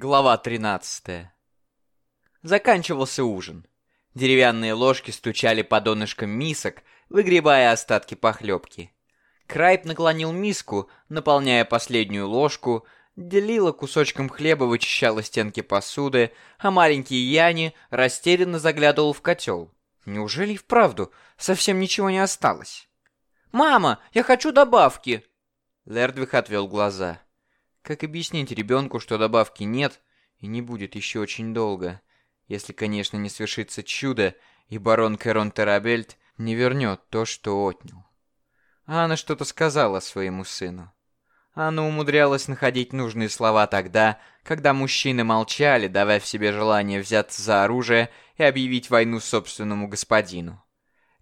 Глава 13. Заканчивался ужин. Деревянные ложки стучали по донышкам мисок, выгребая остатки похлебки. Крайп наклонил миску, наполняя последнюю ложку, делила кусочком хлеба, вычищала стенки посуды, а маленький Яни растерянно заглядывал в котел. Неужели и вправду совсем ничего не осталось? «Мама, я хочу добавки!» Лердвих отвел глаза. Как объяснить ребенку, что добавки нет и не будет еще очень долго, если, конечно, не свершится чудо, и барон Керон Терабельт не вернет то, что отнял. Анна что-то сказала своему сыну. Анна умудрялась находить нужные слова тогда, когда мужчины молчали, давая в себе желание взяться за оружие и объявить войну собственному господину.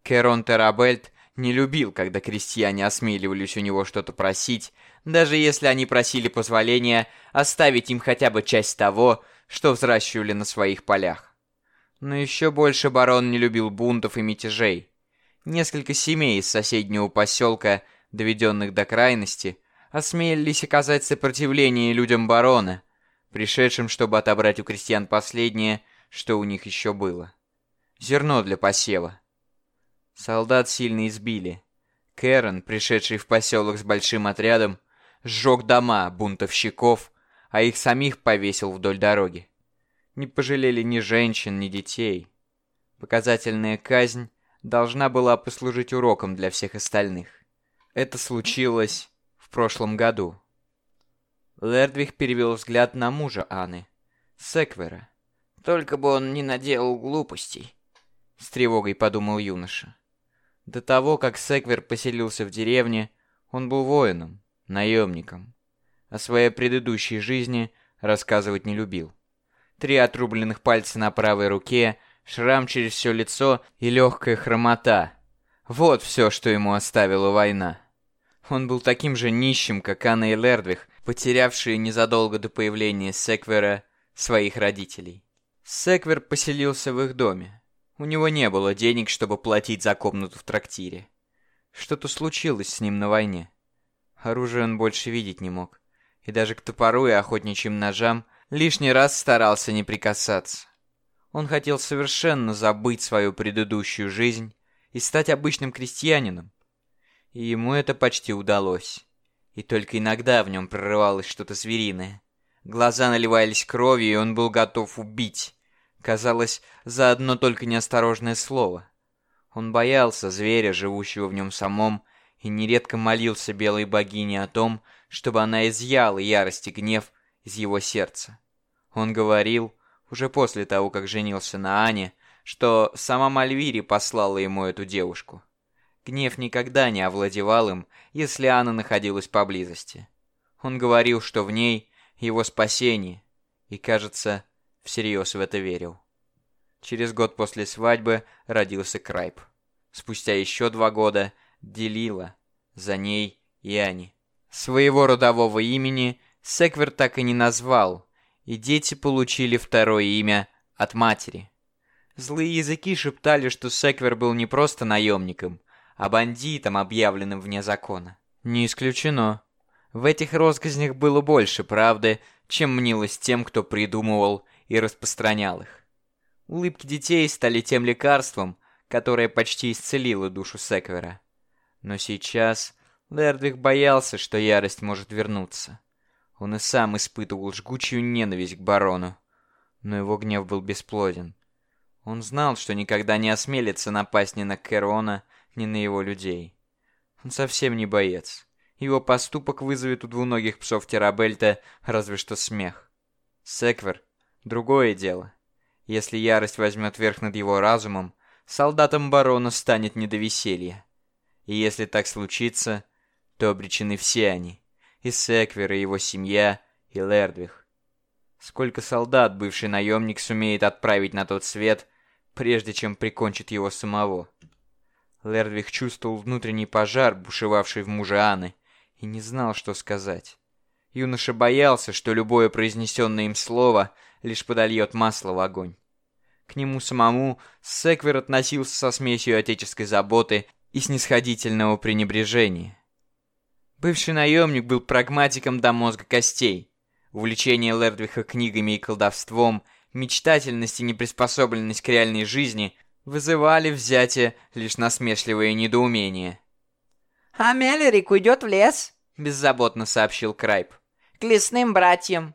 Керон Терабельт не любил, когда крестьяне осмеливались у него что-то просить, даже если они просили позволения оставить им хотя бы часть того, что взращивали на своих полях. Но еще больше барон не любил бунтов и мятежей. Несколько семей из соседнего поселка, доведенных до крайности, осмелились оказать сопротивление людям барона, пришедшим, чтобы отобрать у крестьян последнее, что у них еще было. Зерно для посева. Солдат сильно избили. Кэрон, пришедший в поселок с большим отрядом, сжег дома бунтовщиков, а их самих повесил вдоль дороги. Не пожалели ни женщин, ни детей. Показательная казнь должна была послужить уроком для всех остальных. Это случилось в прошлом году. Лердвих перевел взгляд на мужа Анны, Секвера. «Только бы он не наделал глупостей», — с тревогой подумал юноша. До того, как Секвер поселился в деревне, он был воином, наемником. О своей предыдущей жизни рассказывать не любил. Три отрубленных пальца на правой руке, шрам через все лицо и легкая хромота. Вот все, что ему оставила война. Он был таким же нищим, как Анна и Лердвих, потерявшие незадолго до появления Секвера своих родителей. Секвер поселился в их доме. У него не было денег, чтобы платить за комнату в трактире. Что-то случилось с ним на войне. Оружие он больше видеть не мог. И даже к топору и охотничьим ножам лишний раз старался не прикасаться. Он хотел совершенно забыть свою предыдущую жизнь и стать обычным крестьянином. И ему это почти удалось. И только иногда в нем прорывалось что-то звериное. Глаза наливались кровью, и он был готов убить. Казалось, за одно только неосторожное слово. Он боялся зверя, живущего в нем самом, и нередко молился белой богине о том, чтобы она изъяла ярость и гнев из его сердца. Он говорил, уже после того, как женился на Ане, что сама Мальвири послала ему эту девушку. Гнев никогда не овладевал им, если Анна находилась поблизости. Он говорил, что в ней его спасение, и, кажется, всерьез в это верил. Через год после свадьбы родился Крайп. Спустя еще два года Делила, за ней и Ани. Своего родового имени Секвер так и не назвал, и дети получили второе имя от матери. Злые языки шептали, что Секвер был не просто наемником, а бандитом, объявленным вне закона. Не исключено. В этих россказнях было больше правды, чем мнилось тем, кто придумывал и распространял их. Улыбки детей стали тем лекарством, которое почти исцелило душу Секвера. Но сейчас Лердвих боялся, что ярость может вернуться. Он и сам испытывал жгучую ненависть к барону. Но его гнев был бесплоден. Он знал, что никогда не осмелится напасть ни на Керона, ни на его людей. Он совсем не боец. Его поступок вызовет у двуногих псов Терабельта разве что смех. Секвер — другое дело. Если ярость возьмет верх над его разумом, солдатам барона станет не до веселья. И если так случится, то обречены все они. И Секвер, и его семья, и Лердвих. Сколько солдат бывший наемник сумеет отправить на тот свет, прежде чем прикончит его самого? Лердвих чувствовал внутренний пожар, бушевавший в муже Анны, и не знал, что сказать. Юноша боялся, что любое произнесенное им слово лишь подольет масло в огонь. К нему самому Секвер относился со смесью отеческой заботы и снисходительного пренебрежения. Бывший наемник был прагматиком до мозга костей. Увлечение Лердвиха книгами и колдовством, мечтательность и неприспособленность к реальной жизни вызывали взятие лишь насмешливое недоумение. «А Меллерик уйдет в лес», — беззаботно сообщил Крайп. «К лесным братьям».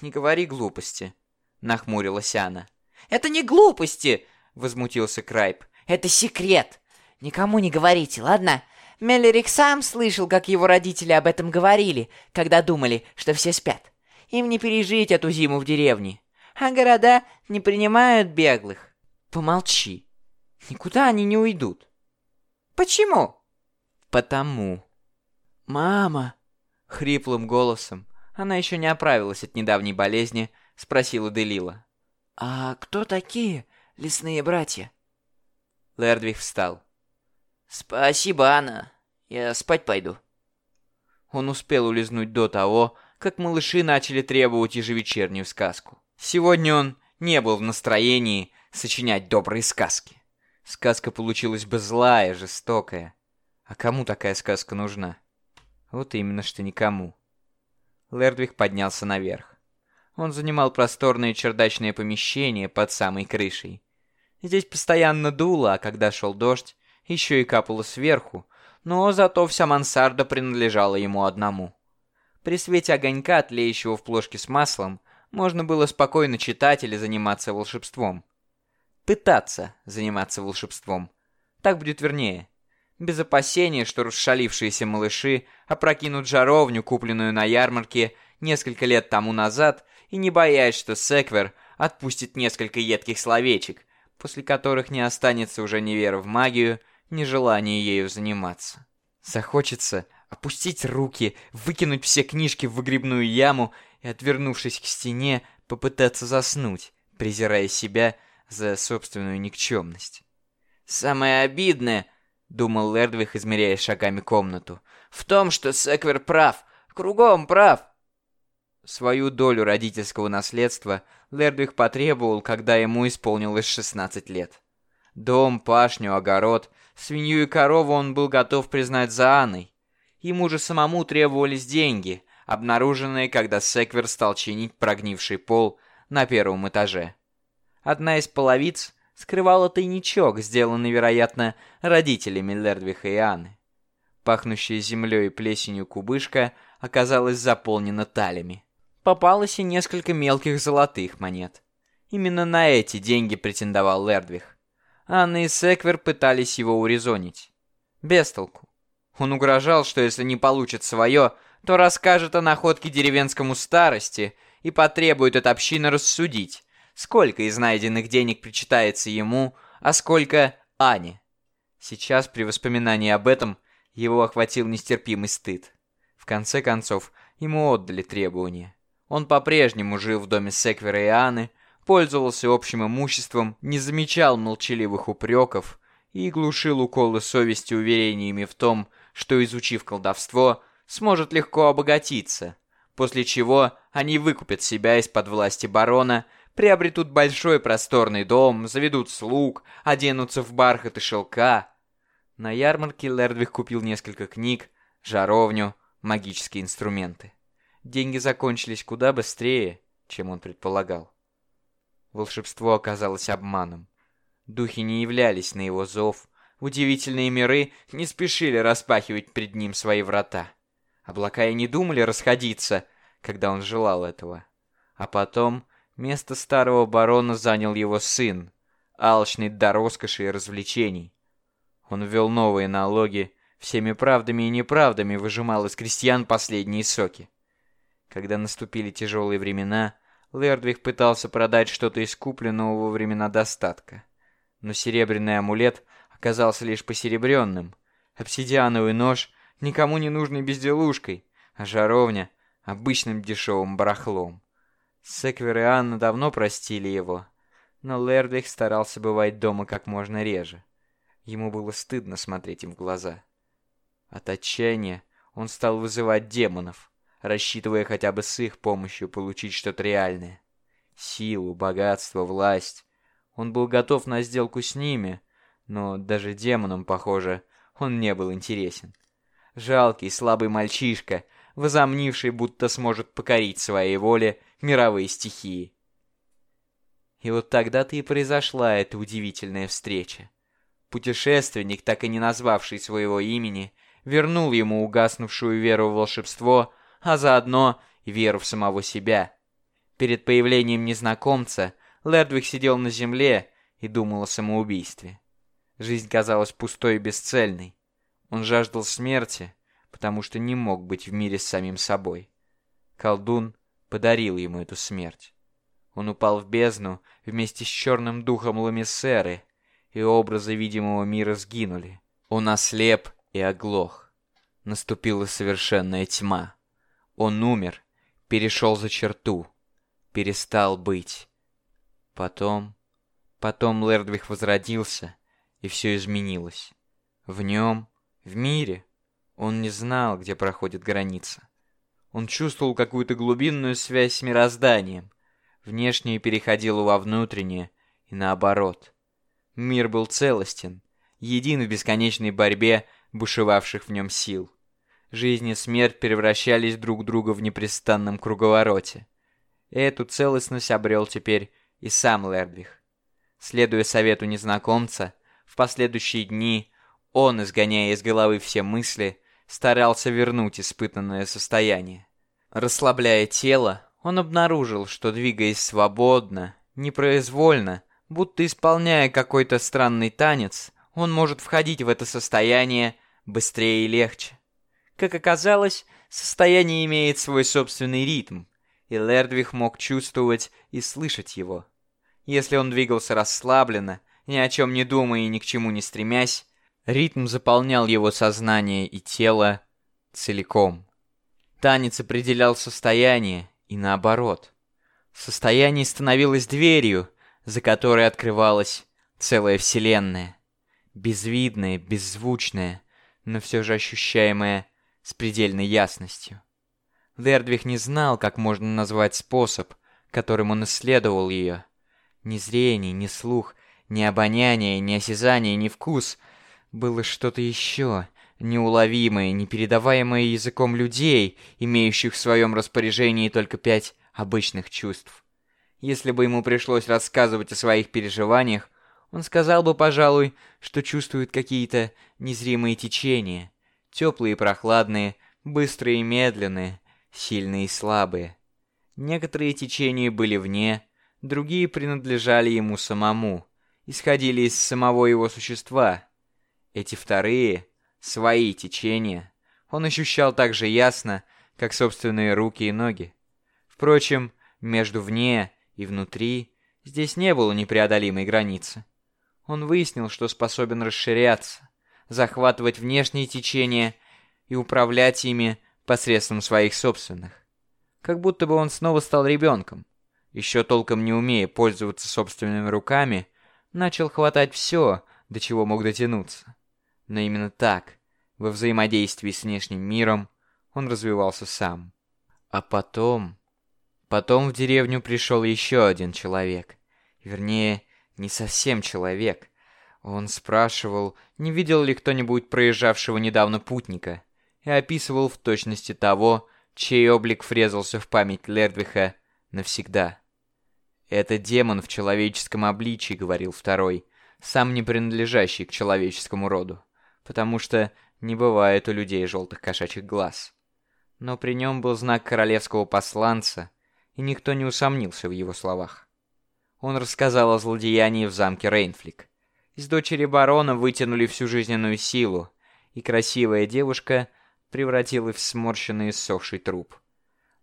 «Не говори глупости», — нахмурилась Анна. «Это не глупости!» — возмутился Крайп. «Это секрет! Никому не говорите, ладно? Меллерик сам слышал, как его родители об этом говорили, когда думали, что все спят. Им не пережить эту зиму в деревне. А города не принимают беглых. Помолчи. Никуда они не уйдут. Почему? Потому. Мама, хриплым голосом, она еще не оправилась от недавней болезни, спросила Делила. А кто такие лесные братья? Лердвих встал. «Спасибо, Анна. Я спать пойду». Он успел улизнуть до того, как малыши начали требовать ежевечернюю сказку. Сегодня он не был в настроении сочинять добрые сказки. Сказка получилась бы злая, жестокая. А кому такая сказка нужна? Вот именно что никому. Лердвих поднялся наверх. Он занимал просторное чердачное помещение под самой крышей. Здесь постоянно дуло, а когда шел дождь, еще и капало сверху, но зато вся мансарда принадлежала ему одному. При свете огонька, тлеющего в плошке с маслом, можно было спокойно читать или заниматься волшебством. Пытаться заниматься волшебством. Так будет вернее. Без опасения, что расшалившиеся малыши опрокинут жаровню, купленную на ярмарке несколько лет тому назад, и не боясь, что Секвер отпустит несколько едких словечек, после которых не останется уже ни веры в магию, ни желания ею заниматься. Захочется опустить руки, выкинуть все книжки в выгребную яму и, отвернувшись к стене, попытаться заснуть, презирая себя за собственную никчемность. «Самое обидное», — думал Лердвих, измеряя шагами комнату, — «в том, что Секвер прав, кругом прав». Свою долю родительского наследства Лердвих потребовал, когда ему исполнилось 16 лет. Дом, пашню, огород, свинью и корову он был готов признать за Анной. Ему же самому требовались деньги, обнаруженные, когда Секвер стал чинить прогнивший пол на первом этаже. Одна из половиц скрывала тайничок, сделанный, вероятно, родителями Лердвиха и Анны. Пахнущая землей и плесенью кубышка оказалась заполнена талями попалось и несколько мелких золотых монет. Именно на эти деньги претендовал Лердвих. Анна и Секвер пытались его урезонить. Без толку. Он угрожал, что если не получит свое, то расскажет о находке деревенскому старости и потребует от общины рассудить, сколько из найденных денег причитается ему, а сколько Ане. Сейчас, при воспоминании об этом, его охватил нестерпимый стыд. В конце концов, ему отдали требования. Он по-прежнему жил в доме Секвера и Анны, пользовался общим имуществом, не замечал молчаливых упреков и глушил уколы совести уверениями в том, что, изучив колдовство, сможет легко обогатиться, после чего они выкупят себя из-под власти барона, приобретут большой просторный дом, заведут слуг, оденутся в бархат и шелка. На ярмарке Лердвих купил несколько книг, жаровню, магические инструменты. Деньги закончились куда быстрее, чем он предполагал. Волшебство оказалось обманом. Духи не являлись на его зов, удивительные миры не спешили распахивать перед ним свои врата. Облака и не думали расходиться, когда он желал этого. А потом место старого барона занял его сын, алчный до роскоши и развлечений. Он ввел новые налоги, всеми правдами и неправдами выжимал из крестьян последние соки. Когда наступили тяжелые времена, Лердвих пытался продать что-то из купленного во времена достатка. Но серебряный амулет оказался лишь посеребренным, обсидиановый нож — никому не нужной безделушкой, а жаровня — обычным дешевым барахлом. Секвер и Анна давно простили его, но Лердвих старался бывать дома как можно реже. Ему было стыдно смотреть им в глаза. От отчаяния он стал вызывать демонов — рассчитывая хотя бы с их помощью получить что-то реальное. Силу, богатство, власть. Он был готов на сделку с ними, но даже демонам, похоже, он не был интересен. Жалкий, слабый мальчишка, возомнивший, будто сможет покорить своей воле мировые стихии. И вот тогда-то и произошла эта удивительная встреча. Путешественник, так и не назвавший своего имени, вернул ему угаснувшую веру в волшебство, а заодно веру в самого себя. Перед появлением незнакомца Лердвиг сидел на земле и думал о самоубийстве. Жизнь казалась пустой и бесцельной. Он жаждал смерти, потому что не мог быть в мире с самим собой. Колдун подарил ему эту смерть. Он упал в бездну вместе с черным духом Ламисеры, и образы видимого мира сгинули. Он ослеп и оглох. Наступила совершенная тьма. Он умер, перешел за черту, перестал быть. Потом... Потом Лердвих возродился, и все изменилось. В нем, в мире, он не знал, где проходит граница. Он чувствовал какую-то глубинную связь с мирозданием. Внешнее переходило во внутреннее, и наоборот. Мир был целостен, един в бесконечной борьбе бушевавших в нем сил. Жизнь и смерть превращались друг друга в непрестанном круговороте. Эту целостность обрел теперь и сам Лердвих. Следуя совету незнакомца, в последующие дни он, изгоняя из головы все мысли, старался вернуть испытанное состояние. Расслабляя тело, он обнаружил, что, двигаясь свободно, непроизвольно, будто исполняя какой-то странный танец, он может входить в это состояние быстрее и легче. Как оказалось, состояние имеет свой собственный ритм, и Лердвих мог чувствовать и слышать его. Если он двигался расслабленно, ни о чем не думая и ни к чему не стремясь, ритм заполнял его сознание и тело целиком. Танец определял состояние, и наоборот. Состояние становилось дверью, за которой открывалась целая вселенная. Безвидная, беззвучная, но все же ощущаемая с предельной ясностью. Лердвих не знал, как можно назвать способ, которым он исследовал ее. Ни зрение, ни слух, ни обоняние, ни осязание, ни вкус. Было что-то еще, неуловимое, непередаваемое языком людей, имеющих в своем распоряжении только пять обычных чувств. Если бы ему пришлось рассказывать о своих переживаниях, он сказал бы, пожалуй, что чувствует какие-то незримые течения, теплые и прохладные, быстрые и медленные, сильные и слабые. Некоторые течения были вне, другие принадлежали ему самому, исходили из самого его существа. Эти вторые, свои течения, он ощущал так же ясно, как собственные руки и ноги. Впрочем, между вне и внутри здесь не было непреодолимой границы. Он выяснил, что способен расширяться, захватывать внешние течения и управлять ими посредством своих собственных. Как будто бы он снова стал ребенком. Еще толком не умея пользоваться собственными руками, начал хватать все, до чего мог дотянуться. Но именно так, во взаимодействии с внешним миром, он развивался сам. А потом... Потом в деревню пришел еще один человек. Вернее, не совсем человек. Он спрашивал, не видел ли кто-нибудь проезжавшего недавно путника, и описывал в точности того, чей облик врезался в память Лердвиха навсегда. «Это демон в человеческом обличии», — говорил второй, сам не принадлежащий к человеческому роду, потому что не бывает у людей желтых кошачьих глаз. Но при нем был знак королевского посланца, и никто не усомнился в его словах. Он рассказал о злодеянии в замке Рейнфлик. Из дочери барона вытянули всю жизненную силу, и красивая девушка превратилась в сморщенный и ссохший труп.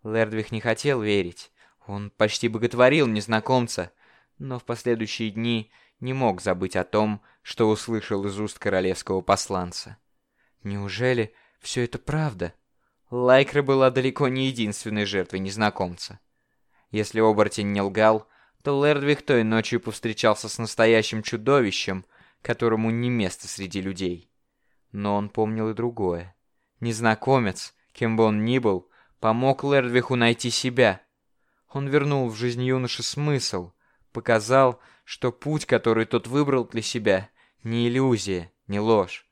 Лердвих не хотел верить. Он почти боготворил незнакомца, но в последующие дни не мог забыть о том, что услышал из уст королевского посланца. Неужели все это правда? Лайкра была далеко не единственной жертвой незнакомца. Если оборотень не лгал, то Лердвиг той ночью повстречался с настоящим чудовищем, которому не место среди людей. Но он помнил и другое. Незнакомец, кем бы он ни был, помог Лердвиху найти себя. Он вернул в жизнь юноши смысл, показал, что путь, который тот выбрал для себя, не иллюзия, не ложь.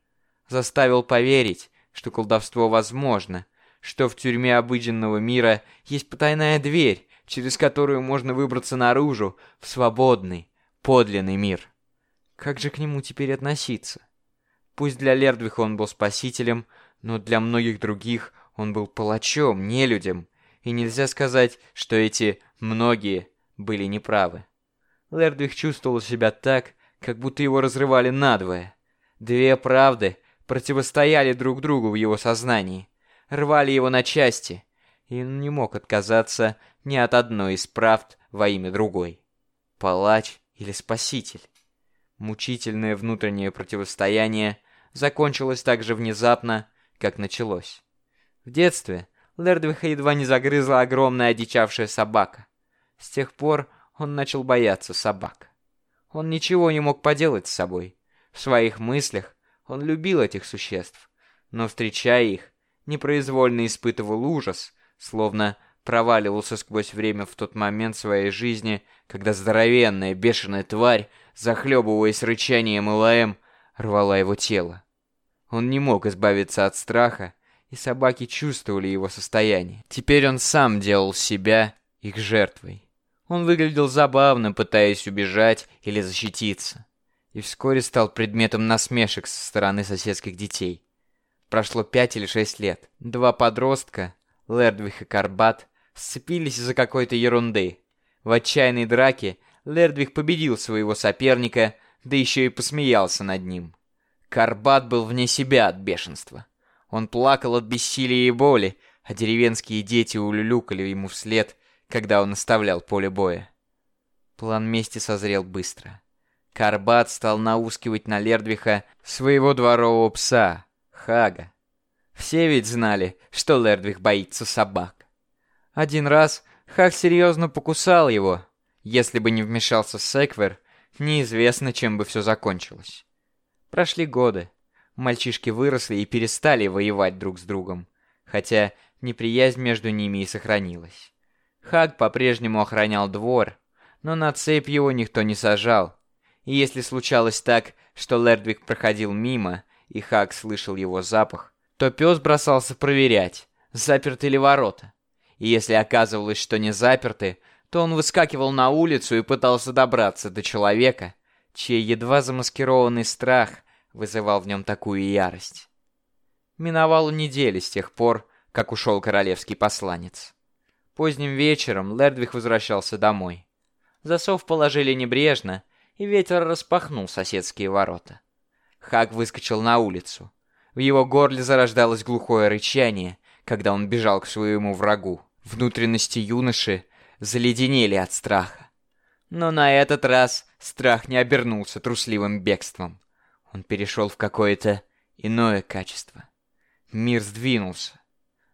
Заставил поверить, что колдовство возможно, что в тюрьме обыденного мира есть потайная дверь, через которую можно выбраться наружу, в свободный, подлинный мир. Как же к нему теперь относиться? Пусть для Лердвиха он был спасителем, но для многих других он был палачом, нелюдем, и нельзя сказать, что эти «многие» были неправы. Лердвих чувствовал себя так, как будто его разрывали надвое. Две правды противостояли друг другу в его сознании, рвали его на части, и он не мог отказаться ни от одной из правд во имя другой. Палач или спаситель? Мучительное внутреннее противостояние закончилось так же внезапно, как началось. В детстве Лердвиха едва не загрызла огромная одичавшая собака. С тех пор он начал бояться собак. Он ничего не мог поделать с собой. В своих мыслях он любил этих существ, но, встречая их, непроизвольно испытывал ужас, словно проваливался сквозь время в тот момент своей жизни, когда здоровенная бешеная тварь, захлебываясь рычанием и лаем, рвала его тело. Он не мог избавиться от страха, и собаки чувствовали его состояние. Теперь он сам делал себя их жертвой. Он выглядел забавно, пытаясь убежать или защититься. И вскоре стал предметом насмешек со стороны соседских детей. Прошло пять или шесть лет. Два подростка, Лердвих и Карбат, сцепились из-за какой-то ерунды. В отчаянной драке Лердвих победил своего соперника, да еще и посмеялся над ним. Карбат был вне себя от бешенства. Он плакал от бессилия и боли, а деревенские дети улюлюкали ему вслед, когда он оставлял поле боя. План мести созрел быстро. Карбат стал наускивать на Лердвиха своего дворового пса, Хага. Все ведь знали, что Лердвих боится собак. Один раз Хаг серьезно покусал его. Если бы не вмешался Секвер, неизвестно, чем бы все закончилось. Прошли годы. Мальчишки выросли и перестали воевать друг с другом, хотя неприязнь между ними и сохранилась. Хаг по-прежнему охранял двор, но на цепь его никто не сажал. И если случалось так, что Лердвик проходил мимо, и Хаг слышал его запах, то пес бросался проверять, заперты ли ворота. И если оказывалось, что не заперты, то он выскакивал на улицу и пытался добраться до человека, чей едва замаскированный страх вызывал в нем такую ярость. Миновала неделя с тех пор, как ушел королевский посланец. Поздним вечером Лердвих возвращался домой. Засов положили небрежно, и ветер распахнул соседские ворота. Хак выскочил на улицу. В его горле зарождалось глухое рычание, когда он бежал к своему врагу. Внутренности юноши заледенели от страха. Но на этот раз страх не обернулся трусливым бегством. Он перешел в какое-то иное качество. Мир сдвинулся.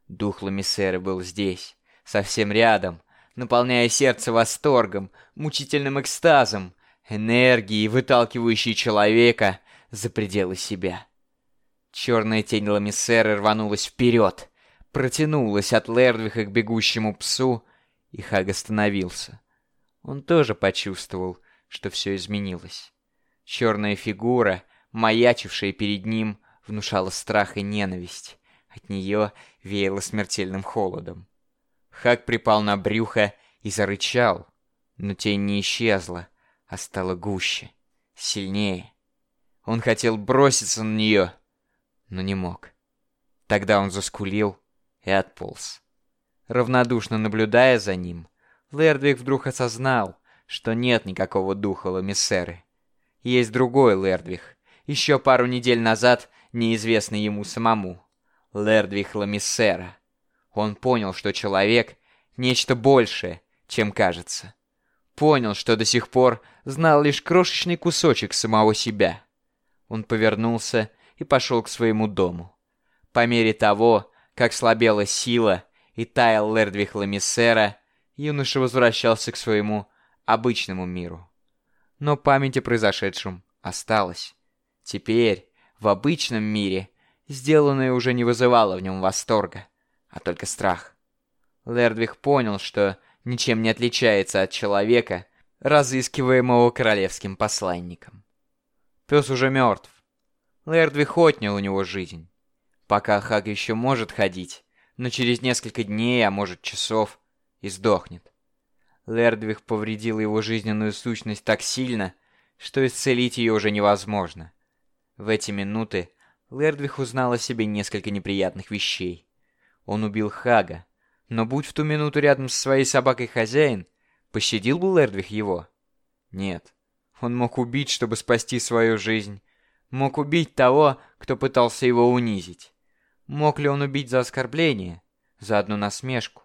Дух Ламисеры был здесь, совсем рядом, наполняя сердце восторгом, мучительным экстазом, энергией, выталкивающей человека за пределы себя. Черная тень Ламисеры рванулась вперед, протянулась от Лердвиха к бегущему псу, и Хаг остановился. Он тоже почувствовал, что все изменилось. Черная фигура, маячившая перед ним, внушала страх и ненависть. От нее веяло смертельным холодом. Хак припал на брюхо и зарычал, но тень не исчезла, а стала гуще, сильнее. Он хотел броситься на нее, но не мог. Тогда он заскулил и отполз. Равнодушно наблюдая за ним, Лердвик вдруг осознал, что нет никакого духа Ламиссеры. Есть другой Лердвих, еще пару недель назад неизвестный ему самому. Лердвих Ламиссера. Он понял, что человек — нечто большее, чем кажется. Понял, что до сих пор знал лишь крошечный кусочек самого себя. Он повернулся и пошел к своему дому. По мере того, как слабела сила и таял Лердвих Ламиссера, юноша возвращался к своему обычному миру. Но память о произошедшем осталась. Теперь, в обычном мире, сделанное уже не вызывало в нем восторга, а только страх. Лердвих понял, что ничем не отличается от человека, разыскиваемого королевским посланником. Пес уже мертв. Лердвих отнял у него жизнь. Пока Хаг еще может ходить, но через несколько дней, а может часов, и сдохнет. Лердвих повредил его жизненную сущность так сильно, что исцелить ее уже невозможно. В эти минуты Лердвих узнал о себе несколько неприятных вещей. Он убил Хага, но будь в ту минуту рядом со своей собакой хозяин, пощадил бы Лердвих его? Нет. Он мог убить, чтобы спасти свою жизнь. Мог убить того, кто пытался его унизить. Мог ли он убить за оскорбление? За одну насмешку?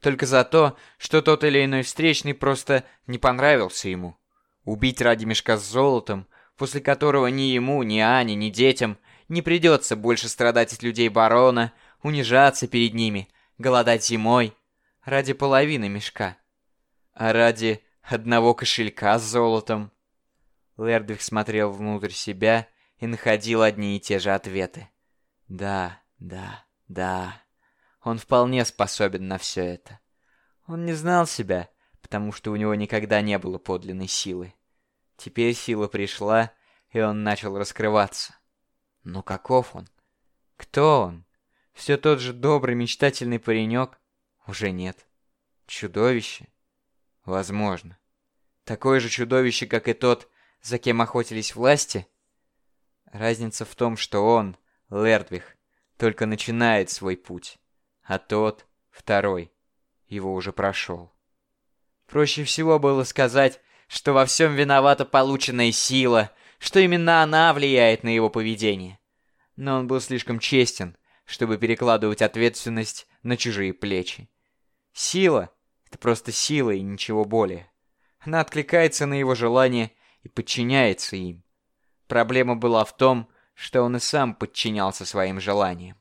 Только за то, что тот или иной встречный просто не понравился ему. Убить ради мешка с золотом, после которого ни ему, ни Ане, ни детям не придется больше страдать от людей барона, унижаться перед ними, голодать зимой. Ради половины мешка. А ради одного кошелька с золотом. Лердвих смотрел внутрь себя и находил одни и те же ответы. Да, да, да. Он вполне способен на все это. Он не знал себя, потому что у него никогда не было подлинной силы. Теперь сила пришла, и он начал раскрываться. Но каков он? Кто он? Все тот же добрый, мечтательный паренек? Уже нет. Чудовище? Возможно. Такое же чудовище, как и тот, за кем охотились власти? Разница в том, что он, Лердвих, только начинает свой путь, а тот, второй, его уже прошел. Проще всего было сказать, что во всем виновата полученная сила, что именно она влияет на его поведение. Но он был слишком честен, чтобы перекладывать ответственность на чужие плечи. Сила — это просто сила и ничего более. Она откликается на его желания и подчиняется им. Проблема была в том, что он и сам подчинялся своим желаниям.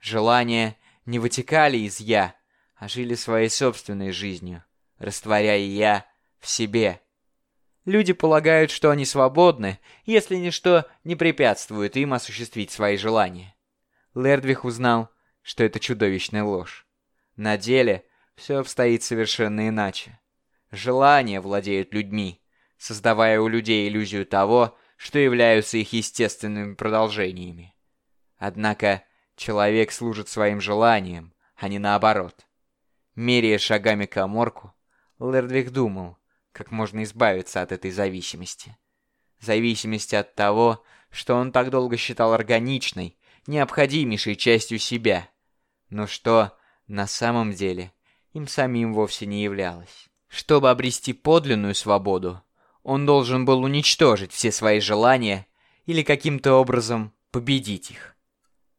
Желания не вытекали из «я», а жили своей собственной жизнью, растворяя «я» в себе. Люди полагают, что они свободны, если ничто не препятствует им осуществить свои желания. Лердвих узнал, что это чудовищная ложь. На деле все обстоит совершенно иначе. Желания владеют людьми, создавая у людей иллюзию того, что являются их естественными продолжениями. Однако человек служит своим желаниям, а не наоборот. Меряя шагами коморку, Лердвих думал, как можно избавиться от этой зависимости. Зависимости от того, что он так долго считал органичной, необходимейшей частью себя, но что, на самом деле, им самим вовсе не являлось. Чтобы обрести подлинную свободу, он должен был уничтожить все свои желания или каким-то образом победить их.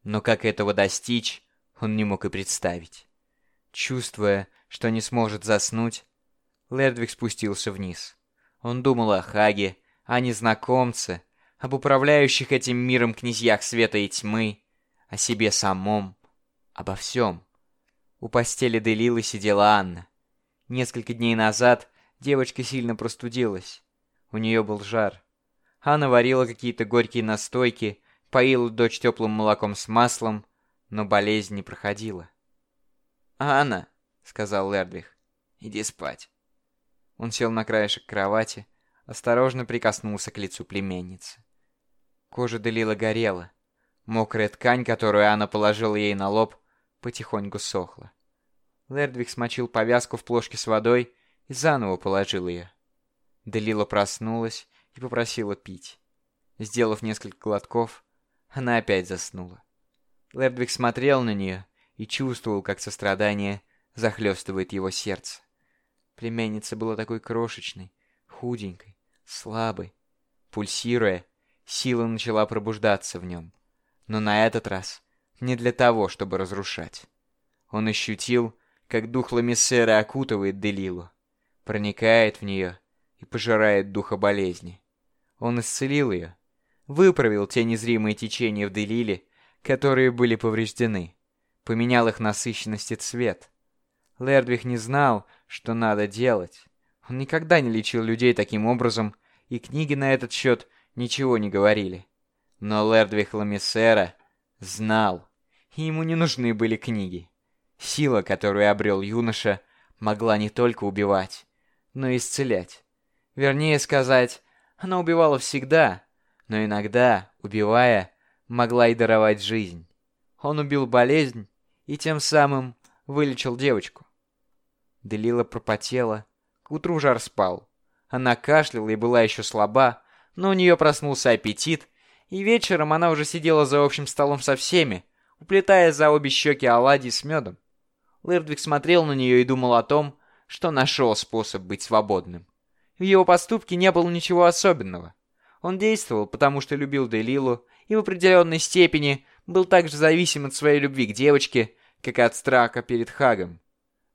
Но как этого достичь, он не мог и представить. Чувствуя, что не сможет заснуть, Лердвиг спустился вниз. Он думал о Хаге, о незнакомце, об управляющих этим миром князьях света и тьмы, о себе самом, обо всем. У постели Делилы сидела Анна. Несколько дней назад девочка сильно простудилась. У нее был жар. Анна варила какие-то горькие настойки, поила дочь теплым молоком с маслом, но болезнь не проходила. «Анна», — сказал Лердвих, — «иди спать». Он сел на краешек кровати, осторожно прикоснулся к лицу племянницы. Кожа Делила горела. Мокрая ткань, которую Анна положила ей на лоб, потихоньку сохла. Лердвиг смочил повязку в плошке с водой и заново положил ее. Делила проснулась и попросила пить. Сделав несколько глотков, она опять заснула. Лердвиг смотрел на нее и чувствовал, как сострадание захлестывает его сердце. Племянница была такой крошечной, худенькой, слабой. Пульсируя, сила начала пробуждаться в нем. Но на этот раз не для того, чтобы разрушать. Он ощутил, как дух Ламиссера окутывает Делилу, проникает в нее и пожирает духа болезни. Он исцелил ее, выправил те незримые течения в Делиле, которые были повреждены, поменял их насыщенность и цвет. Лердвих не знал, что надо делать. Он никогда не лечил людей таким образом, и книги на этот счет ничего не говорили. Но Лердвих Ламисера знал, и ему не нужны были книги. Сила, которую обрел юноша, могла не только убивать, но и исцелять. Вернее сказать, она убивала всегда, но иногда, убивая, могла и даровать жизнь. Он убил болезнь и тем самым вылечил девочку. Делила пропотела, к утру жар спал. Она кашляла и была еще слаба, но у нее проснулся аппетит, и вечером она уже сидела за общим столом со всеми, уплетая за обе щеки оладьи с медом. Лэрдвик смотрел на нее и думал о том, что нашел способ быть свободным. В его поступке не было ничего особенного. Он действовал, потому что любил Делилу и в определенной степени был также зависим от своей любви к девочке, как и от страха перед Хагом.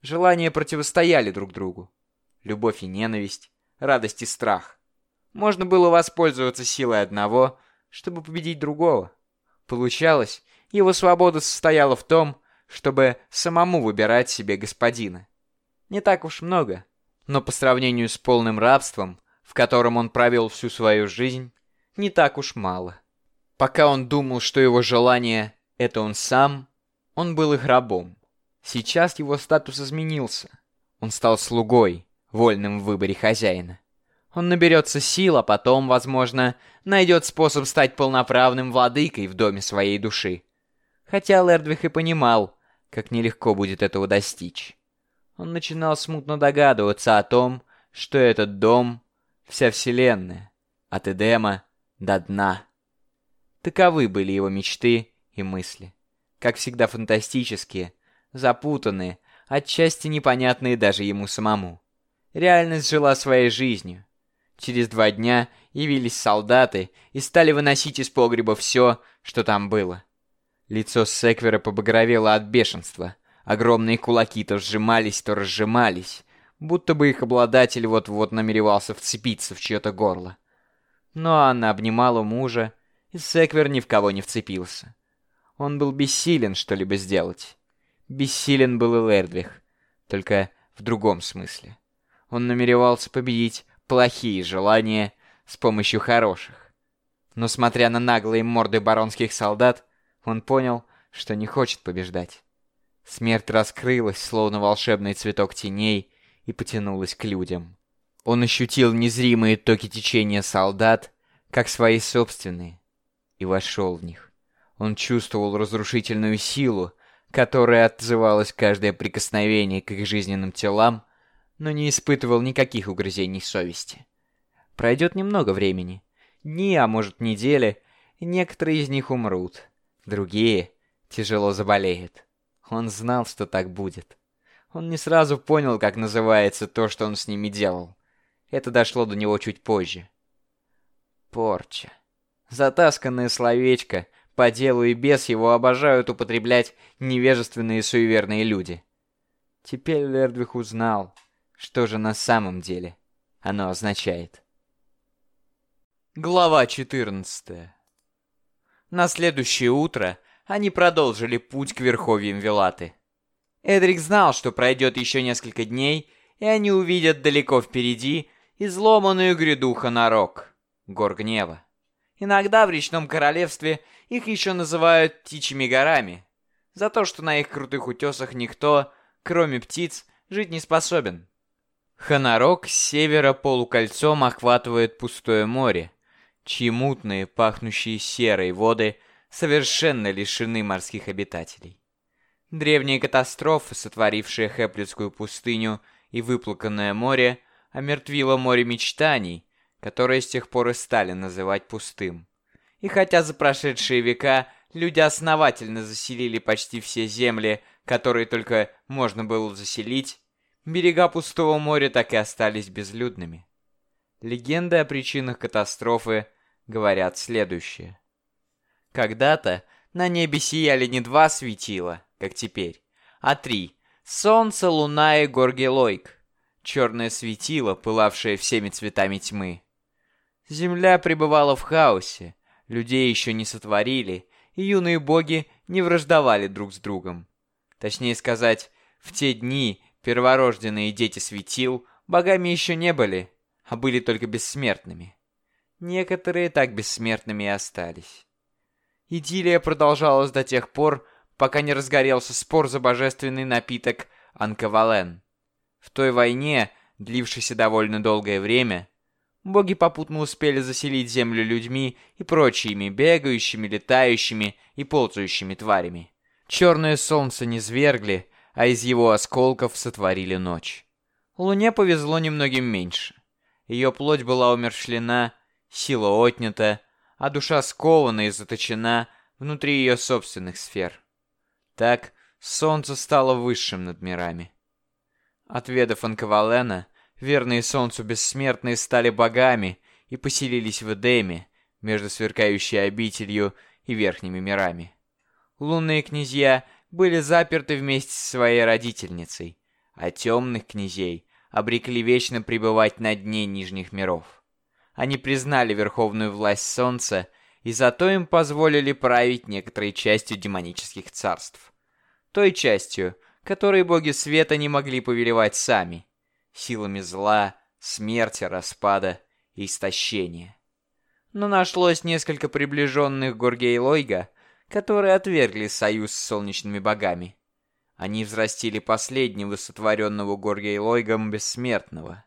Желания противостояли друг другу. Любовь и ненависть, радость и страх. Можно было воспользоваться силой одного, чтобы победить другого. Получалось, его свобода состояла в том, чтобы самому выбирать себе господина. Не так уж много, но по сравнению с полным рабством, в котором он провел всю свою жизнь, не так уж мало. Пока он думал, что его желание — это он сам, он был их рабом. Сейчас его статус изменился. Он стал слугой, вольным в выборе хозяина. Он наберется сил, а потом, возможно, найдет способ стать полноправным владыкой в доме своей души. Хотя Лердвих и понимал, как нелегко будет этого достичь. Он начинал смутно догадываться о том, что этот дом — вся вселенная, от Эдема до дна. Таковы были его мечты и мысли. Как всегда фантастические, запутанные, отчасти непонятные даже ему самому. Реальность жила своей жизнью. Через два дня явились солдаты и стали выносить из погреба все, что там было. Лицо Секвера побагровело от бешенства. Огромные кулаки то сжимались, то разжимались, будто бы их обладатель вот-вот намеревался вцепиться в чье-то горло. Но она обнимала мужа, и Секвер ни в кого не вцепился. Он был бессилен что-либо сделать. Бессилен был и Лердвих, только в другом смысле. Он намеревался победить плохие желания с помощью хороших. Но смотря на наглые морды баронских солдат, он понял, что не хочет побеждать. Смерть раскрылась, словно волшебный цветок теней, и потянулась к людям. Он ощутил незримые токи течения солдат, как свои собственные, и вошел в них. Он чувствовал разрушительную силу, которая отзывалась каждое прикосновение к их жизненным телам, но не испытывал никаких угрызений совести. Пройдет немного времени, дни, а может недели, некоторые из них умрут. Другие тяжело заболеют. Он знал, что так будет. Он не сразу понял, как называется то, что он с ними делал. Это дошло до него чуть позже. Порча. Затасканное словечко, по делу и без его обожают употреблять невежественные суеверные люди. Теперь Лердвих узнал, что же на самом деле оно означает. Глава 14 на следующее утро они продолжили путь к верховьям Вилаты. Эдрик знал, что пройдет еще несколько дней, и они увидят далеко впереди изломанную гряду Ханарок, гор гнева. Иногда в речном королевстве их еще называют «птичьими горами», за то, что на их крутых утесах никто, кроме птиц, жить не способен. Ханарок с севера полукольцом охватывает пустое море, чьи мутные, пахнущие серой воды совершенно лишены морских обитателей. Древние катастрофы, сотворившие Хеплицкую пустыню и выплаканное море, омертвило море мечтаний, которое с тех пор и стали называть пустым. И хотя за прошедшие века люди основательно заселили почти все земли, которые только можно было заселить, берега пустого моря так и остались безлюдными. Легенды о причинах катастрофы говорят следующее. Когда-то на небе сияли не два светила, как теперь, а три — солнце, луна и горгелойк, черное светило, пылавшее всеми цветами тьмы. Земля пребывала в хаосе, людей еще не сотворили, и юные боги не враждовали друг с другом. Точнее сказать, в те дни перворожденные дети светил богами еще не были, а были только бессмертными. Некоторые так бессмертными и остались. Идиллия продолжалась до тех пор, пока не разгорелся спор за божественный напиток Анкавален. В той войне, длившейся довольно долгое время, боги попутно успели заселить землю людьми и прочими бегающими, летающими и ползающими тварями. Черное солнце не свергли, а из его осколков сотворили ночь. Луне повезло немногим меньше. Ее плоть была умершлена, сила отнята, а душа скована и заточена внутри ее собственных сфер. Так солнце стало высшим над мирами. Отведав Анкавалена, верные солнцу бессмертные стали богами и поселились в Эдеме, между сверкающей обителью и верхними мирами. Лунные князья были заперты вместе со своей родительницей, а темных князей обрекли вечно пребывать на дне нижних миров. Они признали верховную власть солнца и зато им позволили править некоторой частью демонических царств. Той частью, которой боги света не могли повелевать сами, силами зла, смерти, распада и истощения. Но нашлось несколько приближенных Горгей-Лойга, которые отвергли союз с солнечными богами. Они взрастили последнего сотворенного Горгей-Лойгом бессмертного,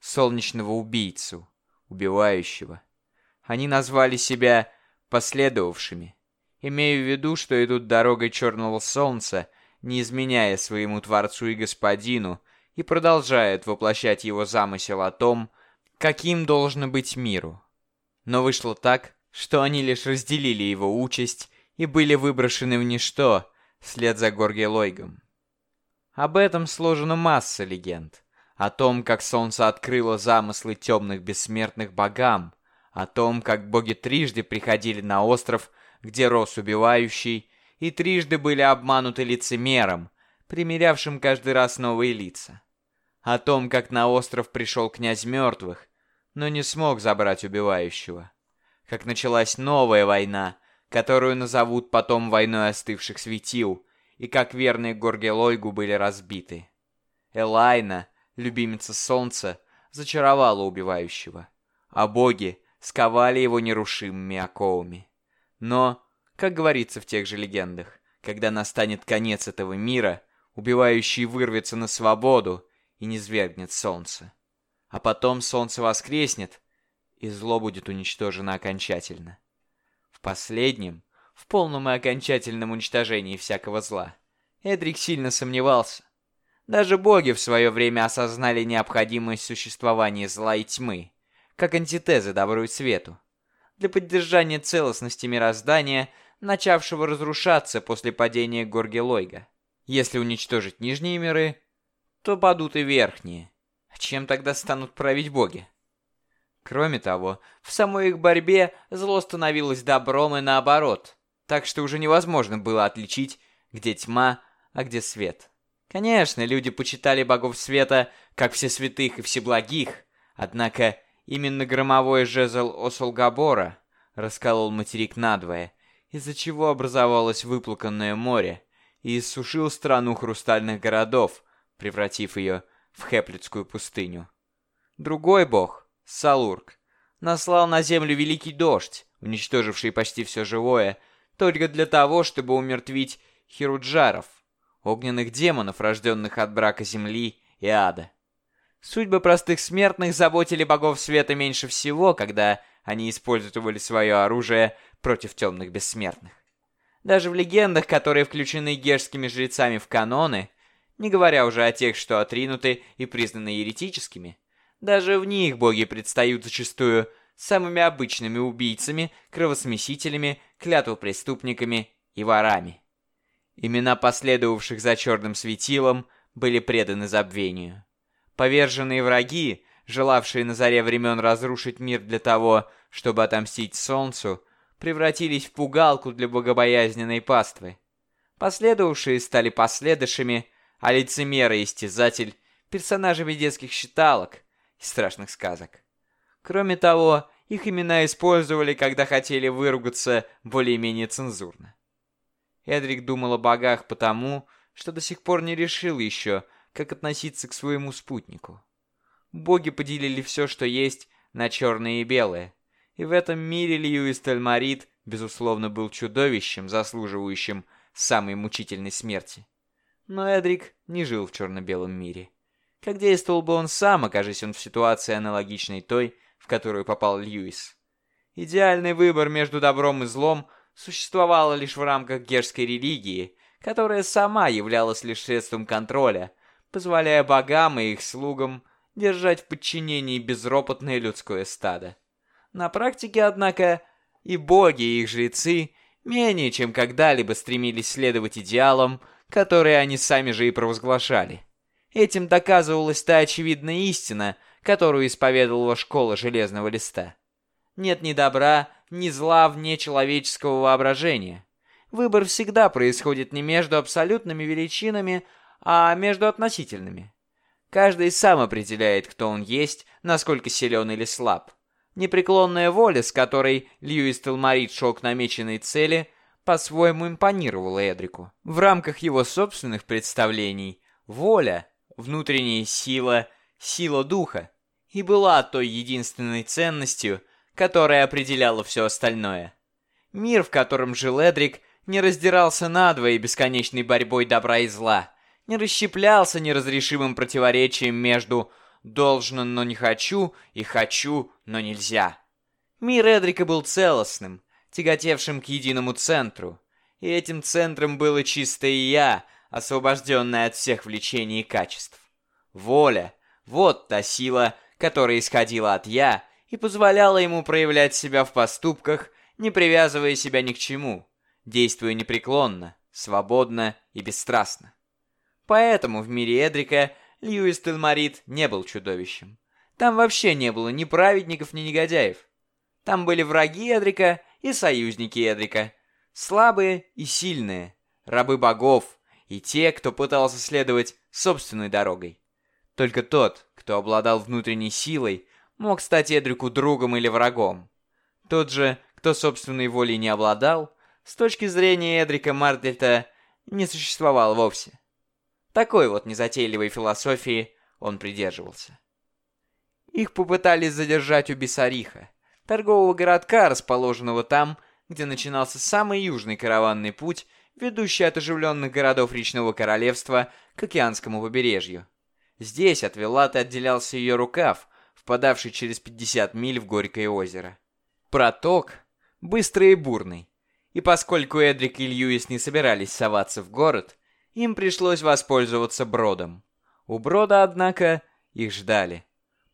солнечного убийцу, убивающего. Они назвали себя последовавшими, имея в виду, что идут дорогой черного солнца, не изменяя своему Творцу и Господину, и продолжают воплощать его замысел о том, каким должно быть миру. Но вышло так, что они лишь разделили его участь и были выброшены в ничто, вслед за Горгелойгом. Об этом сложена масса легенд. О том, как солнце открыло замыслы темных бессмертных богам, о том, как боги трижды приходили на остров, где рос убивающий, и трижды были обмануты лицемером, примерявшим каждый раз новые лица. О том, как на остров пришел князь мертвых, но не смог забрать убивающего. Как началась новая война, которую назовут потом войной остывших светил, и как верные Горгелойгу были разбиты. Элайна, любимица солнца, зачаровала убивающего, а боги сковали его нерушимыми оковами. Но, как говорится в тех же легендах, когда настанет конец этого мира, убивающий вырвется на свободу и не свергнет солнце. А потом солнце воскреснет, и зло будет уничтожено окончательно. Последнем, в полном и окончательном уничтожении всякого зла, Эдрик сильно сомневался. Даже боги в свое время осознали необходимость существования зла и тьмы, как антитезы добру и свету, для поддержания целостности мироздания, начавшего разрушаться после падения Горгелойга. Если уничтожить нижние миры, то падут и верхние. Чем тогда станут править боги? Кроме того, в самой их борьбе зло становилось добром и наоборот, так что уже невозможно было отличить, где тьма, а где свет. Конечно, люди почитали богов света как все святых и всеблагих, однако именно громовой жезл Осолгабора расколол материк надвое, из-за чего образовалось выплаканное море, и иссушил страну хрустальных городов, превратив ее в Хеплицкую пустыню. Другой бог, Салург, наслал на землю великий дождь, уничтоживший почти все живое, только для того, чтобы умертвить хируджаров, огненных демонов, рожденных от брака земли и ада. Судьбы простых смертных заботили богов света меньше всего, когда они использовали свое оружие против темных бессмертных. Даже в легендах, которые включены гешскими жрецами в каноны, не говоря уже о тех, что отринуты и признаны еретическими, даже в них боги предстают зачастую самыми обычными убийцами, кровосмесителями, клятвопреступниками и ворами. Имена последовавших за черным светилом были преданы забвению. Поверженные враги, желавшие на заре времен разрушить мир для того, чтобы отомстить солнцу, превратились в пугалку для богобоязненной паствы. Последовавшие стали последующими, а лицемер и истязатель — персонажами детских считалок страшных сказок. Кроме того, их имена использовали, когда хотели выругаться более-менее цензурно. Эдрик думал о богах потому, что до сих пор не решил еще, как относиться к своему спутнику. Боги поделили все, что есть, на черное и белое. И в этом мире Льюис Тельмарит, безусловно, был чудовищем, заслуживающим самой мучительной смерти. Но Эдрик не жил в черно-белом мире. Как действовал бы он сам, окажись он в ситуации аналогичной той, в которую попал Льюис? Идеальный выбор между добром и злом существовал лишь в рамках герской религии, которая сама являлась лишь средством контроля, позволяя богам и их слугам держать в подчинении безропотное людское стадо. На практике, однако, и боги, и их жрецы менее чем когда-либо стремились следовать идеалам, которые они сами же и провозглашали. Этим доказывалась та очевидная истина, которую исповедовала школа Железного Листа. Нет ни добра, ни зла вне человеческого воображения. Выбор всегда происходит не между абсолютными величинами, а между относительными. Каждый сам определяет, кто он есть, насколько силен или слаб. Непреклонная воля, с которой Льюис Телмарит шел к намеченной цели, по-своему импонировала Эдрику. В рамках его собственных представлений воля, внутренняя сила, сила духа и была той единственной ценностью, которая определяла все остальное. Мир, в котором жил Эдрик, не раздирался надвое бесконечной борьбой добра и зла, не расщеплялся неразрешимым противоречием между «должно, но не хочу» и «хочу, но нельзя». Мир Эдрика был целостным, тяготевшим к единому центру, и этим центром было чистое «я», освобожденное от всех влечений и качеств. Воля — вот та сила, которая исходила от «я» и позволяла ему проявлять себя в поступках, не привязывая себя ни к чему, действуя непреклонно, свободно и бесстрастно. Поэтому в мире Эдрика Льюис Телмарит не был чудовищем. Там вообще не было ни праведников, ни негодяев. Там были враги Эдрика и союзники Эдрика. Слабые и сильные, рабы богов и те, кто пытался следовать собственной дорогой. Только тот, кто обладал внутренней силой, мог стать Эдрику другом или врагом. Тот же, кто собственной волей не обладал, с точки зрения Эдрика Мартельта, не существовал вовсе. Такой вот незатейливой философии он придерживался. Их попытались задержать у Бессариха, торгового городка, расположенного там, где начинался самый южный караванный путь, ведущий от оживленных городов речного королевства к океанскому побережью. Здесь от Виллаты отделялся ее рукав, впадавший через 50 миль в Горькое озеро. Проток быстрый и бурный, и поскольку Эдрик и Льюис не собирались соваться в город, им пришлось воспользоваться бродом. У брода, однако, их ждали.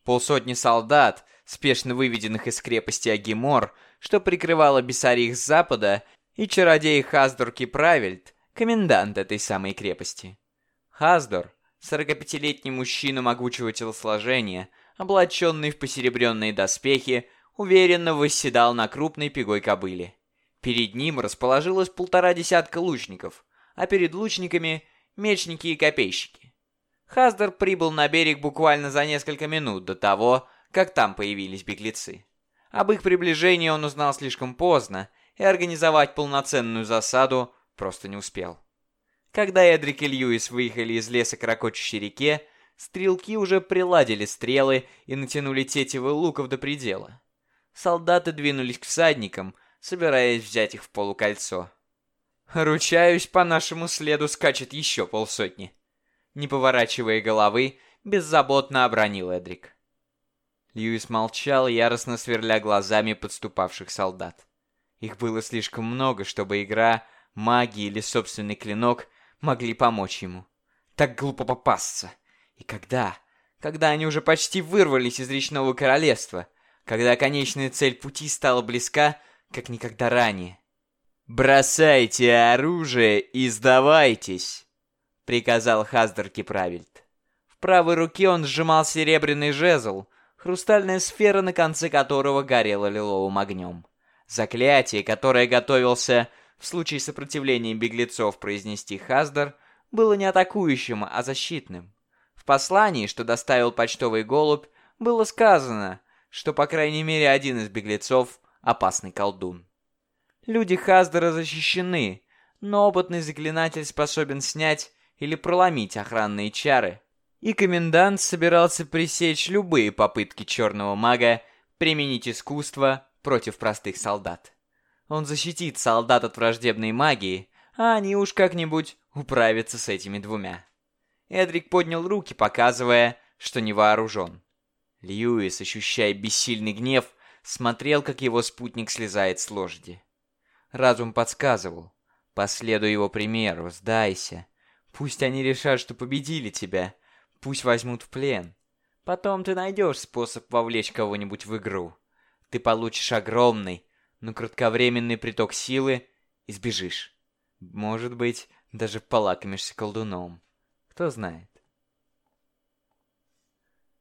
Полсотни солдат, спешно выведенных из крепости Агимор, что прикрывала Бессарих с запада, и чародей Хаздор Киправельд, комендант этой самой крепости. Хаздор, 45-летний мужчина могучего телосложения, облаченный в посеребренные доспехи, уверенно восседал на крупной пегой кобыле. Перед ним расположилось полтора десятка лучников, а перед лучниками — мечники и копейщики. Хаздер прибыл на берег буквально за несколько минут до того, как там появились беглецы. Об их приближении он узнал слишком поздно, и организовать полноценную засаду просто не успел. Когда Эдрик и Льюис выехали из леса к ракочущей реке, стрелки уже приладили стрелы и натянули тетивы луков до предела. Солдаты двинулись к всадникам, собираясь взять их в полукольцо. «Ручаюсь, по нашему следу скачет еще полсотни». Не поворачивая головы, беззаботно обронил Эдрик. Льюис молчал, яростно сверля глазами подступавших солдат. Их было слишком много, чтобы игра, магия или собственный клинок могли помочь ему. Так глупо попасться. И когда? Когда они уже почти вырвались из речного королевства? Когда конечная цель пути стала близка, как никогда ранее? «Бросайте оружие и сдавайтесь!» — приказал Хаздер Киправельд. В правой руке он сжимал серебряный жезл — хрустальная сфера, на конце которого горела лиловым огнем. Заклятие, которое готовился в случае сопротивления беглецов произнести Хаздар, было не атакующим, а защитным. В послании, что доставил почтовый голубь, было сказано, что по крайней мере один из беглецов — опасный колдун. Люди Хаздера защищены, но опытный заклинатель способен снять или проломить охранные чары, и комендант собирался пресечь любые попытки черного мага применить искусство против простых солдат. Он защитит солдат от враждебной магии, а они уж как-нибудь управятся с этими двумя. Эдрик поднял руки, показывая, что не вооружен. Льюис, ощущая бессильный гнев, смотрел, как его спутник слезает с лошади. Разум подсказывал. Последуй его примеру, сдайся. Пусть они решат, что победили тебя. Пусть возьмут в плен. Потом ты найдешь способ вовлечь кого-нибудь в игру. Ты получишь огромный, но кратковременный приток силы и сбежишь. Может быть, даже полакомишься колдуном. Кто знает.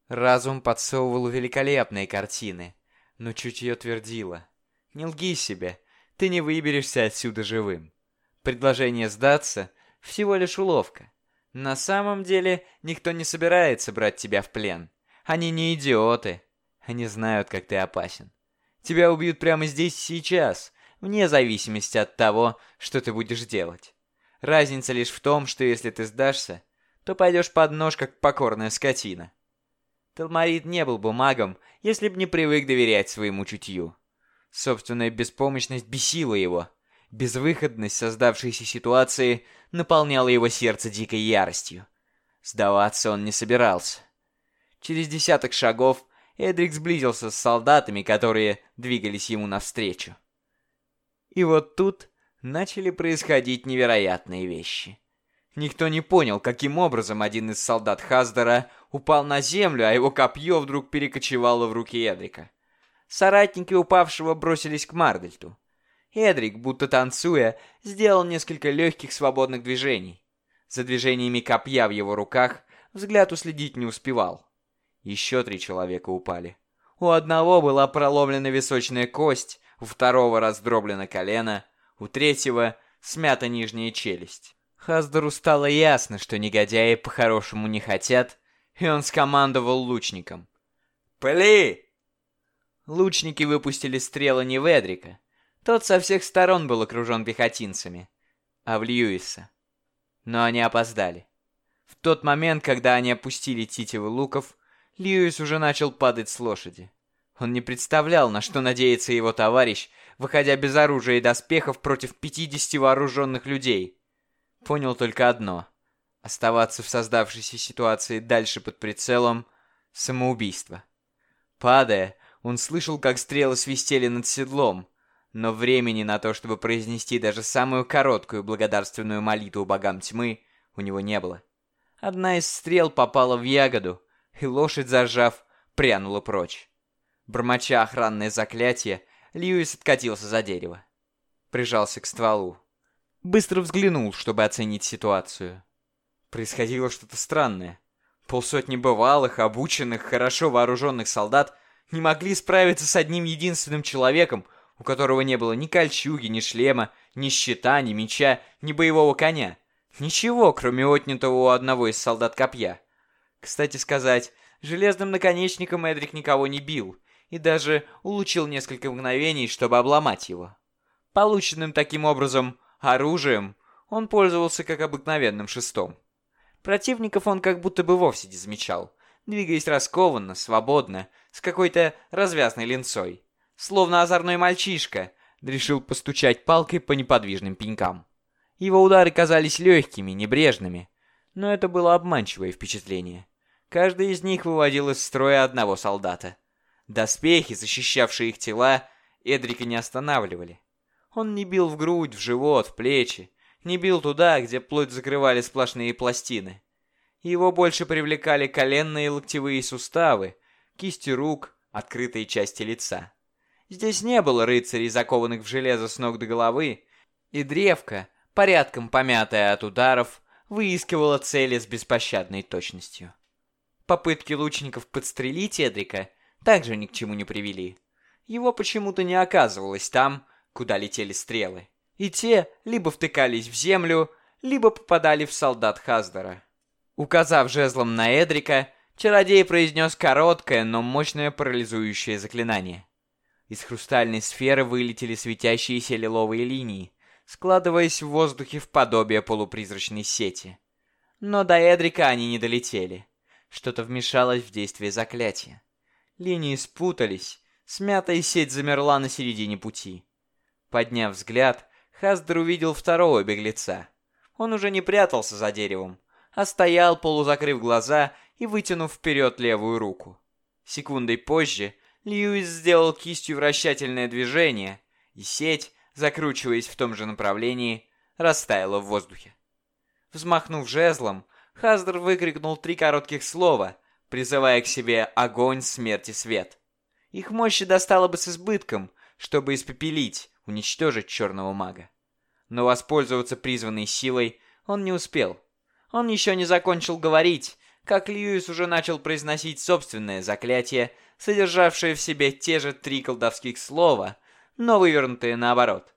Разум подсовывал великолепные картины, но чутье твердило. Не лги себе, ты не выберешься отсюда живым. Предложение сдаться — всего лишь уловка. На самом деле, никто не собирается брать тебя в плен. Они не идиоты. Они знают, как ты опасен. Тебя убьют прямо здесь сейчас, вне зависимости от того, что ты будешь делать. Разница лишь в том, что если ты сдашься, то пойдешь под нож, как покорная скотина. Талмарит не был бы магом, если бы не привык доверять своему чутью. Собственная беспомощность бесила его. Безвыходность создавшейся ситуации наполняла его сердце дикой яростью. Сдаваться он не собирался. Через десяток шагов Эдрик сблизился с солдатами, которые двигались ему навстречу. И вот тут начали происходить невероятные вещи. Никто не понял, каким образом один из солдат Хаздера упал на землю, а его копье вдруг перекочевало в руки Эдрика. Соратники упавшего бросились к Мардельту. Эдрик, будто танцуя, сделал несколько легких свободных движений. За движениями копья в его руках взгляд уследить не успевал. Еще три человека упали. У одного была проломлена височная кость, у второго раздроблено колено, у третьего смята нижняя челюсть. Хаздору стало ясно, что негодяи по-хорошему не хотят, и он скомандовал лучникам. «Пли!» Лучники выпустили стрелы не в Эдрика. Тот со всех сторон был окружен пехотинцами, а в Льюиса. Но они опоздали. В тот момент, когда они опустили тетивы луков, Льюис уже начал падать с лошади. Он не представлял, на что надеется его товарищ, выходя без оружия и доспехов против 50 вооруженных людей. Понял только одно. Оставаться в создавшейся ситуации дальше под прицелом — самоубийство. Падая, он слышал, как стрелы свистели над седлом, но времени на то, чтобы произнести даже самую короткую благодарственную молитву богам тьмы, у него не было. Одна из стрел попала в ягоду, и лошадь, зажав, прянула прочь. Бормоча охранное заклятие, Льюис откатился за дерево. Прижался к стволу. Быстро взглянул, чтобы оценить ситуацию. Происходило что-то странное. Полсотни бывалых, обученных, хорошо вооруженных солдат не могли справиться с одним единственным человеком, у которого не было ни кольчуги, ни шлема, ни щита, ни меча, ни боевого коня. Ничего, кроме отнятого у одного из солдат копья. Кстати сказать, железным наконечником Эдрик никого не бил, и даже улучил несколько мгновений, чтобы обломать его. Полученным таким образом оружием он пользовался как обыкновенным шестом. Противников он как будто бы вовсе не замечал, двигаясь раскованно, свободно, с какой-то развязной линцой. Словно озорной мальчишка, решил постучать палкой по неподвижным пенькам. Его удары казались легкими, небрежными, но это было обманчивое впечатление. Каждый из них выводил из строя одного солдата. Доспехи, защищавшие их тела, Эдрика не останавливали. Он не бил в грудь, в живот, в плечи, не бил туда, где плоть закрывали сплошные пластины. Его больше привлекали коленные и локтевые суставы, кисти рук, открытые части лица. Здесь не было рыцарей, закованных в железо с ног до головы, и древко, порядком помятая от ударов, выискивала цели с беспощадной точностью. Попытки лучников подстрелить Эдрика также ни к чему не привели. Его почему-то не оказывалось там, куда летели стрелы. И те либо втыкались в землю, либо попадали в солдат Хаздера. Указав жезлом на Эдрика, чародей произнес короткое, но мощное парализующее заклинание. Из хрустальной сферы вылетели светящиеся лиловые линии, складываясь в воздухе в подобие полупризрачной сети. Но до Эдрика они не долетели. Что-то вмешалось в действие заклятия. Линии спутались, смятая сеть замерла на середине пути. Подняв взгляд, Хаздер увидел второго беглеца. Он уже не прятался за деревом, а стоял, полузакрыв глаза и вытянув вперед левую руку. Секундой позже Льюис сделал кистью вращательное движение, и сеть, закручиваясь в том же направлении, растаяла в воздухе. Взмахнув жезлом, Хаздер выкрикнул три коротких слова, призывая к себе огонь, смерть и свет. Их мощи достало бы с избытком, чтобы испепелить, уничтожить черного мага. Но воспользоваться призванной силой он не успел. Он еще не закончил говорить, как Льюис уже начал произносить собственное заклятие, содержавшее в себе те же три колдовских слова, но вывернутые наоборот.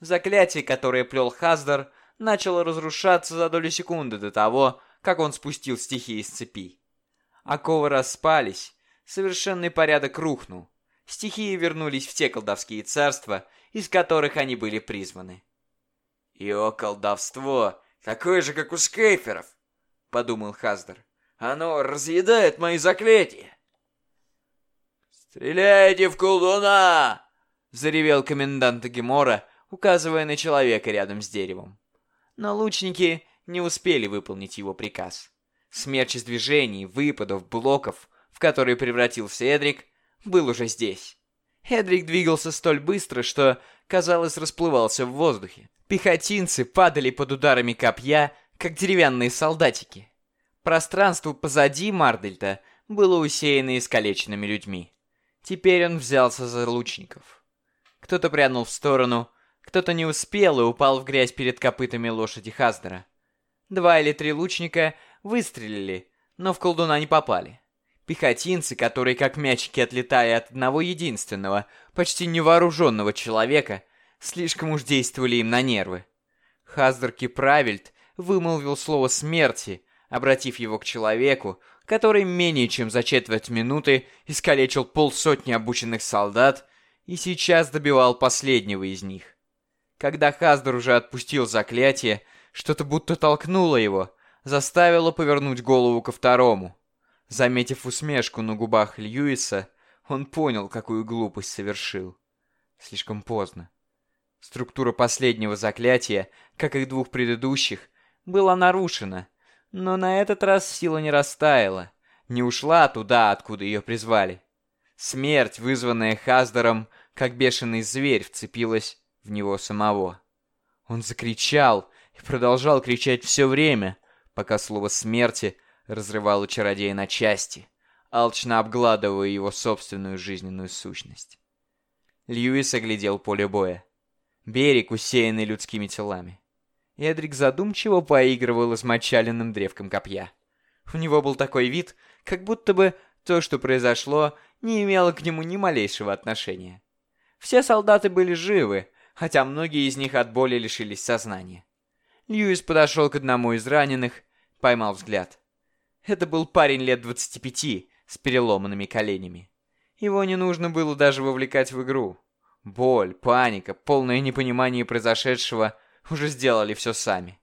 Заклятие, которое плел Хаздер, начало разрушаться за долю секунды до того, как он спустил стихии из цепи. Оковы распались, совершенный порядок рухнул. Стихии вернулись в те колдовские царства, из которых они были призваны. «Его колдовство такое же, как у скейферов», — подумал Хаздер. «Оно разъедает мои заклятия». «Стреляйте в колдуна!» — заревел комендант Гемора, указывая на человека рядом с деревом. Но лучники не успели выполнить его приказ. Смерч из движений, выпадов, блоков, в которые превратился Эдрик, был уже здесь. Эдрик двигался столь быстро, что, казалось, расплывался в воздухе. Пехотинцы падали под ударами копья, как деревянные солдатики. Пространство позади Мардельта было усеяно искалеченными людьми. Теперь он взялся за лучников. Кто-то прянул в сторону, кто-то не успел и упал в грязь перед копытами лошади Хаздера. Два или три лучника выстрелили, но в колдуна не попали. Пехотинцы, которые как мячики отлетали от одного единственного, почти невооруженного человека, слишком уж действовали им на нервы. Хаздер Киправельд вымолвил слово смерти, обратив его к человеку, который менее чем за четверть минуты искалечил полсотни обученных солдат и сейчас добивал последнего из них. Когда Хаздер уже отпустил заклятие, что-то будто толкнуло его, заставило повернуть голову ко второму. Заметив усмешку на губах Льюиса, он понял, какую глупость совершил. Слишком поздно. Структура последнего заклятия, как и двух предыдущих, была нарушена, но на этот раз сила не растаяла, не ушла туда, откуда ее призвали. Смерть, вызванная Хаздером, как бешеный зверь, вцепилась в него самого. Он закричал и продолжал кричать все время, пока слово смерти разрывало чародея на части, алчно обгладывая его собственную жизненную сущность. Льюис оглядел поле боя. Берег, усеянный людскими телами. Эдрик задумчиво поигрывал измочаленным древком копья. У него был такой вид, как будто бы то, что произошло, не имело к нему ни малейшего отношения. Все солдаты были живы, хотя многие из них от боли лишились сознания. Льюис подошел к одному из раненых, поймал взгляд. Это был парень лет 25 с переломанными коленями. Его не нужно было даже вовлекать в игру. Боль, паника, полное непонимание произошедшего уже сделали все сами.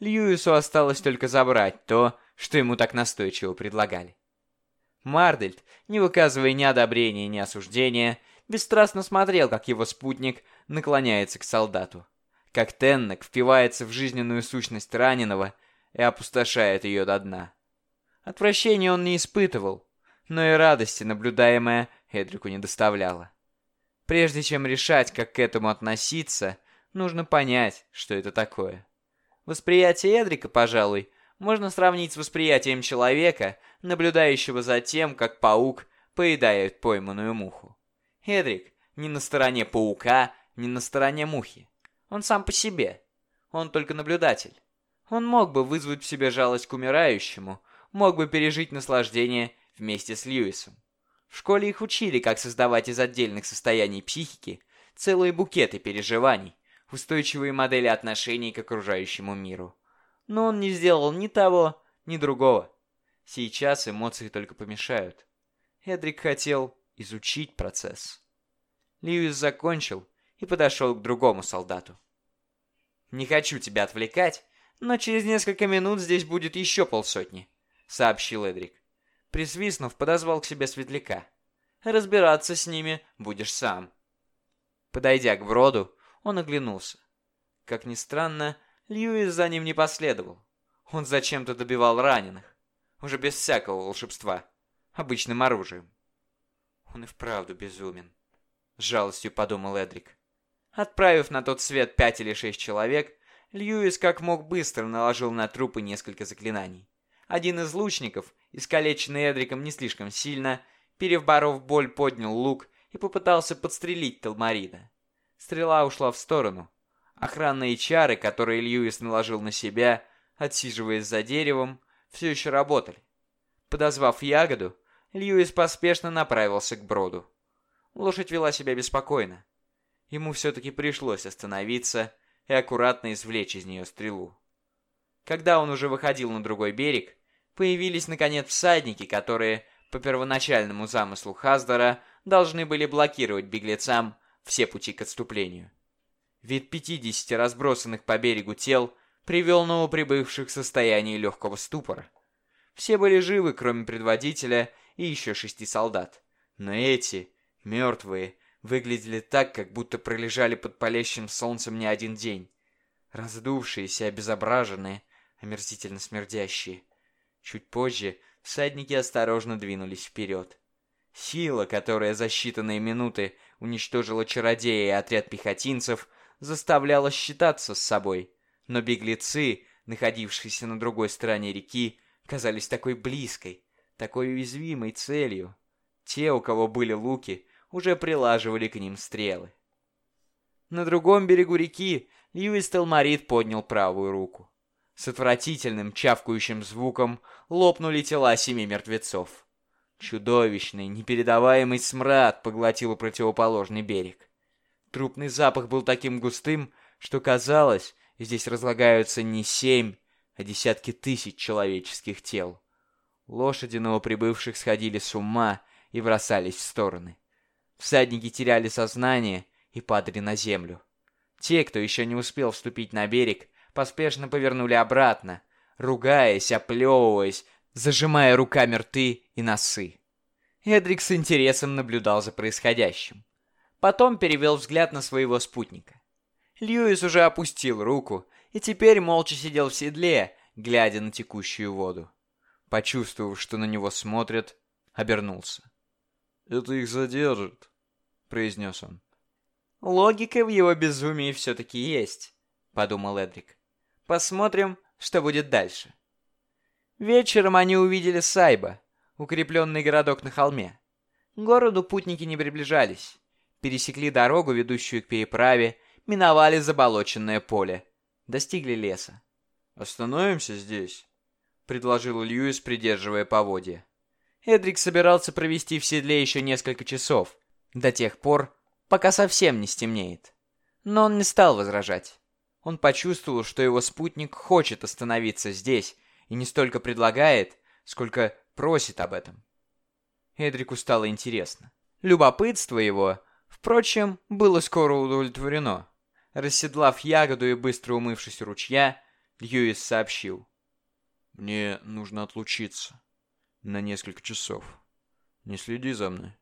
Льюису осталось только забрать то, что ему так настойчиво предлагали. Мардельд, не выказывая ни одобрения, ни осуждения, бесстрастно смотрел, как его спутник наклоняется к солдату. Как Теннек впивается в жизненную сущность раненого и опустошает ее до дна. Отвращения он не испытывал, но и радости, наблюдаемая, Эдрику не доставляла. Прежде чем решать, как к этому относиться, нужно понять, что это такое. Восприятие Эдрика, пожалуй, можно сравнить с восприятием человека, наблюдающего за тем, как паук поедает пойманную муху. Эдрик не на стороне паука, не на стороне мухи. Он сам по себе. Он только наблюдатель. Он мог бы вызвать в себе жалость к умирающему, мог бы пережить наслаждение вместе с Льюисом. В школе их учили, как создавать из отдельных состояний психики целые букеты переживаний, устойчивые модели отношений к окружающему миру. Но он не сделал ни того, ни другого. Сейчас эмоции только помешают. Эдрик хотел изучить процесс. Льюис закончил и подошел к другому солдату. «Не хочу тебя отвлекать, но через несколько минут здесь будет еще полсотни», — сообщил Эдрик. Присвистнув, подозвал к себе светляка. «Разбираться с ними будешь сам». Подойдя к броду, он оглянулся. Как ни странно, Льюис за ним не последовал. Он зачем-то добивал раненых. Уже без всякого волшебства. Обычным оружием. Он и вправду безумен. С жалостью подумал Эдрик. Отправив на тот свет пять или шесть человек, Льюис как мог быстро наложил на трупы несколько заклинаний. Один из лучников, искалеченный Эдриком не слишком сильно, переборов боль, поднял лук и попытался подстрелить Талмарида. Стрела ушла в сторону. Охранные чары, которые Льюис наложил на себя, отсиживаясь за деревом, все еще работали. Подозвав ягоду, Льюис поспешно направился к броду. Лошадь вела себя беспокойно. Ему все-таки пришлось остановиться и аккуратно извлечь из нее стрелу. Когда он уже выходил на другой берег, появились наконец всадники, которые, по первоначальному замыслу Хаздора, должны были блокировать беглецам все пути к отступлению. Вид 50 разбросанных по берегу тел привел новоприбывших в состояние легкого ступора. Все были живы, кроме предводителя и еще шести солдат. Но эти, мертвые, выглядели так, как будто пролежали под палящим солнцем не один день. Раздувшиеся, обезображенные, омерзительно смердящие. Чуть позже всадники осторожно двинулись вперед. Сила, которая за считанные минуты уничтожила чародея и отряд пехотинцев, заставляла считаться с собой. Но беглецы, находившиеся на другой стороне реки, казались такой близкой, такой уязвимой целью. Те, у кого были луки, уже прилаживали к ним стрелы. На другом берегу реки Льюис Телмарит поднял правую руку. С отвратительным чавкающим звуком лопнули тела семи мертвецов. Чудовищный, непередаваемый смрад поглотил противоположный берег. Трупный запах был таким густым, что казалось, здесь разлагаются не семь, а десятки тысяч человеческих тел. Лошади новоприбывших сходили с ума и бросались в стороны. Всадники теряли сознание и падали на землю. Те, кто еще не успел вступить на берег, поспешно повернули обратно, ругаясь, оплевываясь, зажимая руками рты и носы. Эдрик с интересом наблюдал за происходящим. Потом перевел взгляд на своего спутника. Льюис уже опустил руку и теперь молча сидел в седле, глядя на текущую воду. Почувствовав, что на него смотрят, обернулся. «Это их задержит», — произнес он. «Логика в его безумии все-таки есть», — подумал Эдрик. «Посмотрим, что будет дальше». Вечером они увидели Сайба, укрепленный городок на холме. К городу путники не приближались. Пересекли дорогу, ведущую к переправе, миновали заболоченное поле. Достигли леса. «Остановимся здесь», — предложил Льюис, придерживая поводья. Эдрик собирался провести в седле еще несколько часов, до тех пор, пока совсем не стемнеет. Но он не стал возражать. Он почувствовал, что его спутник хочет остановиться здесь и не столько предлагает, сколько просит об этом. Эдрику стало интересно. Любопытство его, впрочем, было скоро удовлетворено. Расседлав ягоду и быстро умывшись у ручья, Льюис сообщил. «Мне нужно отлучиться. На несколько часов. Не следи за мной».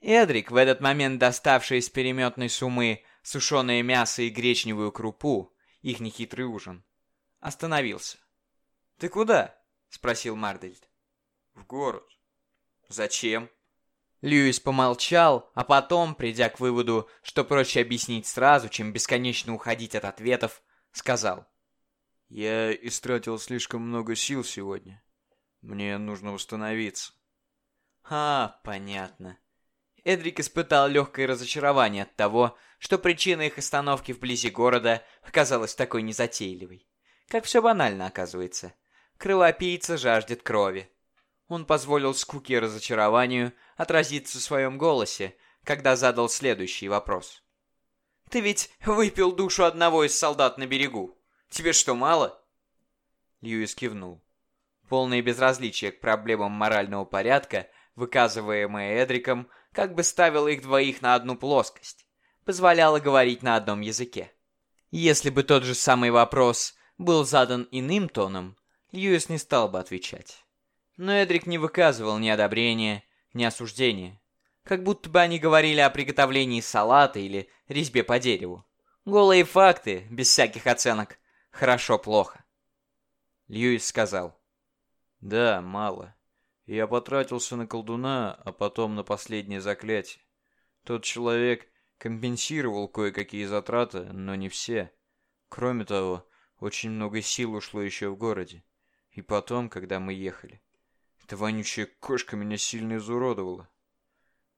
Эдрик, в этот момент доставший из переметной сумы сушеное мясо и гречневую крупу, их нехитрый ужин, остановился. «Ты куда?» — спросил Мардельд. «В город». «Зачем?» Льюис помолчал, а потом, придя к выводу, что проще объяснить сразу, чем бесконечно уходить от ответов, сказал. «Я истратил слишком много сил сегодня. Мне нужно восстановиться». «А, понятно». Эдрик испытал легкое разочарование от того, что причина их остановки вблизи города оказалась такой незатейливой. Как все банально оказывается. Кровопийца жаждет крови. Он позволил скуке и разочарованию отразиться в своем голосе, когда задал следующий вопрос. «Ты ведь выпил душу одного из солдат на берегу. Тебе что, мало?» Льюис кивнул. Полное безразличие к проблемам морального порядка, выказываемое Эдриком, как бы ставило их двоих на одну плоскость, позволяло говорить на одном языке. Если бы тот же самый вопрос был задан иным тоном, Льюис не стал бы отвечать. Но Эдрик не выказывал ни одобрения, ни осуждения. Как будто бы они говорили о приготовлении салата или резьбе по дереву. Голые факты, без всяких оценок. Хорошо-плохо. Льюис сказал. «Да, мало. Я потратился на колдуна, а потом на последнее заклятие. Тот человек компенсировал кое-какие затраты, но не все. Кроме того, Очень много сил ушло еще в городе. И потом, когда мы ехали. Эта вонючая кошка меня сильно изуродовала.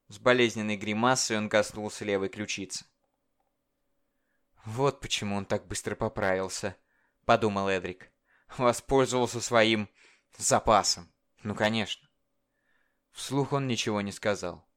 С болезненной гримасой он коснулся левой ключицы. «Вот почему он так быстро поправился», — подумал Эдрик. «Воспользовался своим запасом. Ну, конечно». Вслух он ничего не сказал.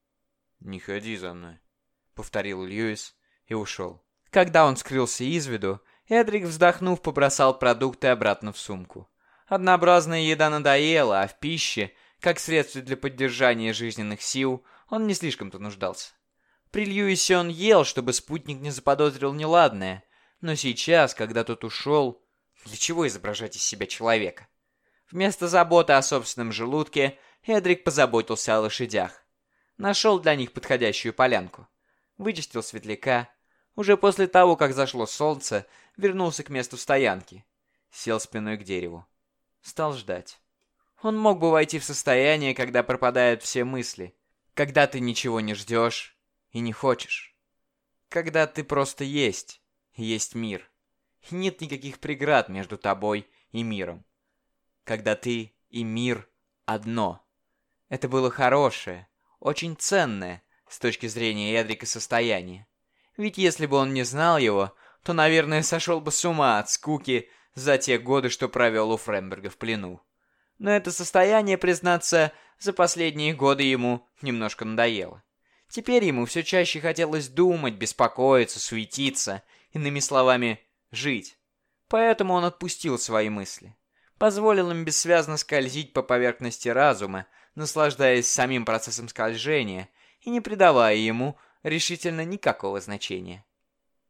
«Не ходи за мной», — повторил Льюис и ушел. Когда он скрылся из виду, Эдрик, вздохнув, побросал продукты обратно в сумку. Однообразная еда надоела, а в пище, как средстве для поддержания жизненных сил, он не слишком-то нуждался. При Льюисе он ел, чтобы спутник не заподозрил неладное, но сейчас, когда тот ушел, для чего изображать из себя человека? Вместо заботы о собственном желудке, Эдрик позаботился о лошадях. Нашел для них подходящую полянку. Вычистил светляка. Уже после того, как зашло солнце, вернулся к месту стоянки. Сел спиной к дереву. Стал ждать. Он мог бы войти в состояние, когда пропадают все мысли. Когда ты ничего не ждешь и не хочешь. Когда ты просто есть. Есть мир. нет никаких преград между тобой и миром. Когда ты и мир одно. Это было хорошее, очень ценное с точки зрения Эдрика состояние. Ведь если бы он не знал его, то, наверное, сошел бы с ума от скуки за те годы, что провел у Фремберга в плену. Но это состояние, признаться, за последние годы ему немножко надоело. Теперь ему все чаще хотелось думать, беспокоиться, суетиться, иными словами, жить. Поэтому он отпустил свои мысли. Позволил им бессвязно скользить по поверхности разума, наслаждаясь самим процессом скольжения и не придавая ему решительно никакого значения.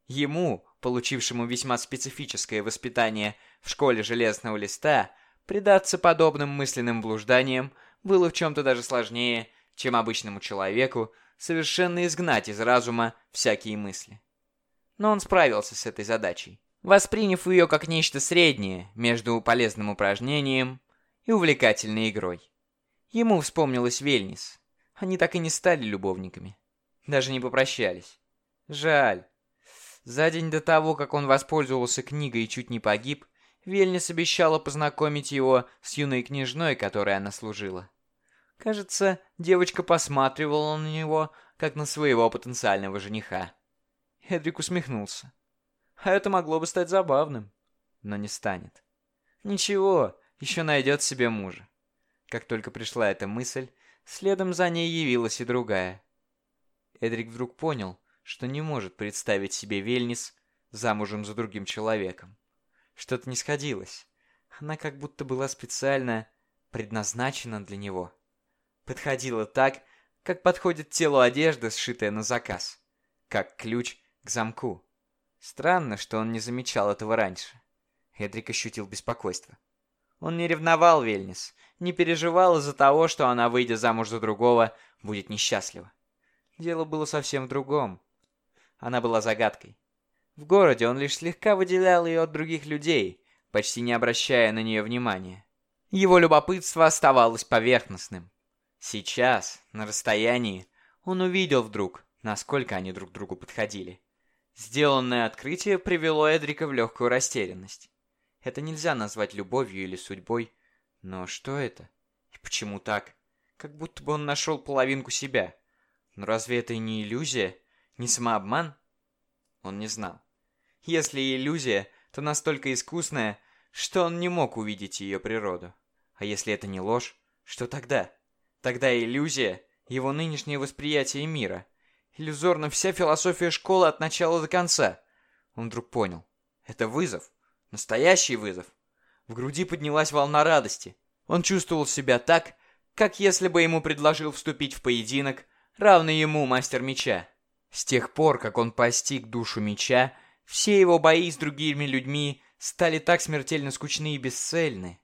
Ему, получившему весьма специфическое воспитание в школе железного листа, предаться подобным мысленным блужданиям было в чем-то даже сложнее, чем обычному человеку совершенно изгнать из разума всякие мысли. Но он справился с этой задачей, восприняв ее как нечто среднее между полезным упражнением и увлекательной игрой. Ему вспомнилась Вельнис. Они так и не стали любовниками. Даже не попрощались. Жаль. За день до того, как он воспользовался книгой и чуть не погиб, Вельнис обещала познакомить его с юной княжной, которой она служила. Кажется, девочка посматривала на него, как на своего потенциального жениха. Эдрик усмехнулся. А это могло бы стать забавным, но не станет. Ничего, еще найдет себе мужа. Как только пришла эта мысль, следом за ней явилась и другая. Эдрик вдруг понял, что не может представить себе Вельнис замужем за другим человеком. Что-то не сходилось. Она как будто была специально предназначена для него. Подходила так, как подходит телу одежда, сшитая на заказ. Как ключ к замку. Странно, что он не замечал этого раньше. Эдрик ощутил беспокойство. Он не ревновал Вельнис, не переживал из-за того, что она, выйдя замуж за другого, будет несчастлива. Дело было совсем в другом. Она была загадкой. В городе он лишь слегка выделял ее от других людей, почти не обращая на нее внимания. Его любопытство оставалось поверхностным. Сейчас, на расстоянии, он увидел вдруг, насколько они друг к другу подходили. Сделанное открытие привело Эдрика в легкую растерянность. Это нельзя назвать любовью или судьбой. Но что это? И почему так? Как будто бы он нашел половинку себя. Но разве это не иллюзия? Не самообман? Он не знал. Если иллюзия, то настолько искусная, что он не мог увидеть ее природу. А если это не ложь, что тогда? Тогда иллюзия — его нынешнее восприятие мира. Иллюзорно вся философия школы от начала до конца. Он вдруг понял. Это вызов. Настоящий вызов. В груди поднялась волна радости. Он чувствовал себя так, как если бы ему предложил вступить в поединок, равный ему мастер меча. С тех пор, как он постиг душу меча, все его бои с другими людьми стали так смертельно скучны и бесцельны.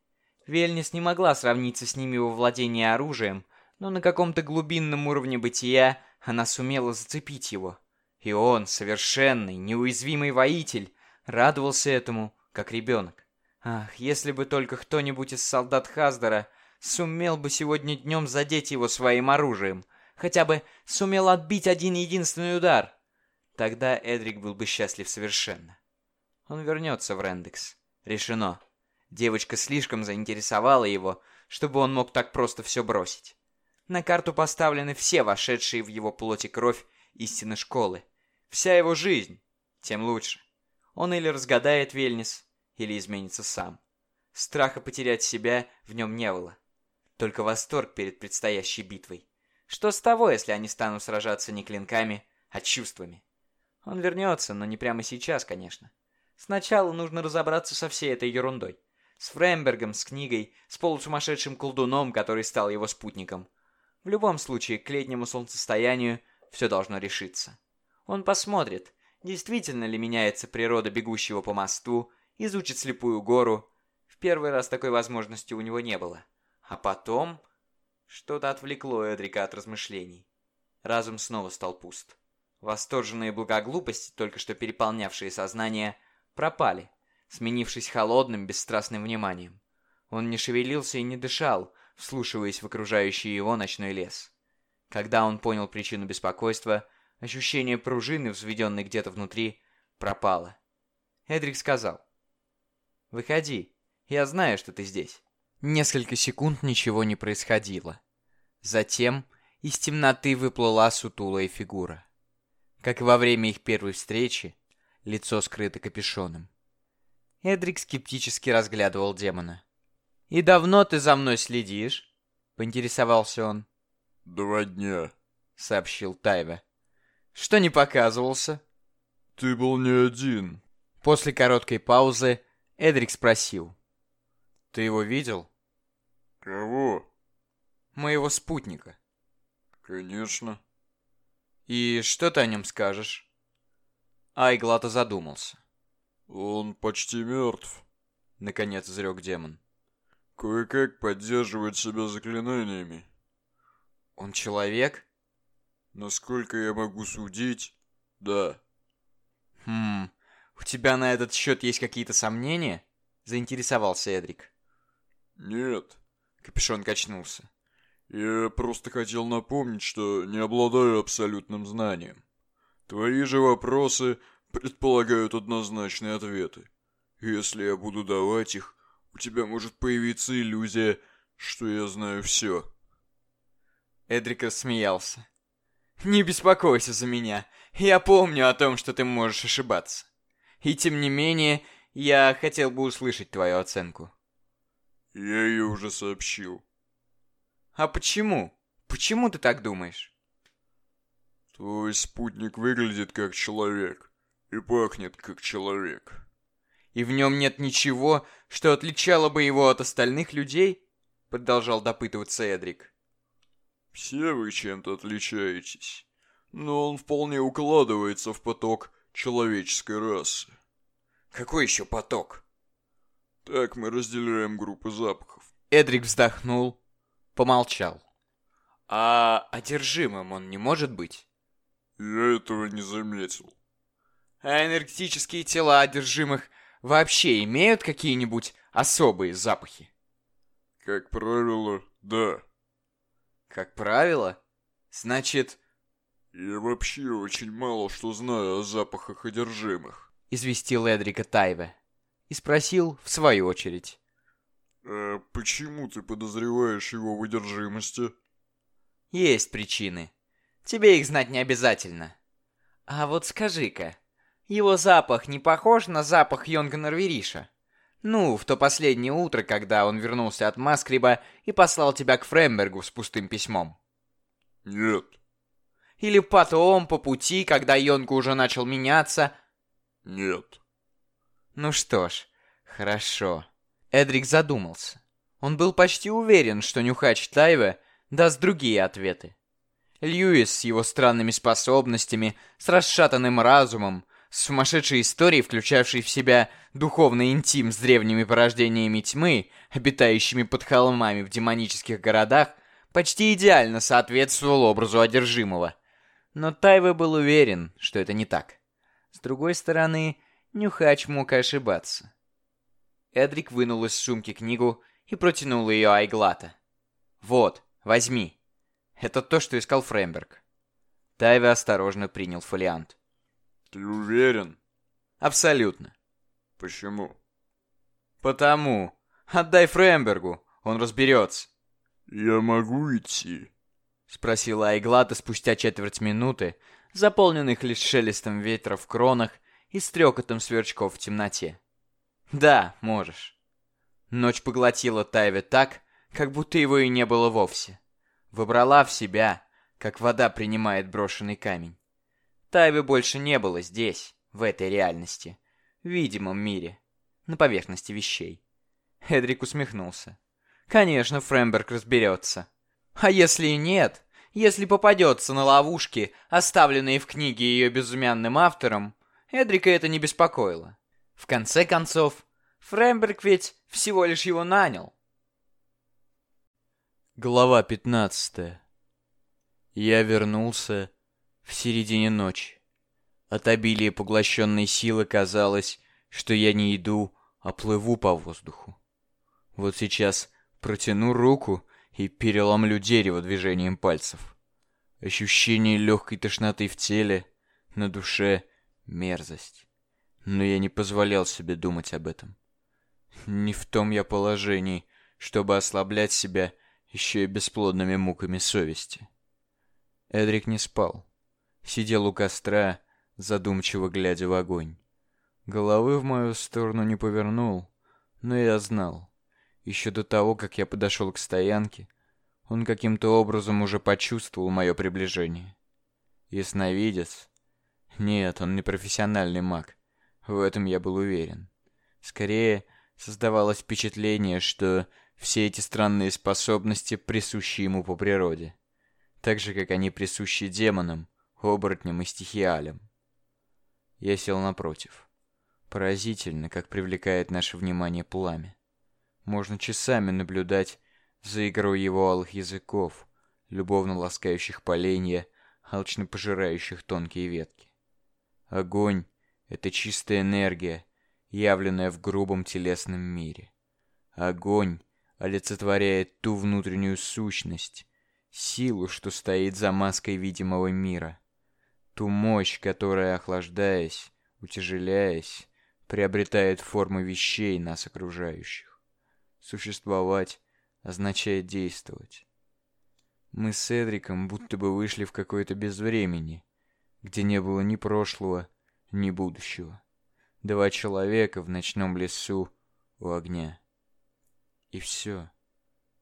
Вельнис не могла сравниться с ними во владении оружием, но на каком-то глубинном уровне бытия она сумела зацепить его. И он, совершенный, неуязвимый воитель, радовался этому, как ребенок. Ах, если бы только кто-нибудь из солдат Хаздера сумел бы сегодня днем задеть его своим оружием, хотя бы сумел отбить один единственный удар. Тогда Эдрик был бы счастлив совершенно. Он вернется в Рендекс. Решено. Девочка слишком заинтересовала его, чтобы он мог так просто все бросить. На карту поставлены все вошедшие в его плоти кровь истины школы. Вся его жизнь. Тем лучше. Он или разгадает Вельнис, или изменится сам. Страха потерять себя в нем не было. Только восторг перед предстоящей битвой. Что с того, если они станут сражаться не клинками, а чувствами? Он вернется, но не прямо сейчас, конечно. Сначала нужно разобраться со всей этой ерундой. С Фрембергом, с книгой, с полусумасшедшим колдуном, который стал его спутником. В любом случае, к летнему солнцестоянию все должно решиться. Он посмотрит, действительно ли меняется природа бегущего по мосту, изучит слепую гору. В первый раз такой возможности у него не было. А потом... Что-то отвлекло Эдрика от размышлений. Разум снова стал пуст. Восторженные благоглупости, только что переполнявшие сознание, пропали, сменившись холодным, бесстрастным вниманием. Он не шевелился и не дышал, вслушиваясь в окружающий его ночной лес. Когда он понял причину беспокойства, ощущение пружины, взведенной где-то внутри, пропало. Эдрик сказал. «Выходи, я знаю, что ты здесь». Несколько секунд ничего не происходило. Затем из темноты выплыла сутулая фигура. Как и во время их первой встречи, лицо скрыто капюшоном. Эдрик скептически разглядывал демона. «И давно ты за мной следишь?» — поинтересовался он. «Два дня», — сообщил Тайве. «Что не показывался?» «Ты был не один». После короткой паузы Эдрик спросил. «Ты его видел?» «Кого?» «Моего спутника». «Конечно». «И что ты о нем скажешь?» Айглата задумался. «Он почти мертв», — наконец изрек демон. «Кое-как поддерживает себя заклинаниями». «Он человек?» «Насколько я могу судить, да». «Хм, у тебя на этот счет есть какие-то сомнения?» — заинтересовался Эдрик. «Нет», — капюшон качнулся. «Я просто хотел напомнить, что не обладаю абсолютным знанием. Твои же вопросы предполагают однозначные ответы. Если я буду давать их, у тебя может появиться иллюзия, что я знаю все». Эдрик рассмеялся. «Не беспокойся за меня. Я помню о том, что ты можешь ошибаться. И тем не менее, я хотел бы услышать твою оценку». «Я ее уже сообщил». «А почему? Почему ты так думаешь?» «Твой спутник выглядит как человек и пахнет как человек». «И в нем нет ничего, что отличало бы его от остальных людей?» Продолжал допытываться Эдрик. Все вы чем-то отличаетесь, но он вполне укладывается в поток человеческой расы. Какой еще поток? Так мы разделяем группы запахов. Эдрик вздохнул, помолчал. А одержимым он не может быть? Я этого не заметил. А энергетические тела одержимых вообще имеют какие-нибудь особые запахи? Как правило, да. Как правило? Значит... Я вообще очень мало что знаю о запахах одержимых. Известил Эдрика Тайве. И спросил в свою очередь. А почему ты подозреваешь его в одержимости? Есть причины. Тебе их знать не обязательно. А вот скажи-ка, его запах не похож на запах Йонга Норвериша? Ну, в то последнее утро, когда он вернулся от Маскриба и послал тебя к Фрембергу с пустым письмом. Нет. Или потом, по пути, когда Йонка уже начал меняться. Нет. Ну что ж, хорошо. Эдрик задумался. Он был почти уверен, что Нюхач Тайве даст другие ответы. Льюис с его странными способностями, с расшатанным разумом, с сумасшедшей историей, включавшей в себя духовный интим с древними порождениями тьмы, обитающими под холмами в демонических городах, почти идеально соответствовал образу одержимого. Но Тайве был уверен, что это не так. С другой стороны, Нюхач мог ошибаться. Эдрик вынул из сумки книгу и протянул ее Айглата. «Вот, возьми. Это то, что искал Фремберг». Тайве осторожно принял фолиант. Ты уверен? Абсолютно. Почему? Потому. Отдай Фрембергу, он разберется. Я могу идти? Спросила Айглата спустя четверть минуты, заполненных лишь шелестом ветра в кронах и стрекотом сверчков в темноте. Да, можешь. Ночь поглотила Тайве так, как будто его и не было вовсе. Выбрала в себя, как вода принимает брошенный камень. Тайве больше не было здесь, в этой реальности, в видимом мире, на поверхности вещей. Эдрик усмехнулся. Конечно, Фремберг разберется. А если и нет, если попадется на ловушки, оставленные в книге ее безымянным автором, Эдрика это не беспокоило. В конце концов, Фремберг ведь всего лишь его нанял. Глава 15 Я вернулся в середине ночи. От обилия поглощенной силы казалось, что я не иду, а плыву по воздуху. Вот сейчас протяну руку и переломлю дерево движением пальцев. Ощущение легкой тошноты в теле, на душе мерзость. Но я не позволял себе думать об этом. Не в том я положении, чтобы ослаблять себя еще и бесплодными муками совести. Эдрик не спал. Сидел у костра, задумчиво глядя в огонь. Головы в мою сторону не повернул, но я знал. Еще до того, как я подошел к стоянке, он каким-то образом уже почувствовал мое приближение. Ясновидец? Нет, он не профессиональный маг. В этом я был уверен. Скорее, создавалось впечатление, что все эти странные способности присущи ему по природе. Так же, как они присущи демонам, оборотням и стихиалям. Я сел напротив. Поразительно, как привлекает наше внимание пламя. Можно часами наблюдать за игрой его алых языков, любовно ласкающих поленья, алчно пожирающих тонкие ветки. Огонь — это чистая энергия, явленная в грубом телесном мире. Огонь олицетворяет ту внутреннюю сущность, силу, что стоит за маской видимого мира. Ту мощь, которая, охлаждаясь, утяжеляясь, приобретает формы вещей нас окружающих. Существовать означает действовать. Мы с Эдриком будто бы вышли в какое-то безвремени, где не было ни прошлого, ни будущего. Два человека в ночном лесу у огня. И все.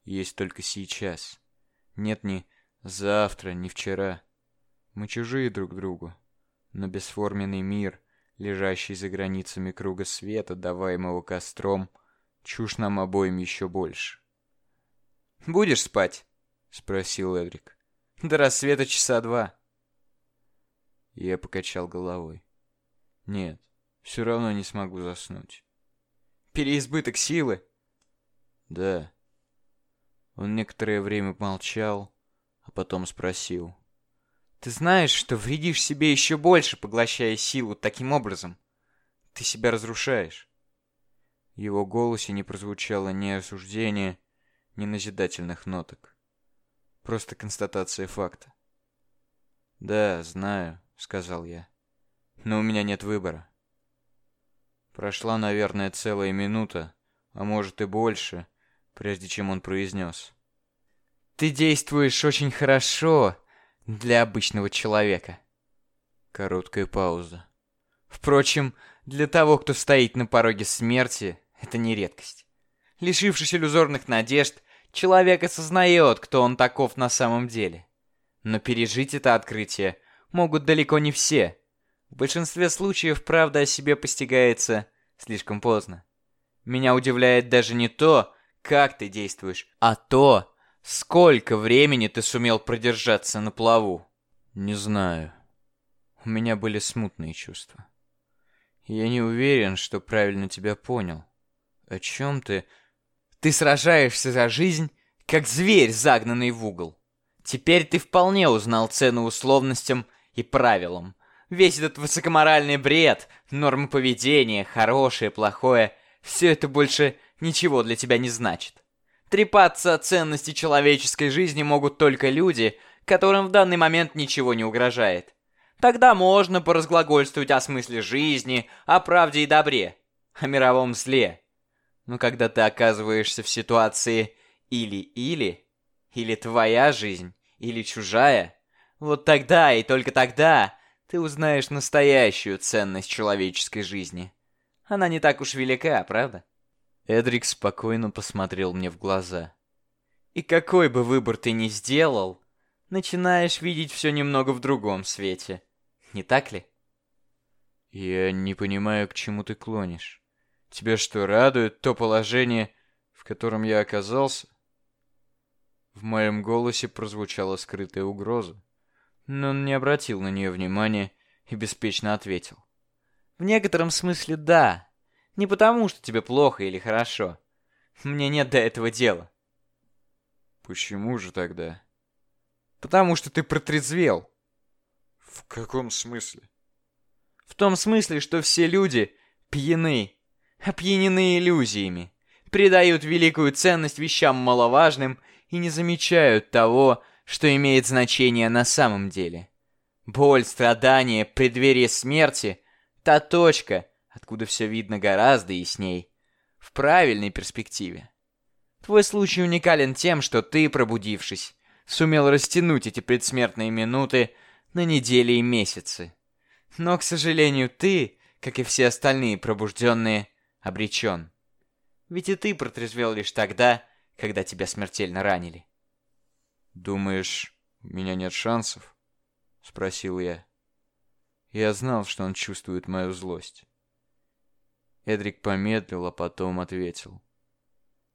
Есть только сейчас. Нет ни завтра, ни вчера. Мы чужие друг другу. Но бесформенный мир, лежащий за границами круга света, даваемого костром, чушь нам обоим еще больше. «Будешь спать?» — спросил Эдрик. «До рассвета часа два». Я покачал головой. «Нет, все равно не смогу заснуть». «Переизбыток силы?» «Да». Он некоторое время молчал, а потом спросил. «Ты знаешь, что вредишь себе еще больше, поглощая силу таким образом? Ты себя разрушаешь». Его голосе не прозвучало ни осуждения, ни назидательных ноток. Просто констатация факта. «Да, знаю», — сказал я. «Но у меня нет выбора». Прошла, наверное, целая минута, а может и больше, прежде чем он произнес. «Ты действуешь очень хорошо для обычного человека». Короткая пауза. Впрочем, для того, кто стоит на пороге смерти, это не редкость. Лишившись иллюзорных надежд, человек осознает, кто он таков на самом деле. Но пережить это открытие могут далеко не все. В большинстве случаев правда о себе постигается слишком поздно. Меня удивляет даже не то, как ты действуешь, а то, сколько времени ты сумел продержаться на плаву. Не знаю. У меня были смутные чувства. Я не уверен, что правильно тебя понял. О чем ты? Ты сражаешься за жизнь, как зверь, загнанный в угол. Теперь ты вполне узнал цену условностям и правилам. Весь этот высокоморальный бред, нормы поведения, хорошее, плохое, все это больше ничего для тебя не значит. Трепаться о ценности человеческой жизни могут только люди, которым в данный момент ничего не угрожает. Тогда можно поразглагольствовать о смысле жизни, о правде и добре, о мировом зле. Но когда ты оказываешься в ситуации или-или, или твоя жизнь, или чужая, вот тогда и только тогда ты узнаешь настоящую ценность человеческой жизни. Она не так уж велика, правда? Эдрик спокойно посмотрел мне в глаза. И какой бы выбор ты ни сделал, начинаешь видеть все немного в другом свете. Не так ли? Я не понимаю, к чему ты клонишь. Тебя что, радует то положение, в котором я оказался? В моем голосе прозвучала скрытая угроза, но он не обратил на нее внимания и беспечно ответил. В некотором смысле да. Не потому, что тебе плохо или хорошо. Мне нет до этого дела. Почему же тогда? Потому что ты протрезвел. В каком смысле? В том смысле, что все люди пьяны, опьянены иллюзиями, придают великую ценность вещам маловажным и не замечают того, что имеет значение на самом деле. Боль, страдания, преддверие смерти — та точка, откуда все видно гораздо ясней, в правильной перспективе. Твой случай уникален тем, что ты, пробудившись, сумел растянуть эти предсмертные минуты на недели и месяцы. Но, к сожалению, ты, как и все остальные пробужденные, обречен. Ведь и ты протрезвел лишь тогда, когда тебя смертельно ранили. «Думаешь, у меня нет шансов?» — спросил я. Я знал, что он чувствует мою злость. Эдрик помедлил, а потом ответил.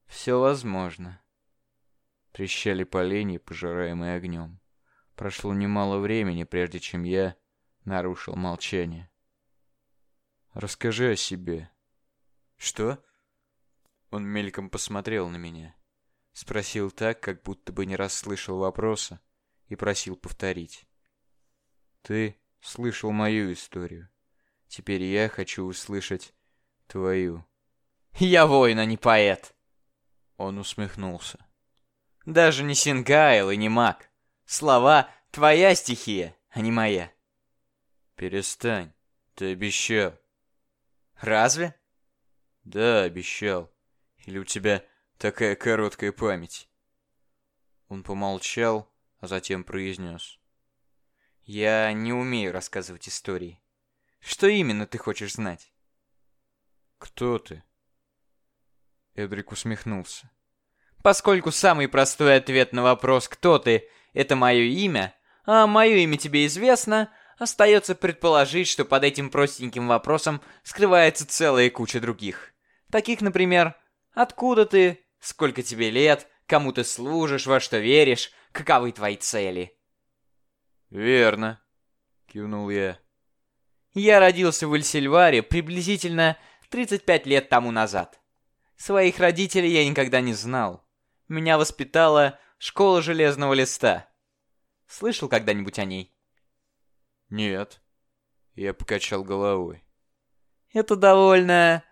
«Все возможно». Трещали поленья, пожираемые огнем. Прошло немало времени, прежде чем я нарушил молчание. «Расскажи о себе». «Что?» Он мельком посмотрел на меня. Спросил так, как будто бы не расслышал вопроса, и просил повторить. «Ты слышал мою историю. Теперь я хочу услышать твою». «Я воин, а не поэт!» Он усмехнулся. «Даже не Сингайл и не маг. Слова — твоя стихия, а не моя». «Перестань, ты обещал». «Разве?» «Да, обещал. Или у тебя такая короткая память?» Он помолчал, а затем произнес. «Я не умею рассказывать истории. Что именно ты хочешь знать?» «Кто ты?» Эдрик усмехнулся. «Поскольку самый простой ответ на вопрос «Кто ты?» — это мое имя, а мое имя тебе известно, остается предположить, что под этим простеньким вопросом скрывается целая куча других. Таких, например, Откуда ты? Сколько тебе лет? Кому ты служишь? Во что веришь? Каковы твои цели?» «Верно», — кивнул я. «Я родился в Эльсильваре приблизительно 35 лет тому назад. Своих родителей я никогда не знал. Меня воспитала школа Железного Листа. Слышал когда-нибудь о ней?» «Нет», — я покачал головой. «Это довольно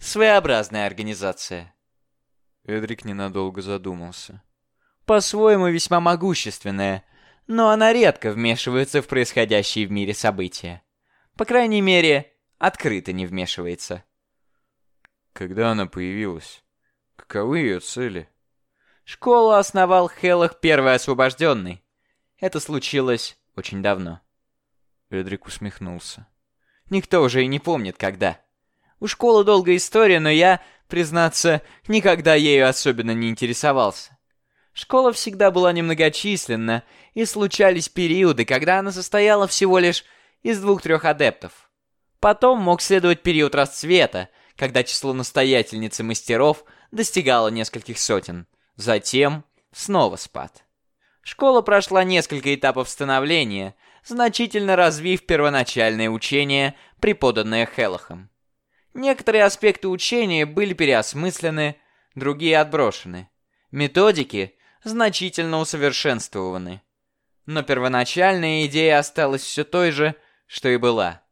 Своеобразная организация. Эдрик ненадолго задумался. По-своему весьма могущественная, но она редко вмешивается в происходящие в мире события. По крайней мере, открыто не вмешивается. Когда она появилась? Каковы ее цели? Школу основал Хелах Первый Освобожденный. Это случилось очень давно. Эдрик усмехнулся. Никто уже и не помнит, когда. У школы долгая история, но я, признаться, никогда ею особенно не интересовался. Школа всегда была немногочисленна, и случались периоды, когда она состояла всего лишь из двух-трех адептов. Потом мог следовать период расцвета, когда число настоятельниц и мастеров достигало нескольких сотен. Затем снова спад. Школа прошла несколько этапов становления, значительно развив первоначальное учение, преподанное Хелохом. Некоторые аспекты учения были переосмыслены, другие отброшены. Методики значительно усовершенствованы. Но первоначальная идея осталась все той же, что и была.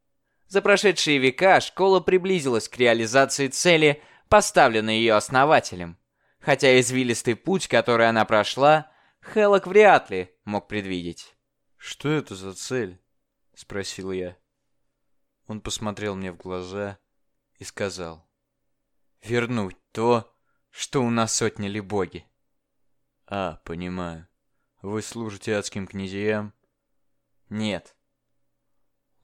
За прошедшие века школа приблизилась к реализации цели, поставленной ее основателем. Хотя извилистый путь, который она прошла, Хелок вряд ли мог предвидеть. «Что это за цель?» — спросил я. Он посмотрел мне в глаза и сказал. Вернуть то, что у нас отняли боги. А, понимаю. Вы служите адским князьям? Нет.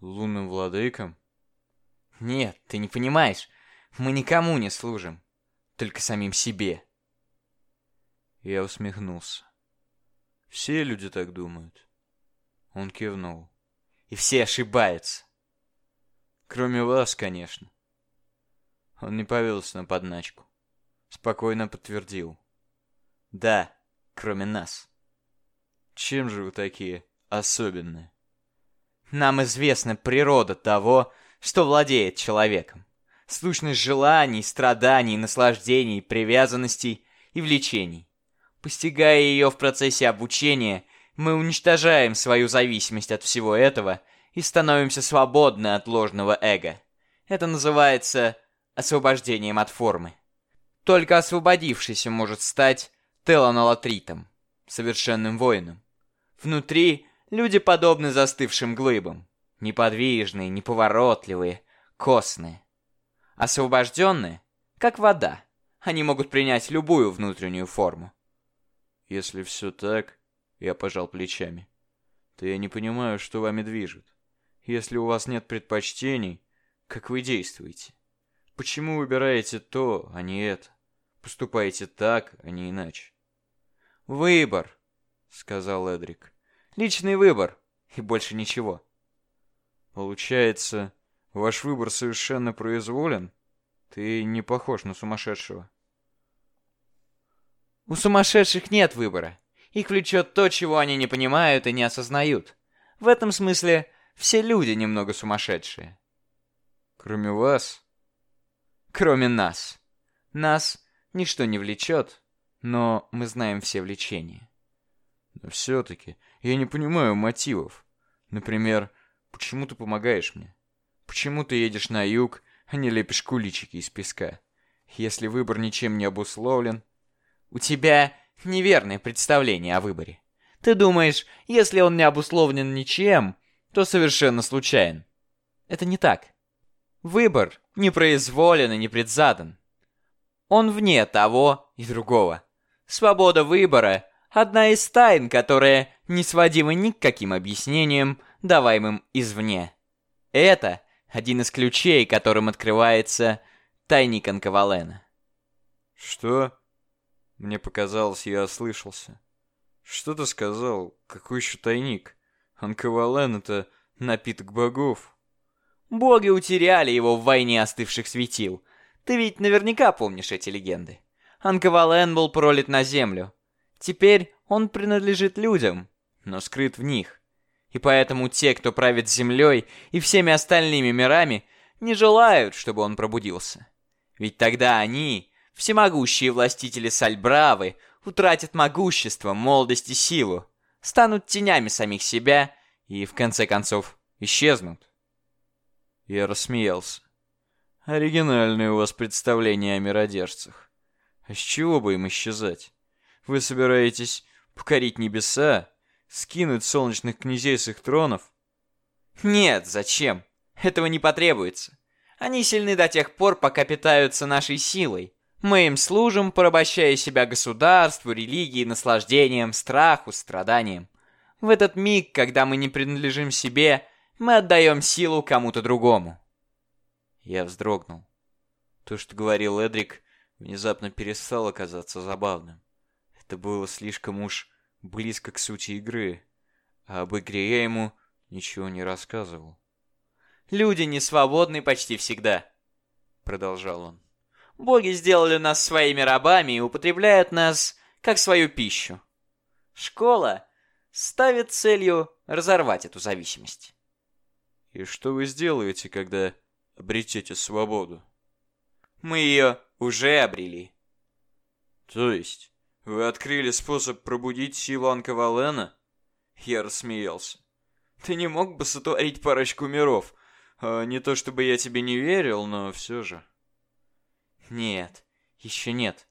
Лунным владыкам? Нет, ты не понимаешь. Мы никому не служим. Только самим себе. Я усмехнулся. Все люди так думают. Он кивнул. И все ошибаются. Кроме вас, конечно. Он не повелся на подначку. Спокойно подтвердил. Да, кроме нас. Чем же вы такие особенные? Нам известна природа того, что владеет человеком. Сущность желаний, страданий, наслаждений, привязанностей и влечений. Постигая ее в процессе обучения, мы уничтожаем свою зависимость от всего этого и становимся свободны от ложного эго. Это называется освобождением от формы. Только освободившийся может стать телонолатритом, совершенным воином. Внутри люди подобны застывшим глыбам, неподвижные, неповоротливые, костные. Освобожденные, как вода, они могут принять любую внутреннюю форму. Если все так, я пожал плечами, то я не понимаю, что вами движет. Если у вас нет предпочтений, как вы действуете? Почему выбираете то, а не это? Поступаете так, а не иначе? «Выбор», — сказал Эдрик. «Личный выбор, и больше ничего». «Получается, ваш выбор совершенно произволен? Ты не похож на сумасшедшего». «У сумасшедших нет выбора. Их влечет то, чего они не понимают и не осознают. В этом смысле все люди немного сумасшедшие». «Кроме вас?» «Кроме нас. Нас ничто не влечет, но мы знаем все влечения». «Но все-таки я не понимаю мотивов. Например, почему ты помогаешь мне? Почему ты едешь на юг, а не лепишь куличики из песка? Если выбор ничем не обусловлен...» «У тебя неверное представление о выборе. Ты думаешь, если он не обусловлен ничем, то совершенно случайен. Это не так. Выбор не произволен и не предзадан. Он вне того и другого. Свобода выбора — одна из тайн, которая не сводима ни к каким объяснениям, даваемым извне. Это один из ключей, которым открывается тайник Анкавалена. «Что?» Мне показалось, я ослышался. «Что ты сказал? Какой еще тайник? Анкавален — это напиток богов». Боги утеряли его в войне остывших светил. Ты ведь наверняка помнишь эти легенды. Анкавален был пролит на землю. Теперь он принадлежит людям, но скрыт в них. И поэтому те, кто правит землей и всеми остальными мирами, не желают, чтобы он пробудился. Ведь тогда они, всемогущие властители Сальбравы, утратят могущество, молодость и силу, станут тенями самих себя и, в конце концов, исчезнут. Я рассмеялся. Оригинальное у вас представление о миродержцах. А с чего бы им исчезать? Вы собираетесь покорить небеса, скинуть солнечных князей с их тронов? Нет, зачем? Этого не потребуется. Они сильны до тех пор, пока питаются нашей силой. Мы им служим, порабощая себя государству, религии, наслаждением, страху, страданиям. В этот миг, когда мы не принадлежим себе, мы отдаем силу кому-то другому. Я вздрогнул. То, что говорил Эдрик, внезапно перестало казаться забавным. Это было слишком уж близко к сути игры, а об игре я ему ничего не рассказывал. «Люди не свободны почти всегда», — продолжал он. «Боги сделали нас своими рабами и употребляют нас как свою пищу. Школа ставит целью разорвать эту зависимость. И что вы сделаете, когда обретете свободу? Мы ее уже обрели. То есть, вы открыли способ пробудить силу Анкавалена? Я рассмеялся. Ты не мог бы сотворить парочку миров? А, не то чтобы я тебе не верил, но все же. Нет, еще нет.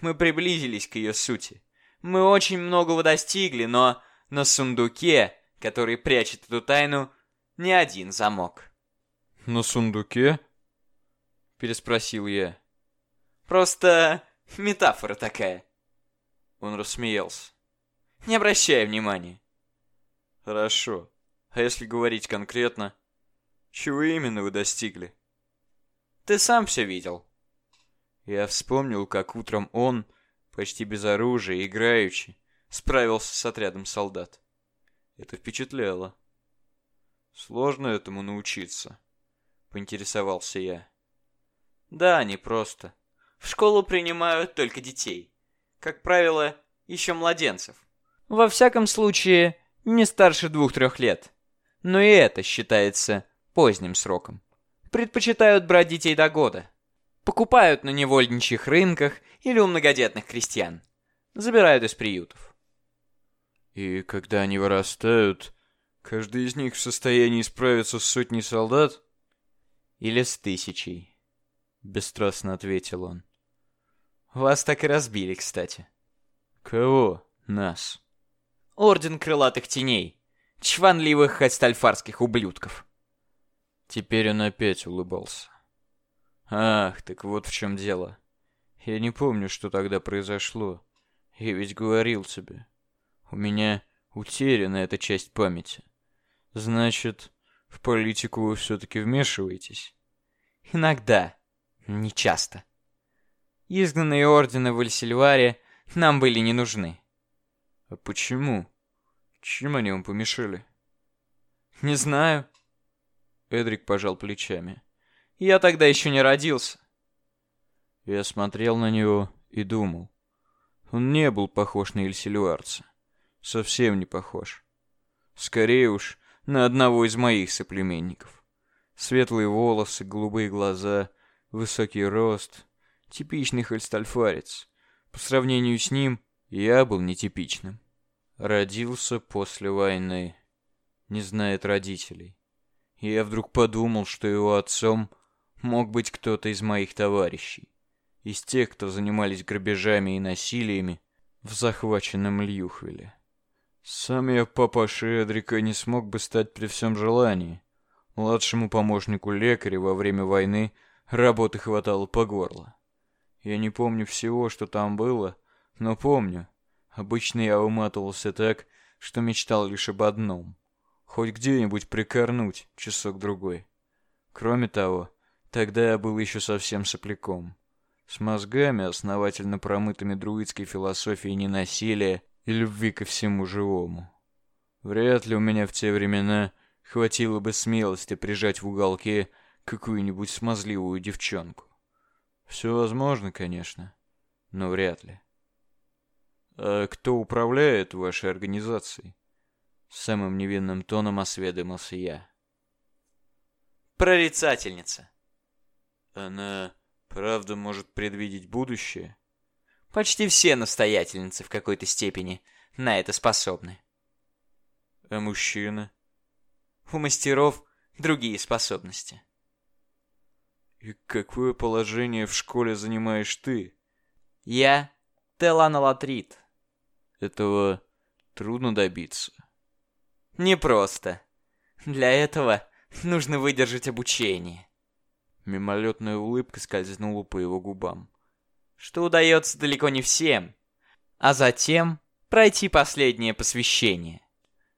Мы приблизились к ее сути. Мы очень многого достигли, но на сундуке, который прячет эту тайну, не один замок. «На сундуке?» — переспросил я. Просто метафора такая. Он рассмеялся. Не обращай внимания. Хорошо. А если говорить конкретно, чего именно вы достигли? Ты сам все видел. Я вспомнил, как утром он, почти без оружия, играючи, справился с отрядом солдат. Это впечатляло. Сложно этому научиться, поинтересовался я. Да, не просто. В школу принимают только детей. Как правило, еще младенцев. Во всяком случае, не старше двух-трех лет. Но и это считается поздним сроком. Предпочитают брать детей до года. Покупают на невольничьих рынках или у многодетных крестьян. Забирают из приютов. И когда они вырастают, каждый из них в состоянии справиться с сотней солдат? Или с тысячей. Бесстрастно ответил он. Вас так и разбили, кстати. Кого? Нас. Орден Крылатых Теней. Чванливых астальфарских ублюдков. Теперь он опять улыбался. Ах, так вот в чем дело. Я не помню, что тогда произошло. Я ведь говорил тебе. У меня утеряна эта часть памяти. Значит, в политику вы все-таки вмешиваетесь? Иногда. Не часто. Изгнанные ордены в Эльсильваре нам были не нужны. А почему? Чем они вам помешали? Не знаю. Эдрик пожал плечами. Я тогда еще не родился. Я смотрел на него и думал. Он не был похож на Эльсилюарца. Совсем не похож. Скорее уж, на одного из моих соплеменников. Светлые волосы, голубые глаза, высокий рост. Типичный хольстальфарец. По сравнению с ним, я был нетипичным. Родился после войны. Не знает родителей. И я вдруг подумал, что его отцом мог быть кто-то из моих товарищей. Из тех, кто занимались грабежами и насилиями в захваченном Льюхвилле. Сам я папаша Эдрика не смог бы стать при всем желании. Младшему помощнику лекаря во время войны работы хватало по горло. Я не помню всего, что там было, но помню. Обычно я уматывался так, что мечтал лишь об одном. Хоть где-нибудь прикорнуть часок-другой. Кроме того, тогда я был еще совсем сопляком. С мозгами, основательно промытыми друидской философией ненасилия и любви ко всему живому. Вряд ли у меня в те времена хватило бы смелости прижать в уголке какую-нибудь смазливую девчонку. Все возможно, конечно, но вряд ли. А кто управляет вашей организацией? Самым невинным тоном осведомился я. Прорицательница. Она правда может предвидеть будущее? Почти все настоятельницы в какой-то степени на это способны. А мужчина? У мастеров другие способности. И какое положение в школе занимаешь ты? Я Теланалатрит. Этого трудно добиться. Непросто. Для этого нужно выдержать обучение. Мимолетная улыбка скользнула по его губам. Что удается далеко не всем. А затем пройти последнее посвящение.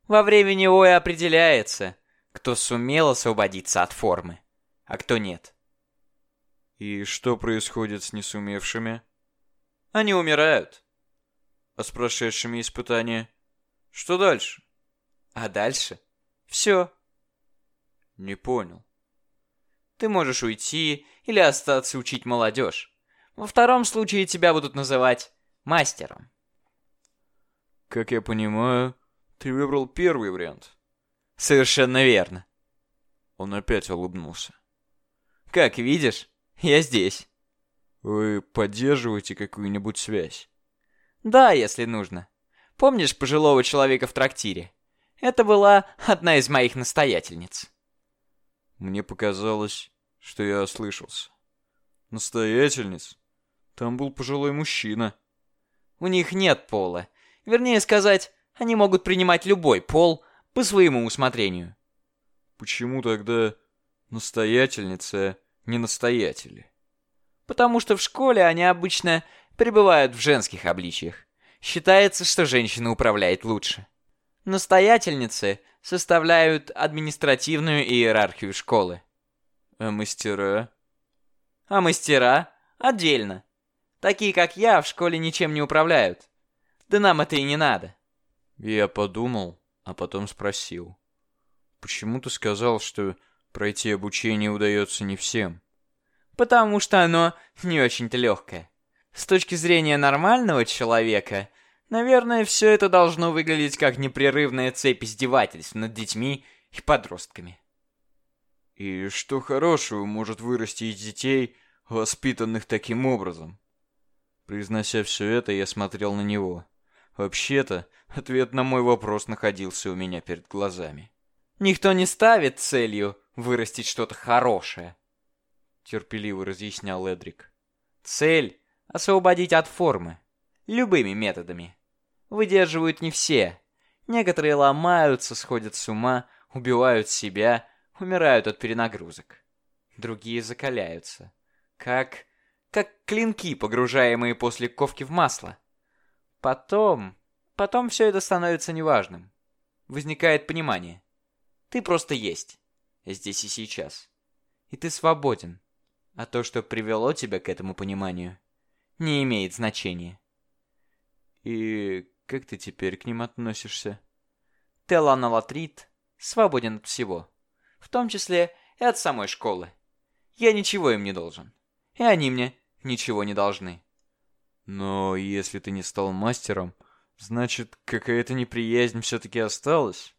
Во времени Оя определяется, кто сумел освободиться от формы, а кто нет. И что происходит с несумевшими? Они умирают. А с прошедшими испытания? Что дальше? А дальше? Все. Не понял. Ты можешь уйти или остаться учить молодежь. Во втором случае тебя будут называть мастером. Как я понимаю, ты выбрал первый вариант. Совершенно верно. Он опять улыбнулся. Как видишь, я здесь. Вы поддерживаете какую-нибудь связь? Да, если нужно. Помнишь пожилого человека в трактире? Это была одна из моих настоятельниц. Мне показалось, что я ослышался. Настоятельниц? Там был пожилой мужчина. У них нет пола. Вернее сказать, они могут принимать любой пол по своему усмотрению. Почему тогда настоятельница не настоятели? Потому что в школе они обычно пребывают в женских обличиях. Считается, что женщина управляет лучше. Настоятельницы составляют административную иерархию школы. А мастера? А мастера отдельно. Такие, как я, в школе ничем не управляют. Да нам это и не надо. Я подумал, а потом спросил. Почему ты сказал, что пройти обучение удается не всем? Потому что оно не очень-то легкое. С точки зрения нормального человека, наверное, все это должно выглядеть как непрерывная цепь издевательств над детьми и подростками. И что хорошего может вырасти из детей, воспитанных таким образом? Произнося все это, я смотрел на него. Вообще-то, ответ на мой вопрос находился у меня перед глазами. Никто не ставит целью вырастить что-то хорошее, терпеливо разъяснял Эдрик. Цель — освободить от формы. Любыми методами. Выдерживают не все. Некоторые ломаются, сходят с ума, убивают себя, умирают от перенагрузок. Другие закаляются. Как... как клинки, погружаемые после ковки в масло. Потом... потом все это становится неважным. Возникает понимание. Ты просто есть. Здесь и сейчас. И ты свободен. А то, что привело тебя к этому пониманию, не имеет значения. И как ты теперь к ним относишься? Теланолатрит свободен от всего. В том числе и от самой школы. Я ничего им не должен. И они мне ничего не должны. Но если ты не стал мастером, значит, какая-то неприязнь все-таки осталась?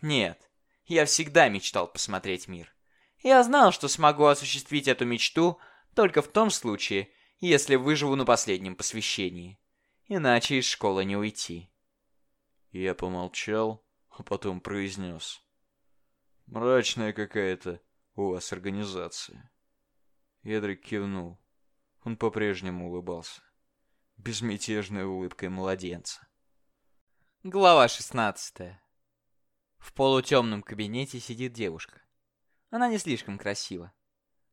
Нет, я всегда мечтал посмотреть мир. Я знал, что смогу осуществить эту мечту только в том случае, если выживу на последнем посвящении. Иначе из школы не уйти. Я помолчал, а потом произнес. Мрачная какая-то у вас организация. Едрик кивнул. Он по-прежнему улыбался. Безмятежной улыбкой младенца. Глава 16. В полутемном кабинете сидит девушка. Она не слишком красива.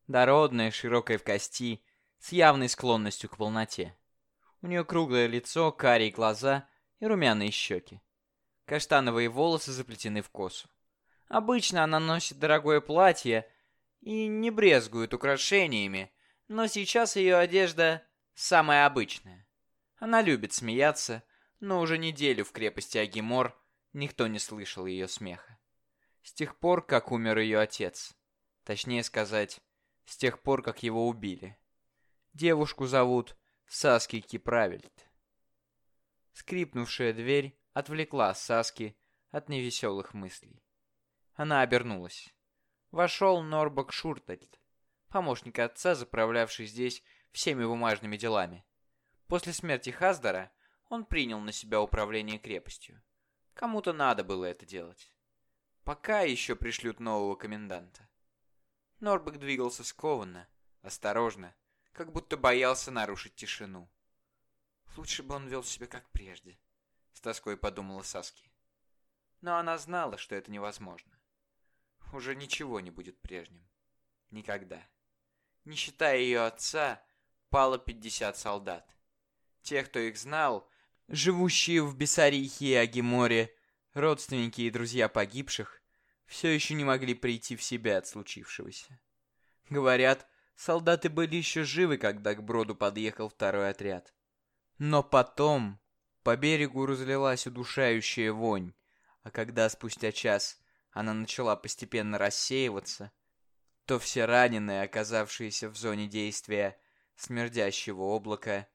Дородная, широкая в кости, с явной склонностью к полноте. У нее круглое лицо, карие глаза и румяные щеки. Каштановые волосы заплетены в косу. Обычно она носит дорогое платье и не брезгует украшениями, но сейчас ее одежда самая обычная. Она любит смеяться, но уже неделю в крепости Агимор никто не слышал ее смеха. С тех пор, как умер ее отец. Точнее сказать, с тех пор, как его убили. Девушку зовут Саски Киправельт. Скрипнувшая дверь отвлекла Саски от невеселых мыслей. Она обернулась. Вошел Норбок Шуртальд, помощник отца, заправлявший здесь всеми бумажными делами. После смерти Хаздара он принял на себя управление крепостью. Кому-то надо было это делать. Пока еще пришлют нового коменданта. Норбек двигался скованно, осторожно, как будто боялся нарушить тишину. Лучше бы он вел себя как прежде, с тоской подумала Саски. Но она знала, что это невозможно. Уже ничего не будет прежним. Никогда. Не считая ее отца, пало 50 солдат. Тех, кто их знал, живущие в Бессарихе и Агиморе, родственники и друзья погибших, все еще не могли прийти в себя от случившегося. Говорят, солдаты были еще живы, когда к броду подъехал второй отряд. Но потом по берегу разлилась удушающая вонь, а когда спустя час она начала постепенно рассеиваться, то все раненые, оказавшиеся в зоне действия смердящего облака,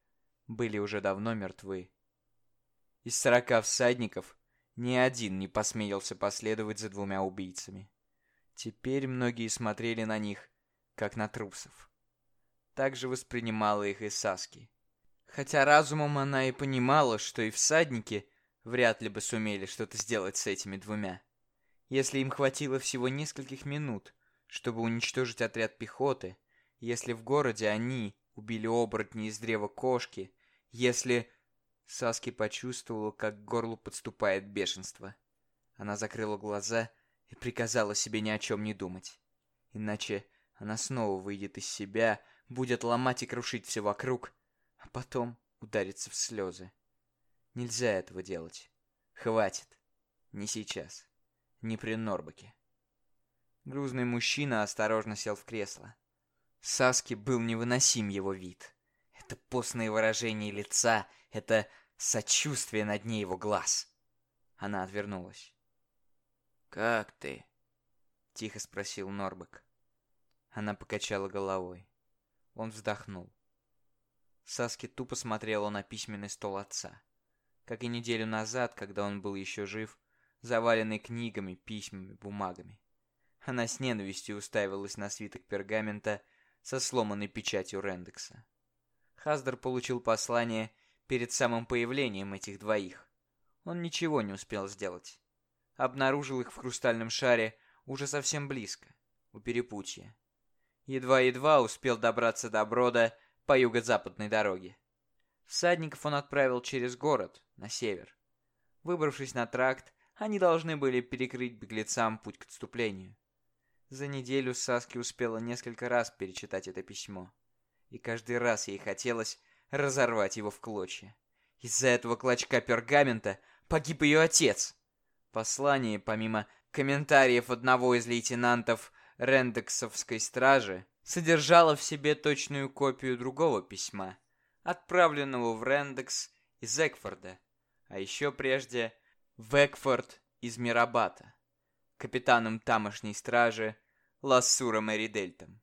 были уже давно мертвы. Из сорока всадников ни один не посмелился последовать за двумя убийцами. Теперь многие смотрели на них, как на трусов. Так же воспринимала их и Саски. Хотя разумом она и понимала, что и всадники вряд ли бы сумели что-то сделать с этими двумя. Если им хватило всего нескольких минут, чтобы уничтожить отряд пехоты, если в городе они убили оборотни из древа кошки, если Саски почувствовала, как к горлу подступает бешенство. Она закрыла глаза и приказала себе ни о чем не думать. Иначе она снова выйдет из себя, будет ломать и крушить все вокруг, а потом удариться в слезы. Нельзя этого делать. Хватит. Не сейчас. Не при Норбаке. Грузный мужчина осторожно сел в кресло. Саске был невыносим его вид. Это постное выражение лица, это сочувствие на дне его глаз. Она отвернулась. «Как ты?» — тихо спросил Норбек. Она покачала головой. Он вздохнул. Саски тупо смотрела на письменный стол отца. Как и неделю назад, когда он был еще жив, заваленный книгами, письмами, бумагами. Она с ненавистью уставилась на свиток пергамента со сломанной печатью Рендекса. Хаздер получил послание перед самым появлением этих двоих. Он ничего не успел сделать. Обнаружил их в хрустальном шаре уже совсем близко, у перепутья. Едва-едва успел добраться до Брода по юго-западной дороге. Всадников он отправил через город, на север. Выбравшись на тракт, они должны были перекрыть беглецам путь к отступлению. За неделю Саски успела несколько раз перечитать это письмо. И каждый раз ей хотелось разорвать его в клочья. Из-за этого клочка пергамента погиб ее отец. Послание, помимо комментариев одного из лейтенантов Рендексовской стражи, содержало в себе точную копию другого письма, отправленного в Рендекс из Экфорда, а еще прежде в Экфорд из Мирабата, капитаном тамошней стражи Лассуром Эридельтом.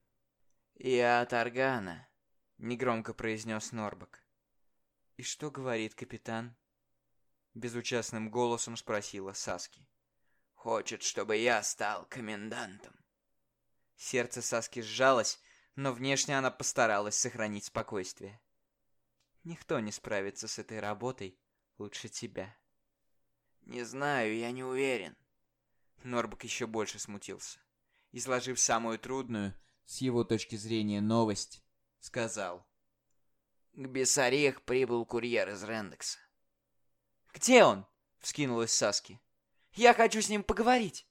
«Я от Аргана», — негромко произнес Норбак. «И что говорит капитан?» Безучастным голосом спросила Саски. «Хочет, чтобы я стал комендантом». Сердце Саски сжалось, но внешне она постаралась сохранить спокойствие. «Никто не справится с этой работой лучше тебя». «Не знаю, я не уверен». Норбак еще больше смутился. Изложив самую трудную, с его точки зрения, новость, сказал. «К Бессарех прибыл курьер из Рендекса». «Где он?» — вскинулась Саски. «Я хочу с ним поговорить».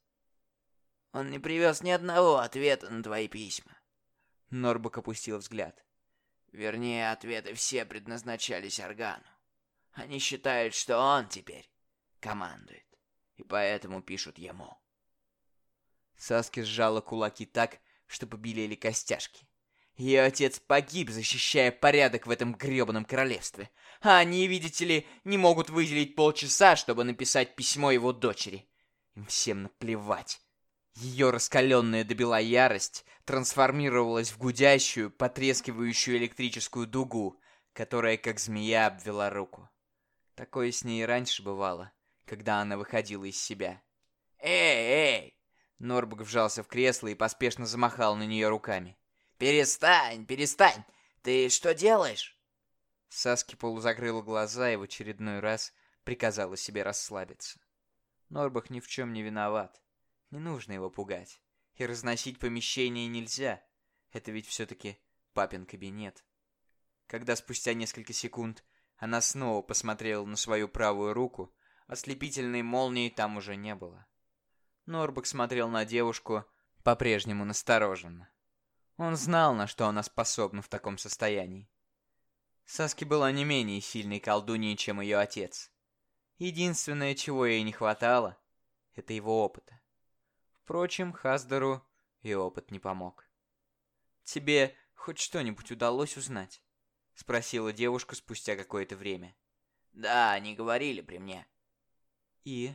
Он не привез ни одного ответа на твои письма. Норбак опустил взгляд. Вернее, ответы все предназначались Органу. Они считают, что он теперь командует, и поэтому пишут ему. Саски сжала кулаки так, что побелели костяшки. Ее отец погиб, защищая порядок в этом гребаном королевстве. А они, видите ли, не могут выделить полчаса, чтобы написать письмо его дочери. Им всем наплевать. Ее раскаленная до бела ярость трансформировалась в гудящую, потрескивающую электрическую дугу, которая, как змея, обвела руку. Такое с ней и раньше бывало, когда она выходила из себя. «Эй, эй!» Норбок вжался в кресло и поспешно замахал на нее руками. «Перестань, перестань! Ты что делаешь?» Саски полузакрыла глаза и в очередной раз приказала себе расслабиться. Норбах ни в чем не виноват. Не нужно его пугать. И разносить помещение нельзя. Это ведь все-таки папин кабинет. Когда спустя несколько секунд она снова посмотрела на свою правую руку, ослепительной молнии там уже не было. Норбак смотрел на девушку по-прежнему настороженно. Он знал, на что она способна в таком состоянии. Саски была не менее сильной колдуньей, чем ее отец. Единственное, чего ей не хватало, это его опыта. Впрочем, Хаздеру и опыт не помог. «Тебе хоть что-нибудь удалось узнать?» — спросила девушка спустя какое-то время. «Да, они говорили при мне». «И?»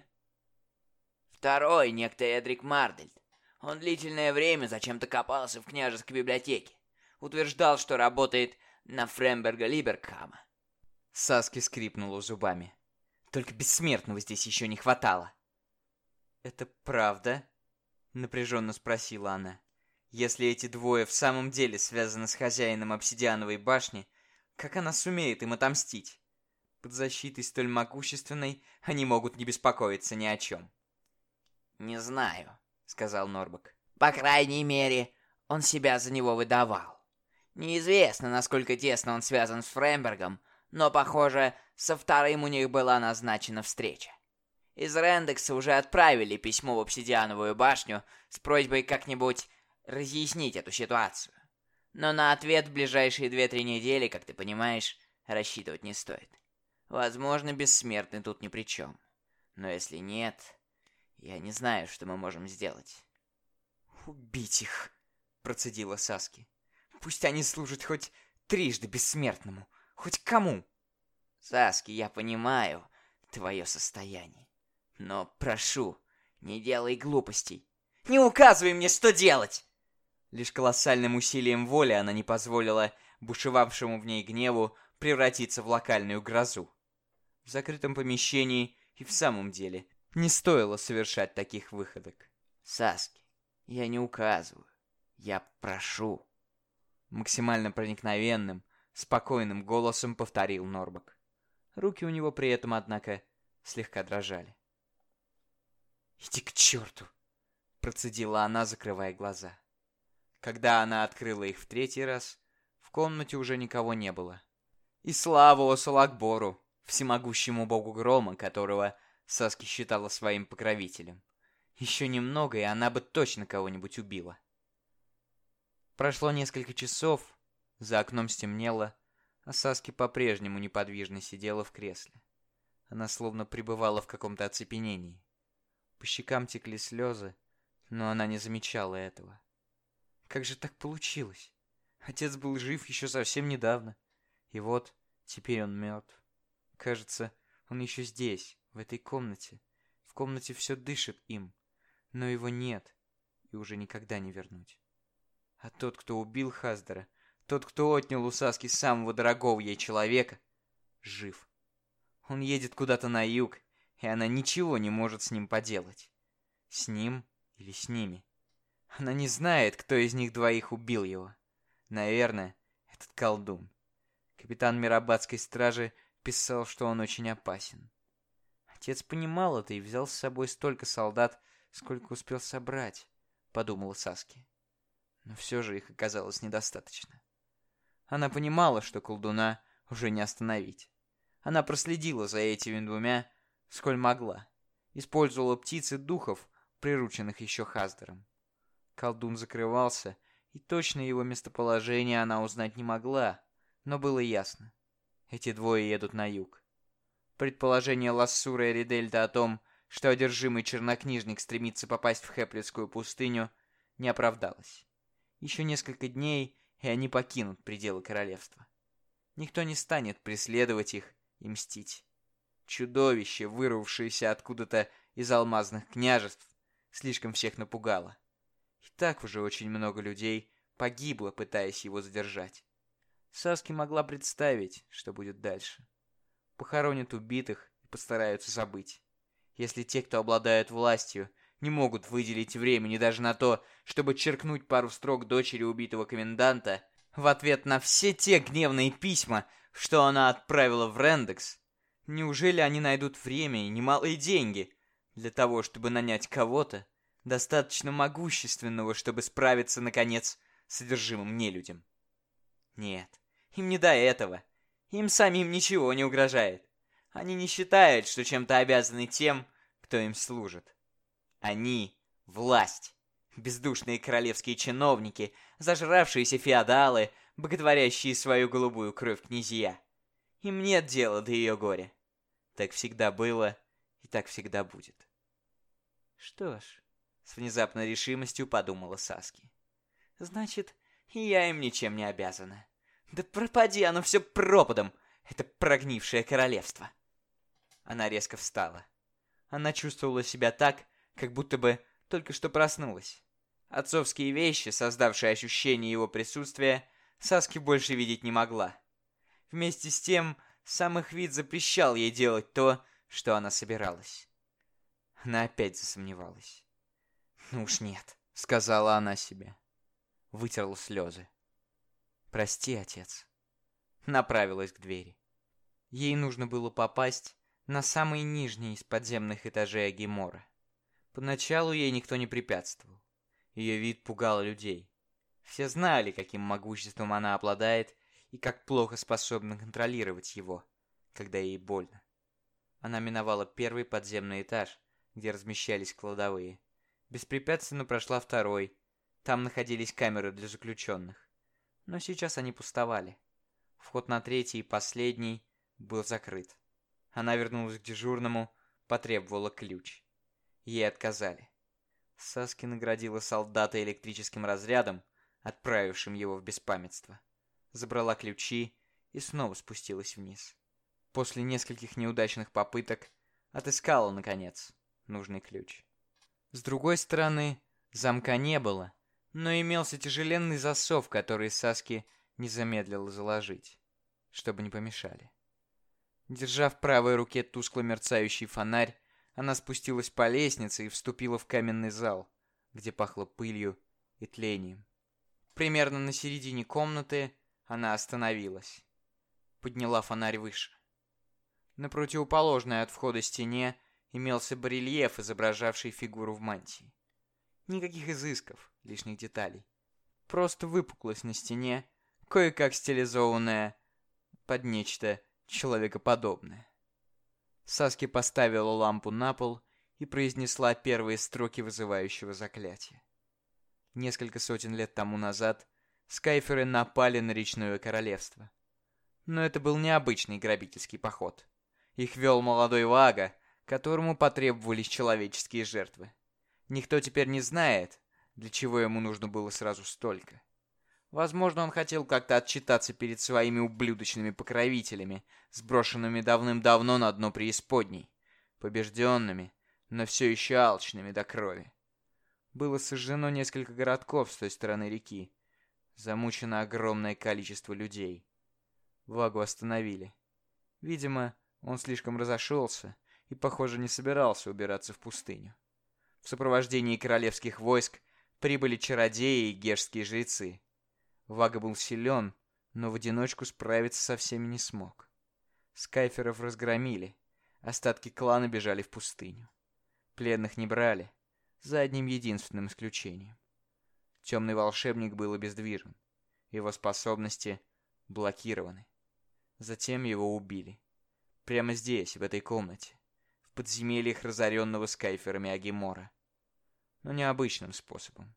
«Второй, некто Эдрик Мардельд. Он длительное время зачем-то копался в княжеской библиотеке. Утверждал, что работает на Фремберга Либеркама». Саски скрипнула зубами. «Только бессмертного здесь еще не хватало». «Это правда?» Напряженно спросила она. Если эти двое в самом деле связаны с хозяином обсидиановой башни, как она сумеет им отомстить? Под защитой столь могущественной они могут не беспокоиться ни о чем. «Не знаю», — сказал Норбак. «По крайней мере, он себя за него выдавал. Неизвестно, насколько тесно он связан с Фрембергом, но, похоже, со вторым у них была назначена встреча. Из Рендекса уже отправили письмо в Обсидиановую башню с просьбой как-нибудь разъяснить эту ситуацию. Но на ответ в ближайшие две-три недели, как ты понимаешь, рассчитывать не стоит. Возможно, бессмертный тут ни при чем. Но если нет, я не знаю, что мы можем сделать. «Убить их!» — процедила Саски. «Пусть они служат хоть трижды бессмертному, хоть кому!» «Саски, я понимаю твое состояние. Но прошу, не делай глупостей. Не указывай мне, что делать!» Лишь колоссальным усилием воли она не позволила бушевавшему в ней гневу превратиться в локальную грозу. В закрытом помещении и в самом деле не стоило совершать таких выходок. «Саски, я не указываю. Я прошу». Максимально проникновенным, спокойным голосом повторил Норбак. Руки у него при этом, однако, слегка дрожали. «Иди к черту!» — процедила она, закрывая глаза. Когда она открыла их в третий раз, в комнате уже никого не было. И слава Осалакбору, всемогущему богу грома, которого Саски считала своим покровителем. Еще немного, и она бы точно кого-нибудь убила. Прошло несколько часов, за окном стемнело, а Саски по-прежнему неподвижно сидела в кресле. Она словно пребывала в каком-то оцепенении. По щекам текли слезы, но она не замечала этого. Как же так получилось? Отец был жив еще совсем недавно. И вот, теперь он мертв. Кажется, он еще здесь, в этой комнате. В комнате все дышит им. Но его нет, и уже никогда не вернуть. А тот, кто убил Хаздера, тот, кто отнял у Саски самого дорогого ей человека, жив. Он едет куда-то на юг, и она ничего не может с ним поделать. С ним или с ними. Она не знает, кто из них двоих убил его. Наверное, этот колдун. Капитан Мирабадской стражи писал, что он очень опасен. Отец понимал это и взял с собой столько солдат, сколько успел собрать, подумала Саски. Но все же их оказалось недостаточно. Она понимала, что колдуна уже не остановить. Она проследила за этими двумя, сколь могла. Использовала птицы духов, прирученных еще Хаздером. Колдун закрывался, и точно его местоположение она узнать не могла, но было ясно. Эти двое едут на юг. Предположение Лассура и Ридельта о том, что одержимый чернокнижник стремится попасть в Хеплицкую пустыню, не оправдалось. Еще несколько дней, и они покинут пределы королевства. Никто не станет преследовать их и мстить. Чудовище, вырвавшееся откуда-то из алмазных княжеств, слишком всех напугало. И так уже очень много людей погибло, пытаясь его задержать. Саски могла представить, что будет дальше. Похоронят убитых и постараются забыть. Если те, кто обладают властью, не могут выделить времени даже на то, чтобы черкнуть пару строк дочери убитого коменданта, в ответ на все те гневные письма, что она отправила в Рендекс, неужели они найдут время и немалые деньги для того, чтобы нанять кого-то, достаточно могущественного, чтобы справиться, наконец, с содержимым нелюдям. Нет, им не до этого. Им самим ничего не угрожает. Они не считают, что чем-то обязаны тем, кто им служит. Они — власть. Бездушные королевские чиновники, зажравшиеся феодалы, боготворящие свою голубую кровь князья. Им нет дела до ее горя. Так всегда было и так всегда будет. Что ж, с внезапной решимостью подумала Саски. Значит, я им ничем не обязана. Да пропади оно все пропадом, это прогнившее королевство. Она резко встала. Она чувствовала себя так, как будто бы только что проснулась. Отцовские вещи, создавшие ощущение его присутствия, Саски больше видеть не могла. Вместе с тем, сам их вид запрещал ей делать то, что она собиралась. Она опять засомневалась. «Ну уж нет», — сказала она себе. Вытерла слезы. «Прости, отец». Направилась к двери. Ей нужно было попасть на самый нижний из подземных этажей Агимора. Поначалу ей никто не препятствовал. Ее вид пугал людей. Все знали, каким могуществом она обладает и как плохо способна контролировать его, когда ей больно. Она миновала первый подземный этаж, где размещались кладовые. Беспрепятственно прошла второй. Там находились камеры для заключенных. Но сейчас они пустовали. Вход на третий и последний был закрыт. Она вернулась к дежурному, потребовала ключ. Ей отказали. Саски наградила солдата электрическим разрядом, отправившим его в беспамятство. Забрала ключи и снова спустилась вниз. После нескольких неудачных попыток отыскала, наконец, нужный ключ. С другой стороны, замка не было, но имелся тяжеленный засов, который Саски не замедлила заложить, чтобы не помешали. Держа в правой руке тускло мерцающий фонарь, она спустилась по лестнице и вступила в каменный зал, где пахло пылью и тлением. Примерно на середине комнаты она остановилась. Подняла фонарь выше. На противоположной от входа стене имелся барельеф, изображавший фигуру в мантии. Никаких изысков, лишних деталей. Просто выпуклость на стене, кое-как стилизованная под нечто человекоподобное. Саски поставила лампу на пол и произнесла первые строки вызывающего заклятия. Несколько сотен лет тому назад скайферы напали на речное королевство. Но это был необычный грабительский поход. Их вел молодой Вага, которому потребовались человеческие жертвы. Никто теперь не знает, для чего ему нужно было сразу столько. Возможно, он хотел как-то отчитаться перед своими ублюдочными покровителями, сброшенными давным-давно на дно преисподней, побежденными, но все еще алчными до крови. Было сожжено несколько городков с той стороны реки. Замучено огромное количество людей. Вагу остановили. Видимо, он слишком разошелся и, похоже, не собирался убираться в пустыню. В сопровождении королевских войск прибыли чародеи и гешские жрецы. Вага был силен, но в одиночку справиться со всеми не смог. Скайферов разгромили, остатки клана бежали в пустыню. Пленных не брали, за одним единственным исключением. Темный волшебник был обездвижен, его способности блокированы. Затем его убили. Прямо здесь, в этой комнате, в подземельях разоренного скайферами Агимора. Но необычным способом.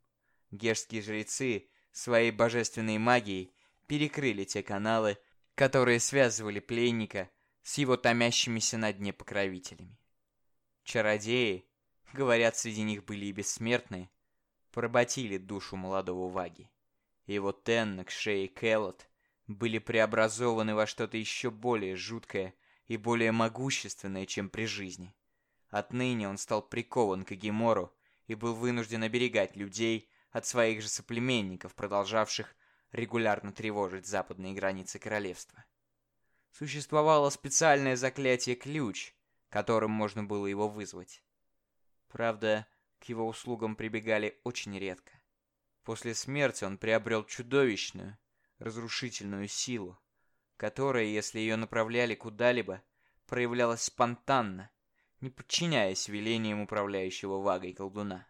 Гешские жрецы своей божественной магией перекрыли те каналы, которые связывали пленника с его томящимися на дне покровителями. Чародеи, говорят, среди них были и бессмертные, поработили душу молодого Ваги. Его Теннок, Шей и Келлот были преобразованы во что-то еще более жуткое и более могущественное, чем при жизни. Отныне он стал прикован к Агимору и был вынужден оберегать людей от своих же соплеменников, продолжавших регулярно тревожить западные границы королевства. Существовало специальное заклятие «Ключ», которым можно было его вызвать. Правда, к его услугам прибегали очень редко. После смерти он приобрел чудовищную, разрушительную силу, которая, если ее направляли куда-либо, проявлялась спонтанно, не подчиняясь велениям управляющего вагой колдуна.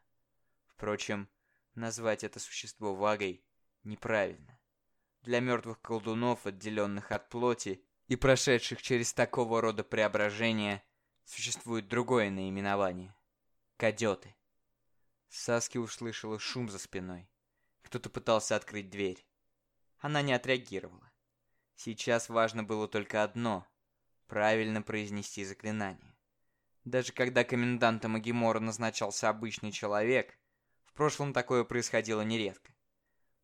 Впрочем, Назвать это существо вагой неправильно. Для мертвых колдунов, отделенных от плоти и прошедших через такого рода преображения, существует другое наименование — кадеты. Саски услышала шум за спиной. Кто-то пытался открыть дверь. Она не отреагировала. Сейчас важно было только одно — правильно произнести заклинание. Даже когда комендантом Агимора назначался обычный человек, прошлом такое происходило нередко.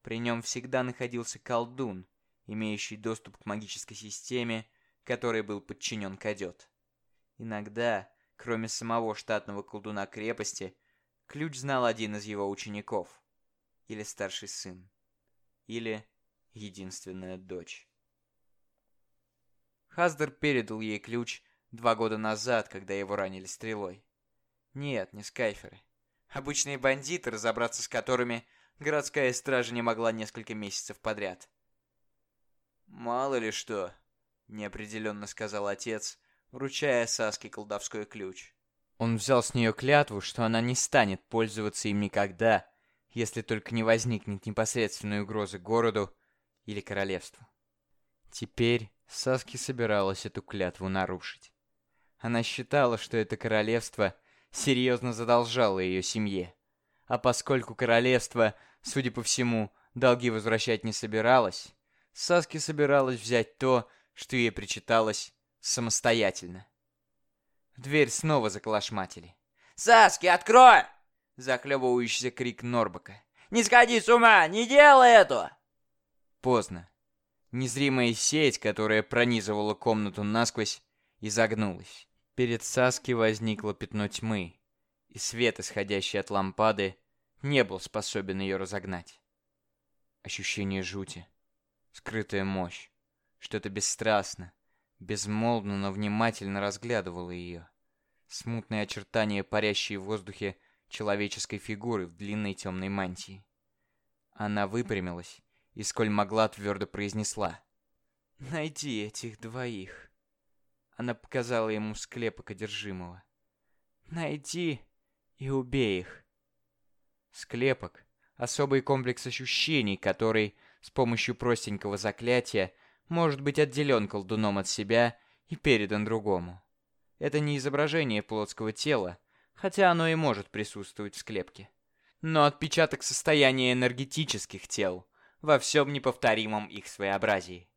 При нем всегда находился колдун, имеющий доступ к магической системе, которой был подчинен кадет. Иногда, кроме самого штатного колдуна крепости, ключ знал один из его учеников. Или старший сын. Или единственная дочь. Хаздер передал ей ключ два года назад, когда его ранили стрелой. Нет, не скайферы. Обычные бандиты, разобраться с которыми городская стража не могла несколько месяцев подряд. «Мало ли что», — неопределенно сказал отец, вручая Саске колдовской ключ. Он взял с нее клятву, что она не станет пользоваться им никогда, если только не возникнет непосредственной угрозы городу или королевству. Теперь Саски собиралась эту клятву нарушить. Она считала, что это королевство серьезно задолжало ее семье. А поскольку королевство, судя по всему, Долги возвращать не собиралась. Саски собиралась взять то, что ей причиталось, самостоятельно. Дверь снова заколошматили. «Саски, открой!» Захлебывающийся крик Норбака. «Не сходи с ума! Не делай этого!» Поздно. Незримая сеть, которая пронизывала комнату насквозь, изогнулась. Перед Саски возникло пятно тьмы, и свет, исходящий от лампады, не был способен ее разогнать. Ощущение жути, скрытая мощь, что-то бесстрастно, безмолвно, но внимательно разглядывало ее. Смутные очертания, парящие в воздухе человеческой фигуры в длинной темной мантии. Она выпрямилась и, сколь могла, твердо произнесла. «Найди этих двоих». Она показала ему склепок одержимого. «Найди и убей их». Склепок — особый комплекс ощущений, который с помощью простенького заклятия может быть отделен колдуном от себя и передан другому. Это не изображение плотского тела, хотя оно и может присутствовать в склепке. Но отпечаток состояния энергетических тел во всем неповторимом их своеобразии.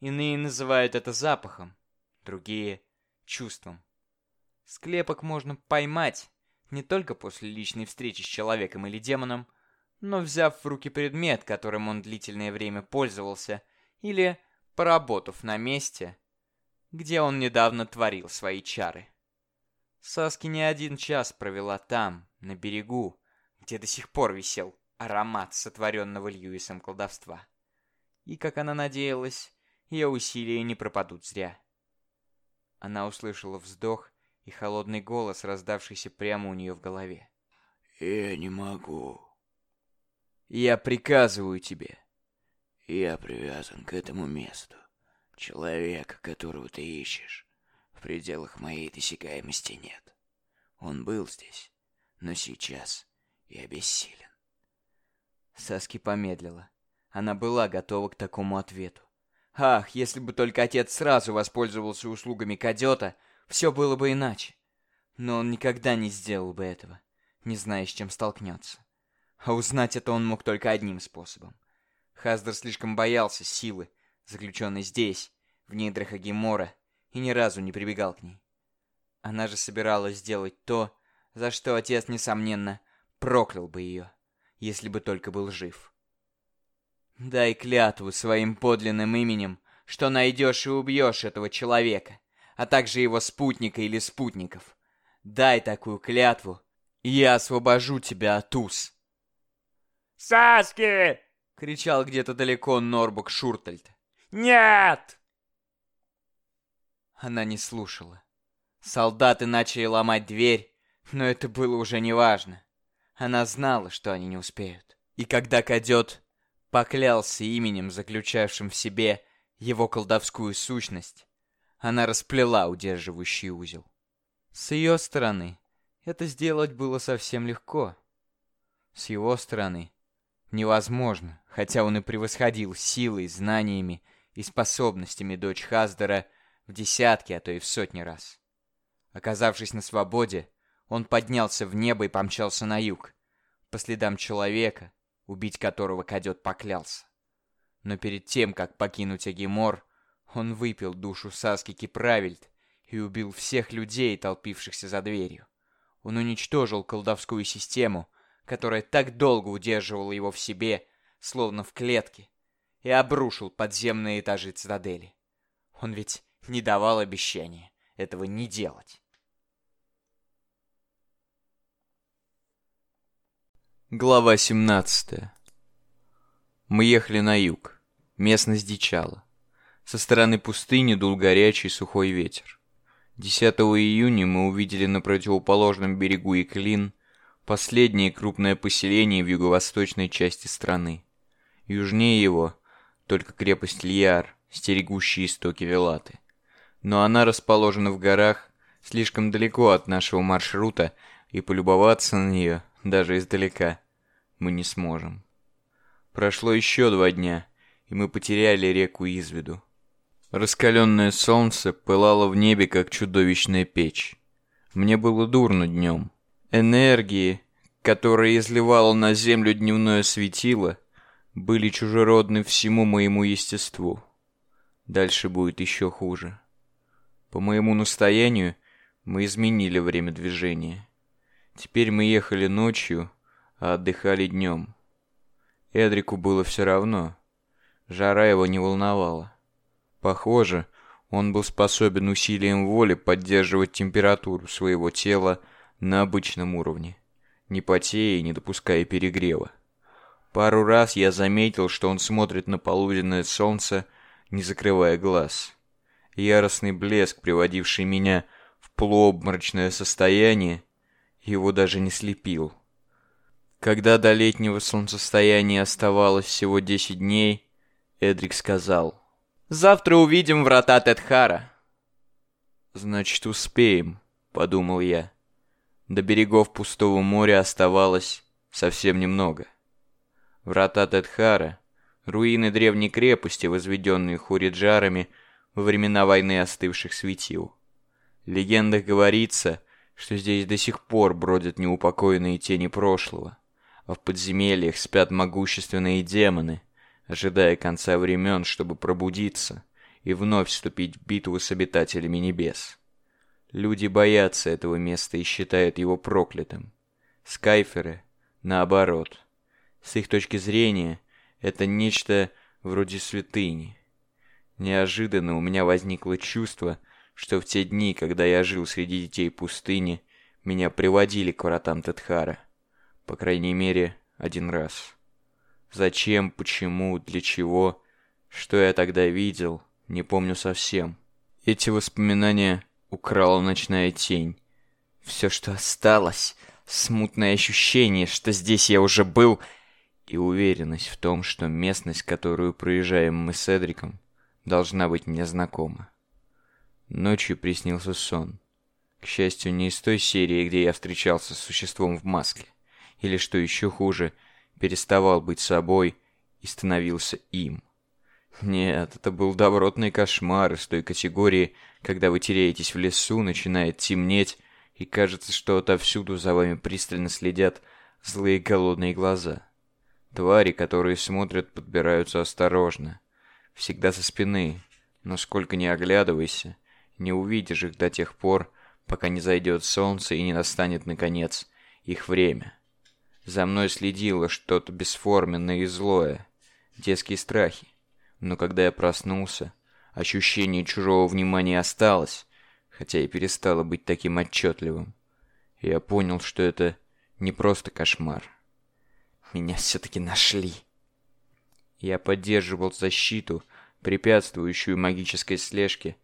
Иные называют это запахом, другие — чувством. Склепок можно поймать не только после личной встречи с человеком или демоном, но взяв в руки предмет, которым он длительное время пользовался, или поработав на месте, где он недавно творил свои чары. Саски не один час провела там, на берегу, где до сих пор висел аромат сотворенного Льюисом колдовства. И, как она надеялась, ее усилия не пропадут зря. Она услышала вздох и холодный голос, раздавшийся прямо у нее в голове. «Я не могу. «Я приказываю тебе». Я привязан к этому месту. Человека, которого ты ищешь, в пределах моей досягаемости нет. Он был здесь, но сейчас я бессилен. Саски помедлила. Она была готова к такому ответу. Ах, если бы только отец сразу воспользовался услугами Кадета, все было бы иначе. Но он никогда не сделал бы этого, не зная, с чем столкнется. А узнать это он мог только одним способом. Хаздер слишком боялся силы, заключенной здесь, в недрах Агимора, и ни разу не прибегал к ней. Она же собиралась сделать то, за что отец, несомненно, проклял бы ее, если бы только был жив. Дай клятву своим подлинным именем, что найдешь и убьешь этого человека, а также его спутника или спутников. Дай такую клятву, и я освобожу тебя от уз. «Саски!» — кричал где-то далеко Норбук Шуртальд. «Нет!» Она не слушала. Солдаты начали ломать дверь, но это было уже неважно. Она знала, что они не успеют. И когда Кадет поклялся именем, заключавшим в себе его колдовскую сущность, она расплела удерживающий узел. С ее стороны это сделать было совсем легко. С его стороны невозможно, хотя он и превосходил силой, знаниями и способностями дочь Хаздера в десятки, а то и в сотни раз. Оказавшись на свободе, он поднялся в небо и помчался на юг, по следам человека, убить которого Кадет поклялся. Но перед тем, как покинуть Агимор, он выпил душу Саски Киправельд и убил всех людей, толпившихся за дверью. Он уничтожил колдовскую систему, которая так долго удерживала его в себе, словно в клетке, и обрушил подземные этажи цитадели. Он ведь не давал обещания этого не делать. Глава 17 Мы ехали на юг. Местность дичала. Со стороны пустыни дул горячий сухой ветер. 10 июня мы увидели на противоположном берегу Иклин последнее крупное поселение в юго-восточной части страны. Южнее его только крепость Льяр, стерегущая истоки Велаты. Но она расположена в горах, слишком далеко от нашего маршрута, и полюбоваться на нее, даже издалека, мы не сможем. Прошло еще два дня, и мы потеряли реку из виду. Раскаленное солнце пылало в небе, как чудовищная печь. Мне было дурно днем. Энергии, которые изливало на землю дневное светило, были чужеродны всему моему естеству. Дальше будет еще хуже. По моему настоянию мы изменили время движения. Теперь мы ехали ночью, а отдыхали днем. Эдрику было все равно. Жара его не волновала. Похоже, он был способен усилием воли поддерживать температуру своего тела на обычном уровне, не потея и не допуская перегрева. Пару раз я заметил, что он смотрит на полуденное солнце, не закрывая глаз. Яростный блеск, приводивший меня в полуобморочное состояние, его даже не слепил. Когда до летнего солнцестояния оставалось всего десять дней, Эдрик сказал, «Завтра увидим врата Тетхара». «Значит, успеем», — подумал я. До берегов пустого моря оставалось совсем немного. Врата Тетхара, руины древней крепости, возведенные хуриджарами во времена войны остывших светил. В легендах говорится, что здесь до сих пор бродят неупокоенные тени прошлого, а в подземельях спят могущественные демоны, ожидая конца времен, чтобы пробудиться и вновь вступить в битву с обитателями небес. Люди боятся этого места и считают его проклятым. Скайферы, наоборот – с их точки зрения, это нечто вроде святыни. Неожиданно у меня возникло чувство, что в те дни, когда я жил среди детей пустыни, меня приводили к вратам Тетхара. По крайней мере, один раз. Зачем, почему, для чего, что я тогда видел, не помню совсем. Эти воспоминания украла ночная тень. Все, что осталось, смутное ощущение, что здесь я уже был — и уверенность в том, что местность, которую проезжаем мы с Эдриком, должна быть мне знакома. Ночью приснился сон. К счастью, не из той серии, где я встречался с существом в маске, или, что еще хуже, переставал быть собой и становился им. Нет, это был добротный кошмар из той категории, когда вы теряетесь в лесу, начинает темнеть, и кажется, что отовсюду за вами пристально следят злые голодные глаза. Твари, которые смотрят, подбираются осторожно. Всегда со спины, но сколько ни оглядывайся, не увидишь их до тех пор, пока не зайдет солнце и не настанет, наконец, их время. За мной следило что-то бесформенное и злое, детские страхи. Но когда я проснулся, ощущение чужого внимания осталось, хотя и перестало быть таким отчетливым. Я понял, что это не просто кошмар. Меня все-таки нашли. Я поддерживал защиту, препятствующую магической слежке,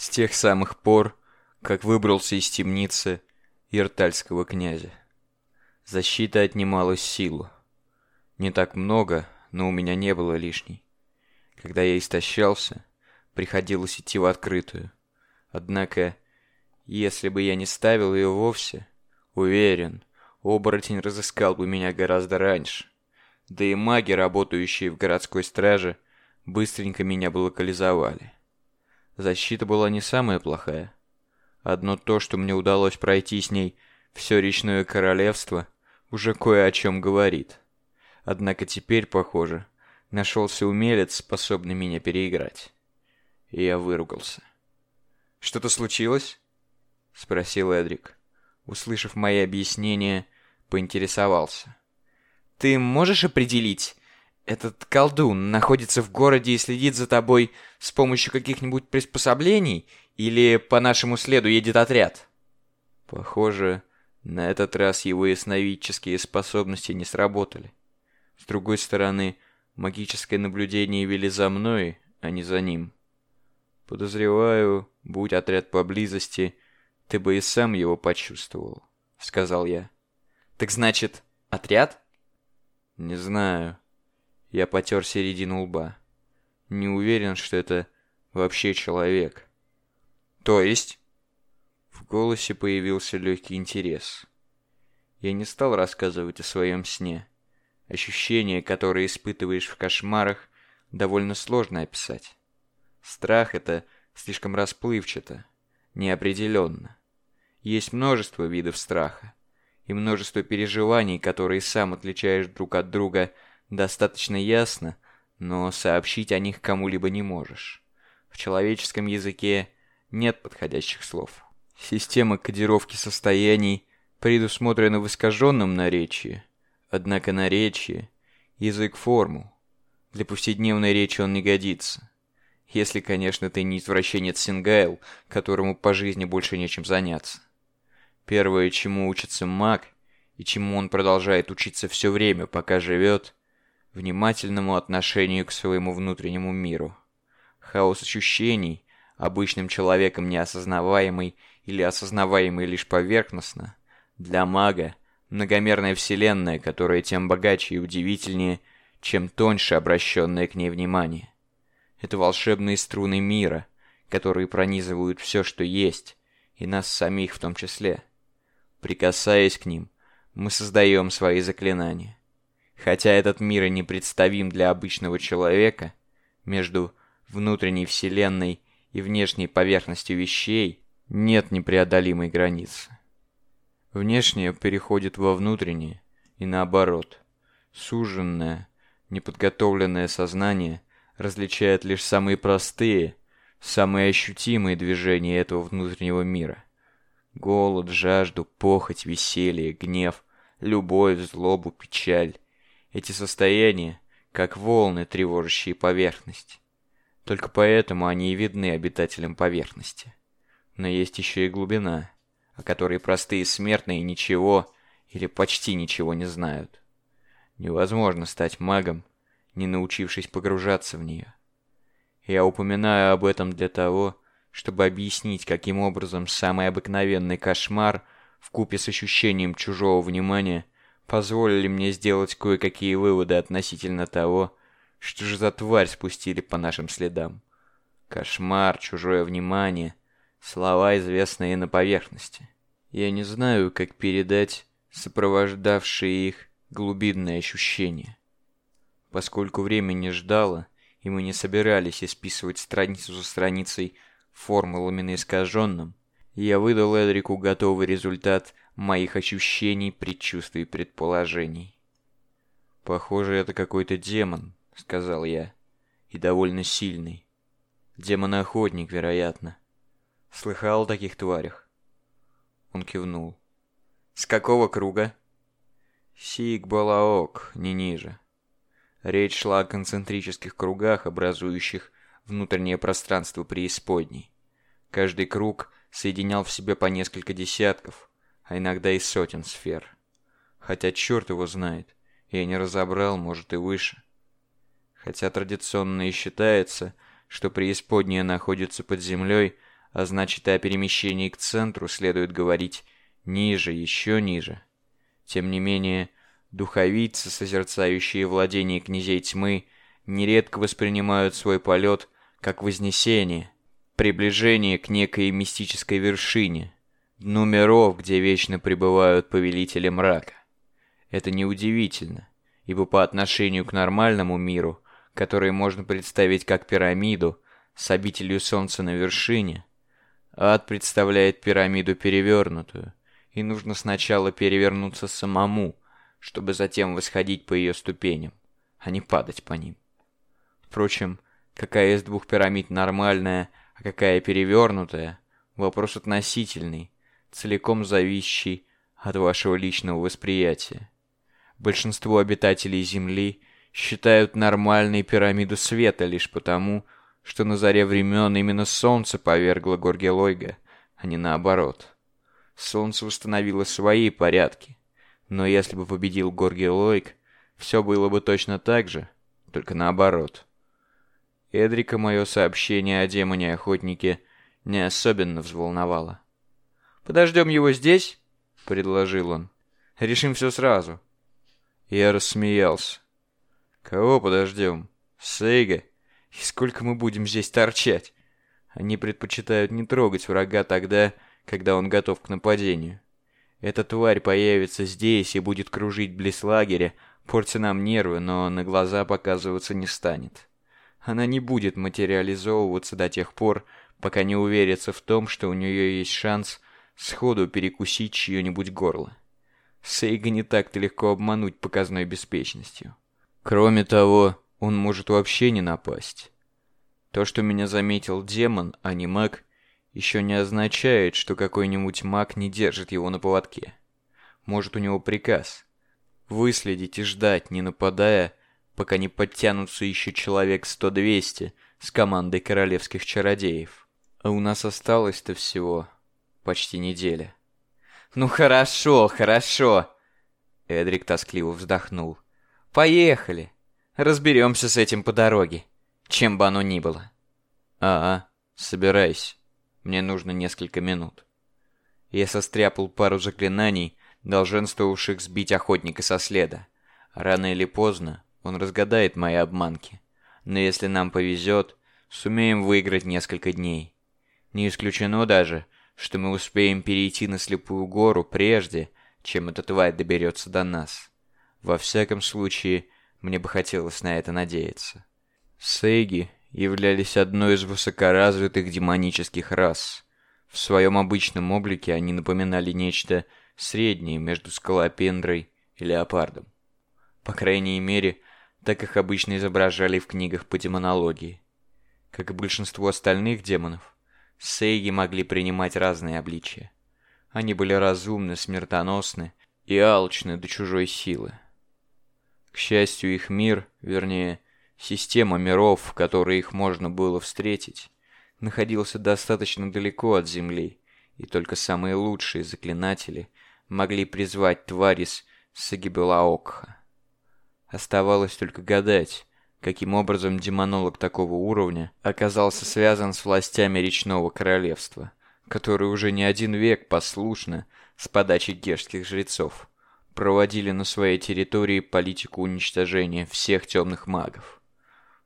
с тех самых пор, как выбрался из темницы Иртальского князя. Защита отнимала силу. Не так много, но у меня не было лишней. Когда я истощался, приходилось идти в открытую. Однако, если бы я не ставил ее вовсе, уверен, оборотень разыскал бы меня гораздо раньше. Да и маги, работающие в городской страже, быстренько меня бы локализовали. Защита была не самая плохая. Одно то, что мне удалось пройти с ней все речное королевство, уже кое о чем говорит. Однако теперь, похоже, нашелся умелец, способный меня переиграть. И я выругался. «Что-то случилось?» — спросил Эдрик. Услышав мои объяснения, поинтересовался. «Ты можешь определить, этот колдун находится в городе и следит за тобой с помощью каких-нибудь приспособлений, или по нашему следу едет отряд?» Похоже, на этот раз его ясновидческие способности не сработали. С другой стороны, магическое наблюдение вели за мной, а не за ним. Подозреваю, будь отряд поблизости, ты бы и сам его почувствовал, сказал я. Так значит, отряд? Не знаю. Я потер середину лба. Не уверен, что это вообще человек. То есть? В голосе появился легкий интерес. Я не стал рассказывать о своем сне. Ощущения, которые испытываешь в кошмарах, довольно сложно описать. Страх — это слишком расплывчато, неопределенно. Есть множество видов страха и множество переживаний, которые сам отличаешь друг от друга Достаточно ясно, но сообщить о них кому-либо не можешь. В человеческом языке нет подходящих слов. Система кодировки состояний предусмотрена в искаженном наречии, однако наречие – язык формул. Для повседневной речи он не годится. Если, конечно, ты не извращенец Сингайл, которому по жизни больше нечем заняться. Первое, чему учится маг, и чему он продолжает учиться все время, пока живет, внимательному отношению к своему внутреннему миру. Хаос ощущений, обычным человеком неосознаваемый или осознаваемый лишь поверхностно, для мага многомерная вселенная, которая тем богаче и удивительнее, чем тоньше обращенное к ней внимание. Это волшебные струны мира, которые пронизывают все, что есть, и нас самих в том числе. Прикасаясь к ним, мы создаем свои заклинания. Хотя этот мир и непредставим для обычного человека, между внутренней вселенной и внешней поверхностью вещей нет непреодолимой границы. Внешнее переходит во внутреннее и наоборот. Суженное, неподготовленное сознание различает лишь самые простые, самые ощутимые движения этого внутреннего мира. Голод, жажду, похоть, веселье, гнев, любовь, злобу, печаль. Эти состояния, как волны, тревожащие поверхность. Только поэтому они и видны обитателям поверхности. Но есть еще и глубина, о которой простые смертные ничего или почти ничего не знают. Невозможно стать магом, не научившись погружаться в нее. Я упоминаю об этом для того, чтобы объяснить, каким образом самый обыкновенный кошмар в купе с ощущением чужого внимания позволили мне сделать кое-какие выводы относительно того, что же за тварь спустили по нашим следам. Кошмар, чужое внимание, слова, известные на поверхности. Я не знаю, как передать сопровождавшие их глубинные ощущения. Поскольку время не ждало, и мы не собирались исписывать страницу за страницей формулами на искаженном, я выдал Эдрику готовый результат моих ощущений, предчувствий предположений. «Похоже, это какой-то демон», — сказал я, — «и довольно сильный. Демон-охотник, вероятно. Слыхал о таких тварях?» Он кивнул. «С какого круга?» «Сик-балаок, не ниже». Речь шла о концентрических кругах, образующих внутреннее пространство преисподней. Каждый круг соединял в себе по несколько десятков, а иногда и сотен сфер. Хотя черт его знает, я не разобрал, может и выше. Хотя традиционно и считается, что преисподняя находится под землей, а значит и о перемещении к центру следует говорить ниже, еще ниже. Тем не менее, Духовицы, созерцающие владение князей тьмы, нередко воспринимают свой полет как вознесение, приближение к некой мистической вершине, дну где вечно пребывают повелители мрака. Это неудивительно, ибо по отношению к нормальному миру, который можно представить как пирамиду с обителью солнца на вершине, ад представляет пирамиду перевернутую, и нужно сначала перевернуться самому, чтобы затем восходить по ее ступеням, а не падать по ним. Впрочем, какая из двух пирамид нормальная, а какая перевернутая, вопрос относительный, целиком зависящий от вашего личного восприятия. Большинство обитателей Земли считают нормальной пирамиду света лишь потому, что на заре времен именно Солнце повергло Горгелойга, а не наоборот. Солнце установило свои порядки, но если бы победил Горгий Лойк, все было бы точно так же, только наоборот. Эдрика мое сообщение о демоне-охотнике не особенно взволновало. «Подождем его здесь?» — предложил он. «Решим все сразу». Я рассмеялся. «Кого подождем? Сейга? И сколько мы будем здесь торчать?» Они предпочитают не трогать врага тогда, когда он готов к нападению. Эта тварь появится здесь и будет кружить близ лагеря, портя нам нервы, но на глаза показываться не станет. Она не будет материализовываться до тех пор, пока не уверится в том, что у нее есть шанс сходу перекусить чье-нибудь горло. Сейга не так-то легко обмануть показной беспечностью. Кроме того, он может вообще не напасть. То, что меня заметил демон, а не маг, еще не означает, что какой-нибудь маг не держит его на поводке. Может, у него приказ выследить и ждать, не нападая, пока не подтянутся еще человек сто-двести с командой королевских чародеев. А у нас осталось-то всего почти неделя. «Ну хорошо, хорошо!» Эдрик тоскливо вздохнул. «Поехали! Разберемся с этим по дороге, чем бы оно ни было». «А, собирайся. Мне нужно несколько минут». Я состряпал пару заклинаний, долженствовавших сбить охотника со следа. Рано или поздно он разгадает мои обманки. Но если нам повезет, сумеем выиграть несколько дней. Не исключено даже, что мы успеем перейти на слепую гору прежде, чем эта тварь доберется до нас. Во всяком случае, мне бы хотелось на это надеяться. Сейги являлись одной из высокоразвитых демонических рас. В своем обычном облике они напоминали нечто среднее между скалопендрой и леопардом. По крайней мере, так их обычно изображали в книгах по демонологии. Как и большинство остальных демонов, сейги могли принимать разные обличия. Они были разумны, смертоносны и алчны до чужой силы. К счастью, их мир, вернее, система миров, в которой их можно было встретить, находился достаточно далеко от Земли, и только самые лучшие заклинатели могли призвать твари с Сагибелаокха. Оставалось только гадать, каким образом демонолог такого уровня оказался связан с властями речного королевства, которые уже не один век послушно, с подачи гешских жрецов, проводили на своей территории политику уничтожения всех темных магов.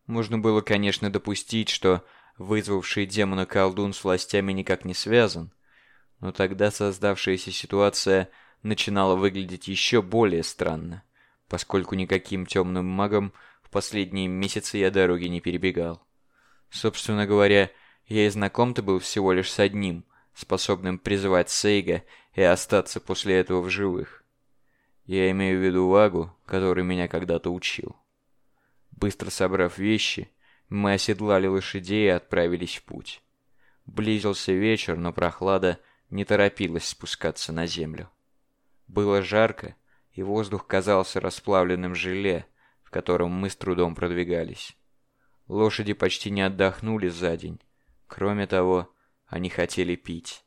Можно было, конечно, допустить, что вызвавший демона колдун с властями никак не связан, но тогда создавшаяся ситуация начинала выглядеть еще более странно, поскольку никаким темным магом в последние месяцы я дороги не перебегал. Собственно говоря, я и знаком-то был всего лишь с одним, способным призывать Сейга и остаться после этого в живых. Я имею в виду Вагу, который меня когда-то учил. Быстро собрав вещи, мы оседлали лошадей и отправились в путь. Близился вечер, но прохлада не торопилась спускаться на землю. Было жарко, и воздух казался расплавленным желе, в котором мы с трудом продвигались. Лошади почти не отдохнули за день. Кроме того, они хотели пить.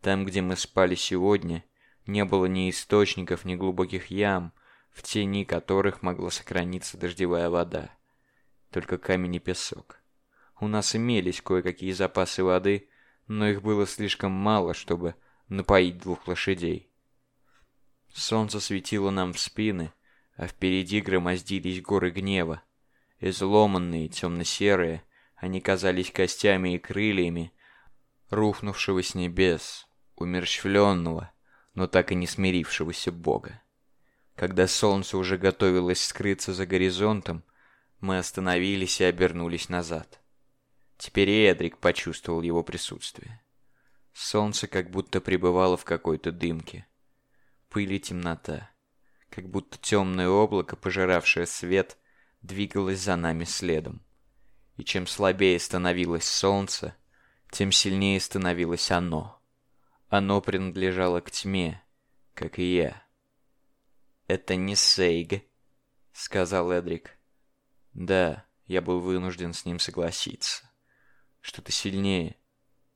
Там, где мы спали сегодня, не было ни источников, ни глубоких ям, в тени которых могла сохраниться дождевая вода. Только камень и песок. У нас имелись кое-какие запасы воды, но их было слишком мало, чтобы напоить двух лошадей. Солнце светило нам в спины, а впереди громоздились горы гнева. Изломанные, темно-серые, они казались костями и крыльями, рухнувшего с небес, умерщвленного, но так и не смирившегося Бога. Когда солнце уже готовилось скрыться за горизонтом, мы остановились и обернулись назад. Теперь Эдрик почувствовал его присутствие. Солнце как будто пребывало в какой-то дымке. Пыль и темнота. Как будто темное облако, пожиравшее свет, двигалось за нами следом. И чем слабее становилось солнце, тем сильнее становилось оно. Оно принадлежало к тьме, как и я. «Это не Сейг», — сказал Эдрик. Да, я был вынужден с ним согласиться. Что-то сильнее,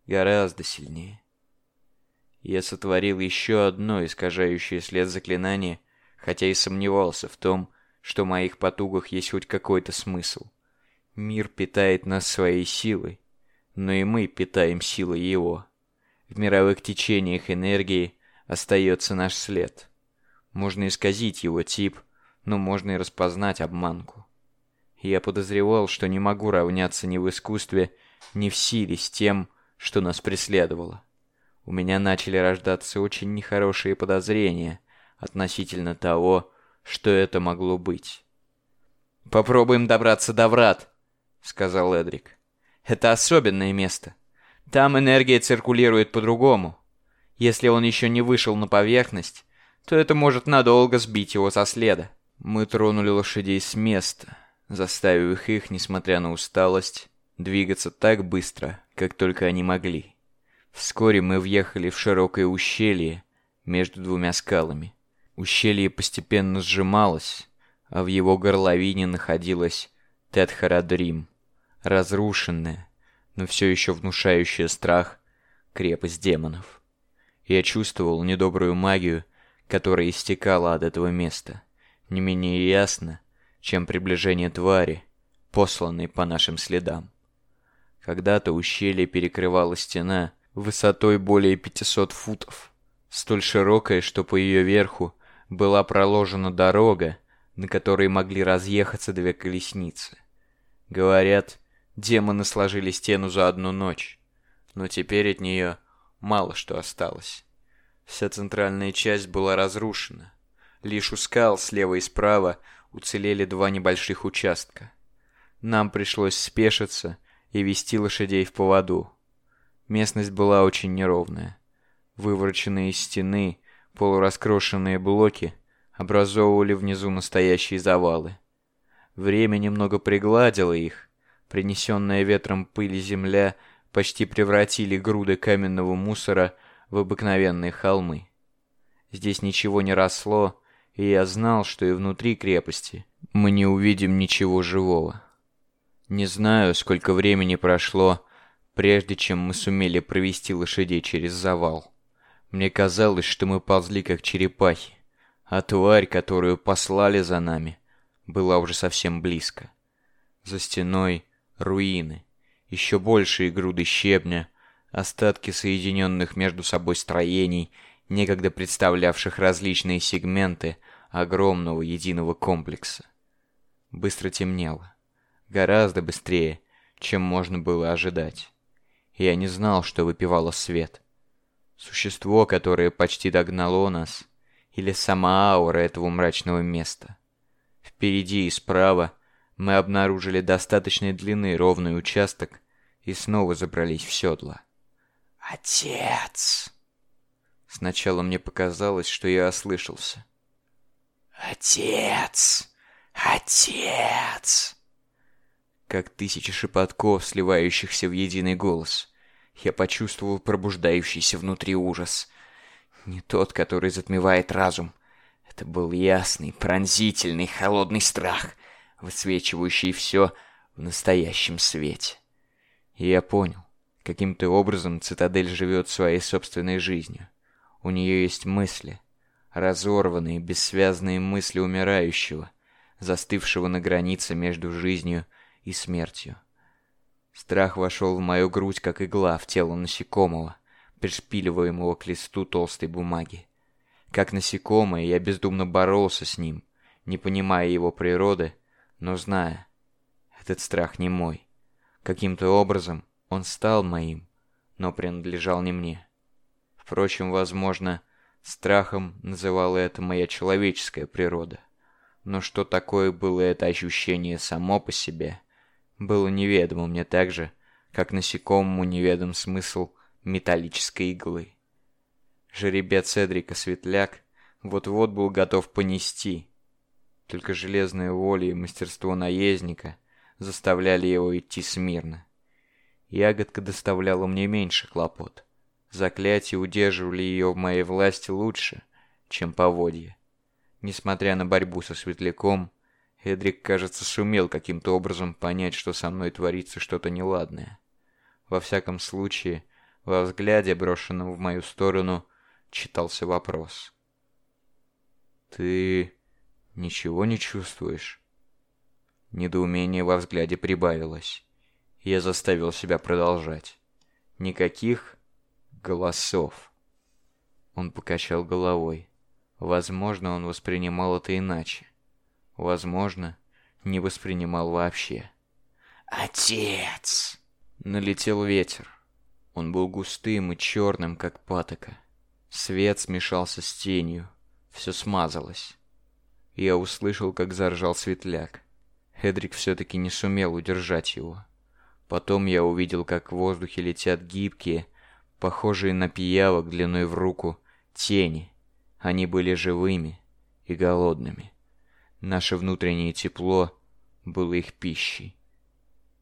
гораздо сильнее. Я сотворил еще одно искажающее след заклинание, хотя и сомневался в том, что в моих потугах есть хоть какой-то смысл. Мир питает нас своей силой, но и мы питаем силой его. В мировых течениях энергии остается наш след. Можно исказить его тип, но можно и распознать обманку. Я подозревал, что не могу равняться ни в искусстве, ни в силе с тем, что нас преследовало. У меня начали рождаться очень нехорошие подозрения относительно того, что это могло быть. «Попробуем добраться до врат», — сказал Эдрик. «Это особенное место. Там энергия циркулирует по-другому. Если он еще не вышел на поверхность, то это может надолго сбить его со следа. Мы тронули лошадей с места, заставив их, несмотря на усталость, двигаться так быстро, как только они могли. Вскоре мы въехали в широкое ущелье между двумя скалами. Ущелье постепенно сжималось, а в его горловине находилась Тетхарадрим, разрушенная, но все еще внушающая страх крепость демонов. Я чувствовал недобрую магию, которая истекала от этого места, не менее ясно, чем приближение твари, посланной по нашим следам. Когда-то ущелье перекрывала стена высотой более 500 футов, столь широкая, что по ее верху была проложена дорога, на которой могли разъехаться две колесницы. Говорят, демоны сложили стену за одну ночь, но теперь от нее мало что осталось. Вся центральная часть была разрушена. Лишь у скал слева и справа уцелели два небольших участка. Нам пришлось спешиться и вести лошадей в поводу. Местность была очень неровная. Вывороченные стены, полураскрошенные блоки образовывали внизу настоящие завалы. Время немного пригладило их. Принесенная ветром пыль и земля почти превратили груды каменного мусора в обыкновенные холмы. Здесь ничего не росло, и я знал, что и внутри крепости мы не увидим ничего живого. Не знаю, сколько времени прошло, прежде чем мы сумели провести лошадей через завал. Мне казалось, что мы ползли как черепахи, а тварь, которую послали за нами, была уже совсем близко. За стеной руины, еще большие груды щебня, остатки соединенных между собой строений, некогда представлявших различные сегменты огромного единого комплекса. Быстро темнело. Гораздо быстрее, чем можно было ожидать. Я не знал, что выпивало свет. Существо, которое почти догнало нас, или сама аура этого мрачного места. Впереди и справа мы обнаружили достаточной длины ровный участок и снова забрались в седло. «Отец!» Сначала мне показалось, что я ослышался. «Отец! Отец!» Как тысячи шепотков, сливающихся в единый голос. Я почувствовал пробуждающийся внутри ужас. Не тот, который затмевает разум. Это был ясный, пронзительный, холодный страх, высвечивающий все в настоящем свете. И я понял, каким-то образом цитадель живет своей собственной жизнью. У нее есть мысли, разорванные, бессвязные мысли умирающего, застывшего на границе между жизнью и смертью. Страх вошел в мою грудь, как игла в тело насекомого, пришпиливаемого к листу толстой бумаги. Как насекомое, я бездумно боролся с ним, не понимая его природы, но зная, этот страх не мой. Каким-то образом он стал моим, но принадлежал не мне. Впрочем, возможно, страхом называла это моя человеческая природа. Но что такое было это ощущение само по себе, было неведомо мне так же, как насекомому неведом смысл металлической иглы. Жеребец Эдрика Светляк вот-вот был готов понести. Только железная воля и мастерство наездника заставляли его идти смирно. Ягодка доставляла мне меньше хлопот. Заклятия удерживали ее в моей власти лучше, чем поводья. Несмотря на борьбу со светляком, Эдрик, кажется, сумел каким-то образом понять, что со мной творится что-то неладное. Во всяком случае, во взгляде, брошенном в мою сторону, читался вопрос. «Ты ничего не чувствуешь?» Недоумение во взгляде прибавилось. Я заставил себя продолжать. Никаких голосов. Он покачал головой. Возможно, он воспринимал это иначе. Возможно, не воспринимал вообще. «Отец!» Налетел ветер. Он был густым и черным, как патока. Свет смешался с тенью. Все смазалось. Я услышал, как заржал светляк. Хедрик все-таки не сумел удержать его. Потом я увидел, как в воздухе летят гибкие, похожие на пиявок длиной в руку, тени. Они были живыми и голодными. Наше внутреннее тепло было их пищей.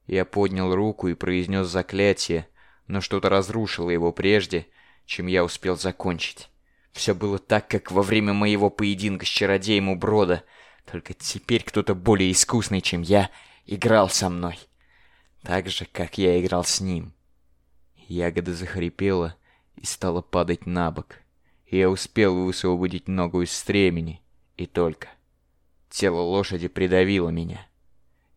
Я поднял руку и произнес заклятие, но что-то разрушило его прежде, чем я успел закончить. Все было так, как во время моего поединка с чародеем у Брода, только теперь кто-то более искусный, чем я, играл со мной. Так же, как я играл с ним. Ягода захрипела и стала падать на бок. Я успел высвободить ногу из стремени, и только. Тело лошади придавило меня.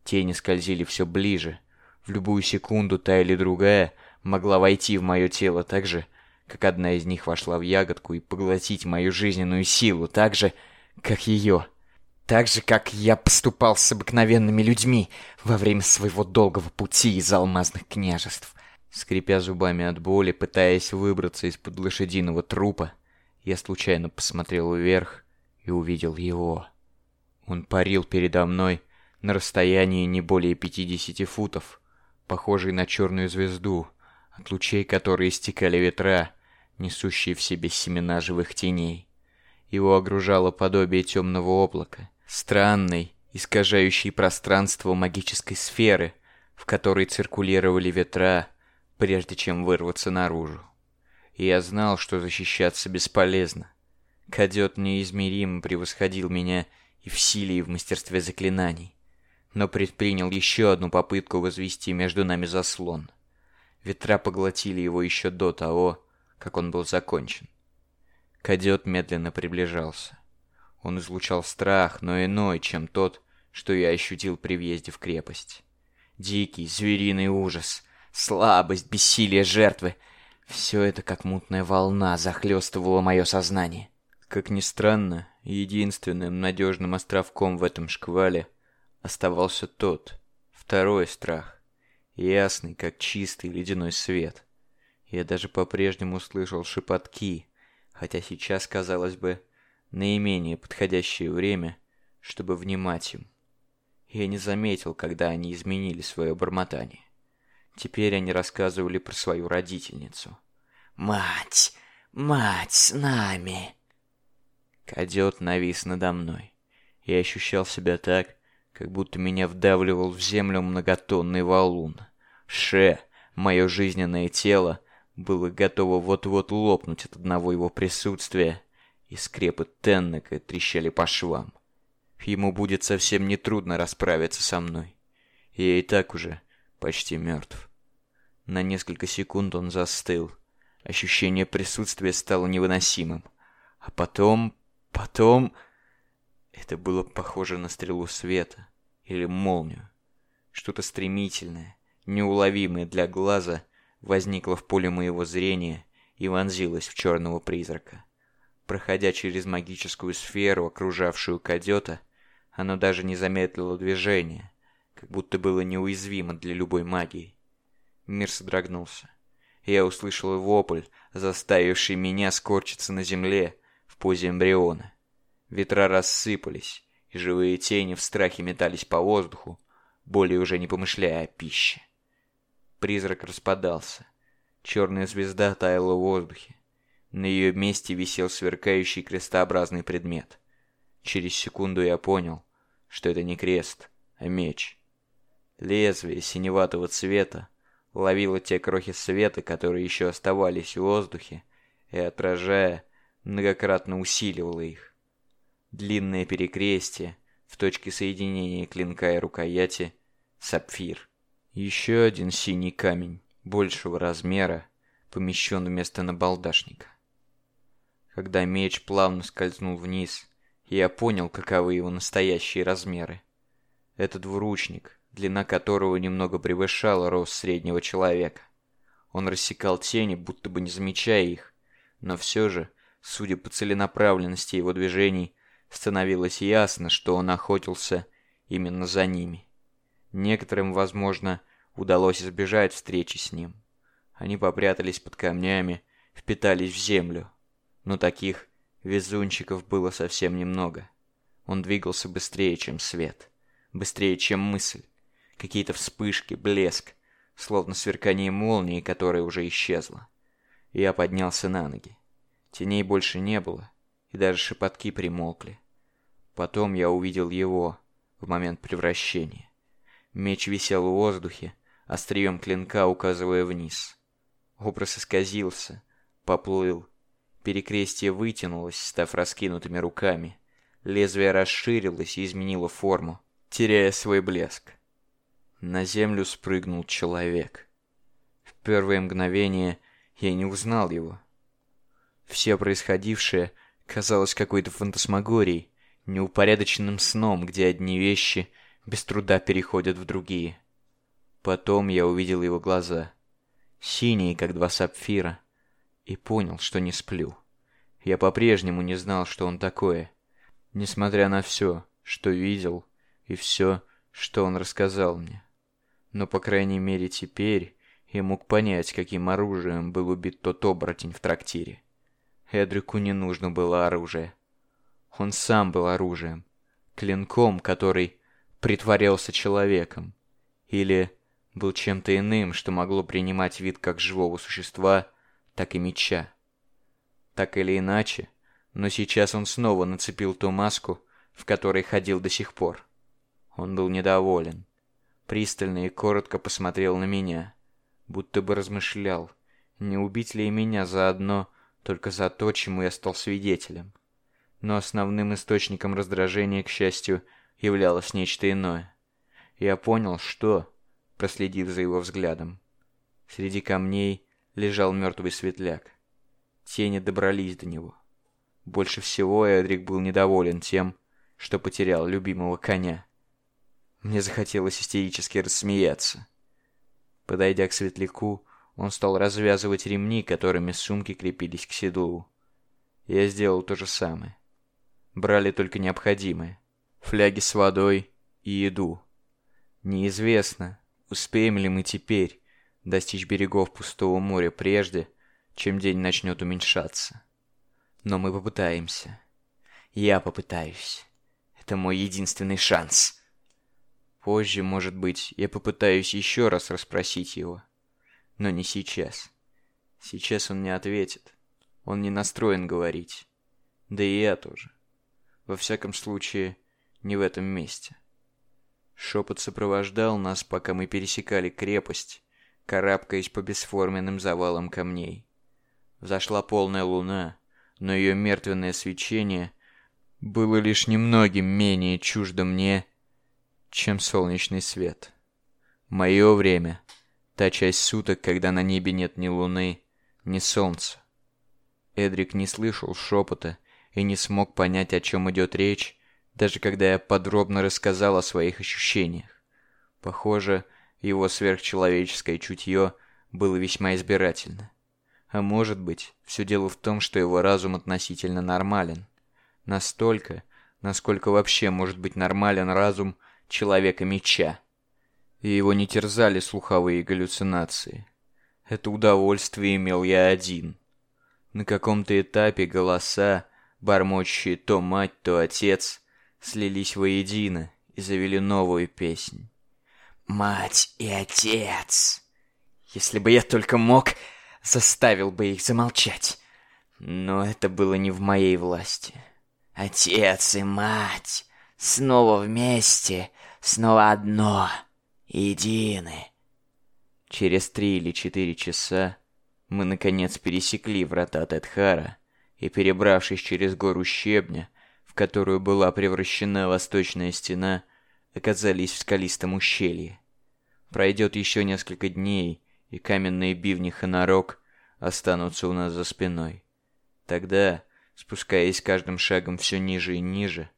Тени скользили все ближе. В любую секунду та или другая могла войти в мое тело так же, как одна из них вошла в ягодку и поглотить мою жизненную силу, так же, как ее. Так же, как я поступал с обыкновенными людьми во время своего долгого пути из алмазных княжеств. Скрипя зубами от боли, пытаясь выбраться из-под лошадиного трупа, я случайно посмотрел вверх и увидел его. Он парил передо мной на расстоянии не более 50 футов, похожий на черную звезду, от лучей которой истекали ветра, несущие в себе семена живых теней. Его огружало подобие темного облака, странной, искажающей пространство магической сферы, в которой циркулировали ветра, прежде чем вырваться наружу. И я знал, что защищаться бесполезно. Кадет неизмеримо превосходил меня и в силе, и в мастерстве заклинаний, но предпринял еще одну попытку возвести между нами заслон. Ветра поглотили его еще до того, как он был закончен. Кадет медленно приближался. Он излучал страх, но иной, чем тот, что я ощутил при въезде в крепость. Дикий, звериный ужас, слабость, бессилие жертвы — все это как мутная волна захлестывало мое сознание. Как ни странно, единственным надежным островком в этом шквале оставался тот, второй страх, ясный, как чистый ледяной свет. Я даже по-прежнему слышал шепотки, хотя сейчас, казалось бы, наименее подходящее время, чтобы внимать им. Я не заметил, когда они изменили свое бормотание. Теперь они рассказывали про свою родительницу. «Мать! Мать с нами!» Кадет навис надо мной. Я ощущал себя так, как будто меня вдавливал в землю многотонный валун. Ше, мое жизненное тело, было готово вот-вот лопнуть от одного его присутствия, и скрепы Теннека трещали по швам. Ему будет совсем нетрудно расправиться со мной. Я и так уже почти мертв. На несколько секунд он застыл. Ощущение присутствия стало невыносимым. А потом Потом... Это было похоже на стрелу света или молнию. Что-то стремительное, неуловимое для глаза, возникло в поле моего зрения и вонзилось в черного призрака. Проходя через магическую сферу, окружавшую кадета, оно даже не замедлило движение, как будто было неуязвимо для любой магии. Мир содрогнулся. Я услышал вопль, заставивший меня скорчиться на земле, позе эмбриона. Ветра рассыпались, и живые тени в страхе метались по воздуху, более уже не помышляя о пище. Призрак распадался. Черная звезда таяла в воздухе. На ее месте висел сверкающий крестообразный предмет. Через секунду я понял, что это не крест, а меч. Лезвие синеватого цвета ловило те крохи света, которые еще оставались в воздухе, и, отражая, многократно усиливало их. Длинное перекрестие в точке соединения клинка и рукояти — сапфир. Еще один синий камень большего размера помещен вместо набалдашника. Когда меч плавно скользнул вниз, я понял, каковы его настоящие размеры. Это двуручник, длина которого немного превышала рост среднего человека. Он рассекал тени, будто бы не замечая их, но все же Судя по целенаправленности его движений, становилось ясно, что он охотился именно за ними. Некоторым, возможно, удалось избежать встречи с ним. Они попрятались под камнями, впитались в землю. Но таких везунчиков было совсем немного. Он двигался быстрее, чем свет, быстрее, чем мысль. Какие-то вспышки, блеск, словно сверкание молнии, которая уже исчезла. Я поднялся на ноги. Теней больше не было, и даже шепотки примолкли. Потом я увидел его в момент превращения. Меч висел в воздухе, острием клинка указывая вниз. Образ исказился, поплыл. Перекрестие вытянулось, став раскинутыми руками. Лезвие расширилось и изменило форму, теряя свой блеск. На землю спрыгнул человек. В первое мгновение я не узнал его. Все происходившее казалось какой-то фантасмагорией, неупорядоченным сном, где одни вещи без труда переходят в другие. Потом я увидел его глаза, синие, как два сапфира, и понял, что не сплю. Я по-прежнему не знал, что он такое, несмотря на все, что видел, и все, что он рассказал мне. Но, по крайней мере, теперь я мог понять, каким оружием был убит тот оборотень в трактире. Эдрику не нужно было оружие. Он сам был оружием, клинком, который притворялся человеком, или был чем-то иным, что могло принимать вид как живого существа, так и меча. Так или иначе, но сейчас он снова нацепил ту маску, в которой ходил до сих пор. Он был недоволен. Пристально и коротко посмотрел на меня, будто бы размышлял, не убить ли и меня заодно только за то, чему я стал свидетелем но основным источником раздражения, к счастью, являлось нечто иное. Я понял, что, проследив за его взглядом. Среди камней лежал мертвый светляк. Тени добрались до него. Больше всего Эдрик был недоволен тем, что потерял любимого коня. Мне захотелось истерически рассмеяться. Подойдя к светляку, он стал развязывать ремни, которыми сумки крепились к седлу. Я сделал то же самое брали только необходимое. Фляги с водой и еду. Неизвестно, успеем ли мы теперь достичь берегов пустого моря прежде, чем день начнет уменьшаться. Но мы попытаемся. Я попытаюсь. Это мой единственный шанс. Позже, может быть, я попытаюсь еще раз расспросить его. Но не сейчас. Сейчас он не ответит. Он не настроен говорить. Да и я тоже. Во всяком случае, не в этом месте. Шепот сопровождал нас, пока мы пересекали крепость, карабкаясь по бесформенным завалам камней. Взошла полная луна, но ее мертвенное свечение было лишь немногим менее чуждо мне, чем солнечный свет. Мое время — та часть суток, когда на небе нет ни луны, ни солнца. Эдрик не слышал шепота и не смог понять, о чем идет речь, даже когда я подробно рассказал о своих ощущениях. Похоже, его сверхчеловеческое чутье было весьма избирательно. А может быть, все дело в том, что его разум относительно нормален. Настолько, насколько вообще может быть нормален разум человека-меча. И его не терзали слуховые галлюцинации. Это удовольствие имел я один. На каком-то этапе голоса, бормочущие то мать, то отец, слились воедино и завели новую песнь. «Мать и отец!» Если бы я только мог, заставил бы их замолчать. Но это было не в моей власти. Отец и мать, снова вместе, снова одно, едины. Через три или четыре часа мы наконец пересекли врата Тетхара и, перебравшись через гору щебня, в которую была превращена восточная стена, оказались в скалистом ущелье. Пройдет еще несколько дней, и каменные бивни Ханарок останутся у нас за спиной. Тогда, спускаясь каждым шагом все ниже и ниже,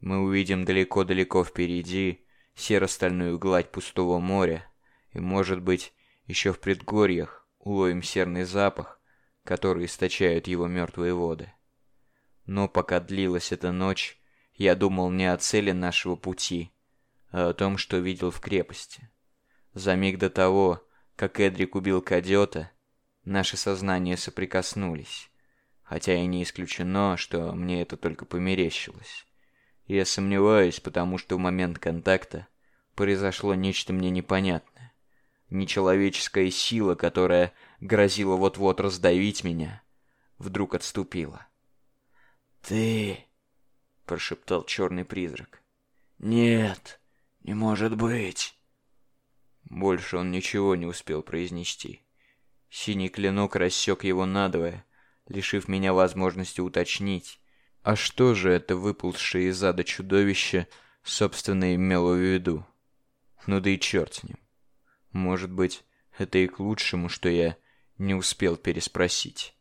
мы увидим далеко-далеко впереди серо-стальную гладь пустого моря, и, может быть, еще в предгорьях уловим серный запах, которые источают его мертвые воды. Но пока длилась эта ночь, я думал не о цели нашего пути, а о том, что видел в крепости. За миг до того, как Эдрик убил Кадета, наши сознания соприкоснулись, хотя и не исключено, что мне это только померещилось. Я сомневаюсь, потому что в момент контакта произошло нечто мне непонятное. Нечеловеческая сила, которая грозила вот-вот раздавить меня, вдруг отступила. «Ты — прошептал черный призрак. «Нет, не может быть!» Больше он ничего не успел произнести. Синий клинок рассек его надвое, лишив меня возможности уточнить, а что же это выползшее из ада чудовище, собственно, имело в виду? Ну да и черт с ним. Может быть, это и к лучшему, что я не успел переспросить.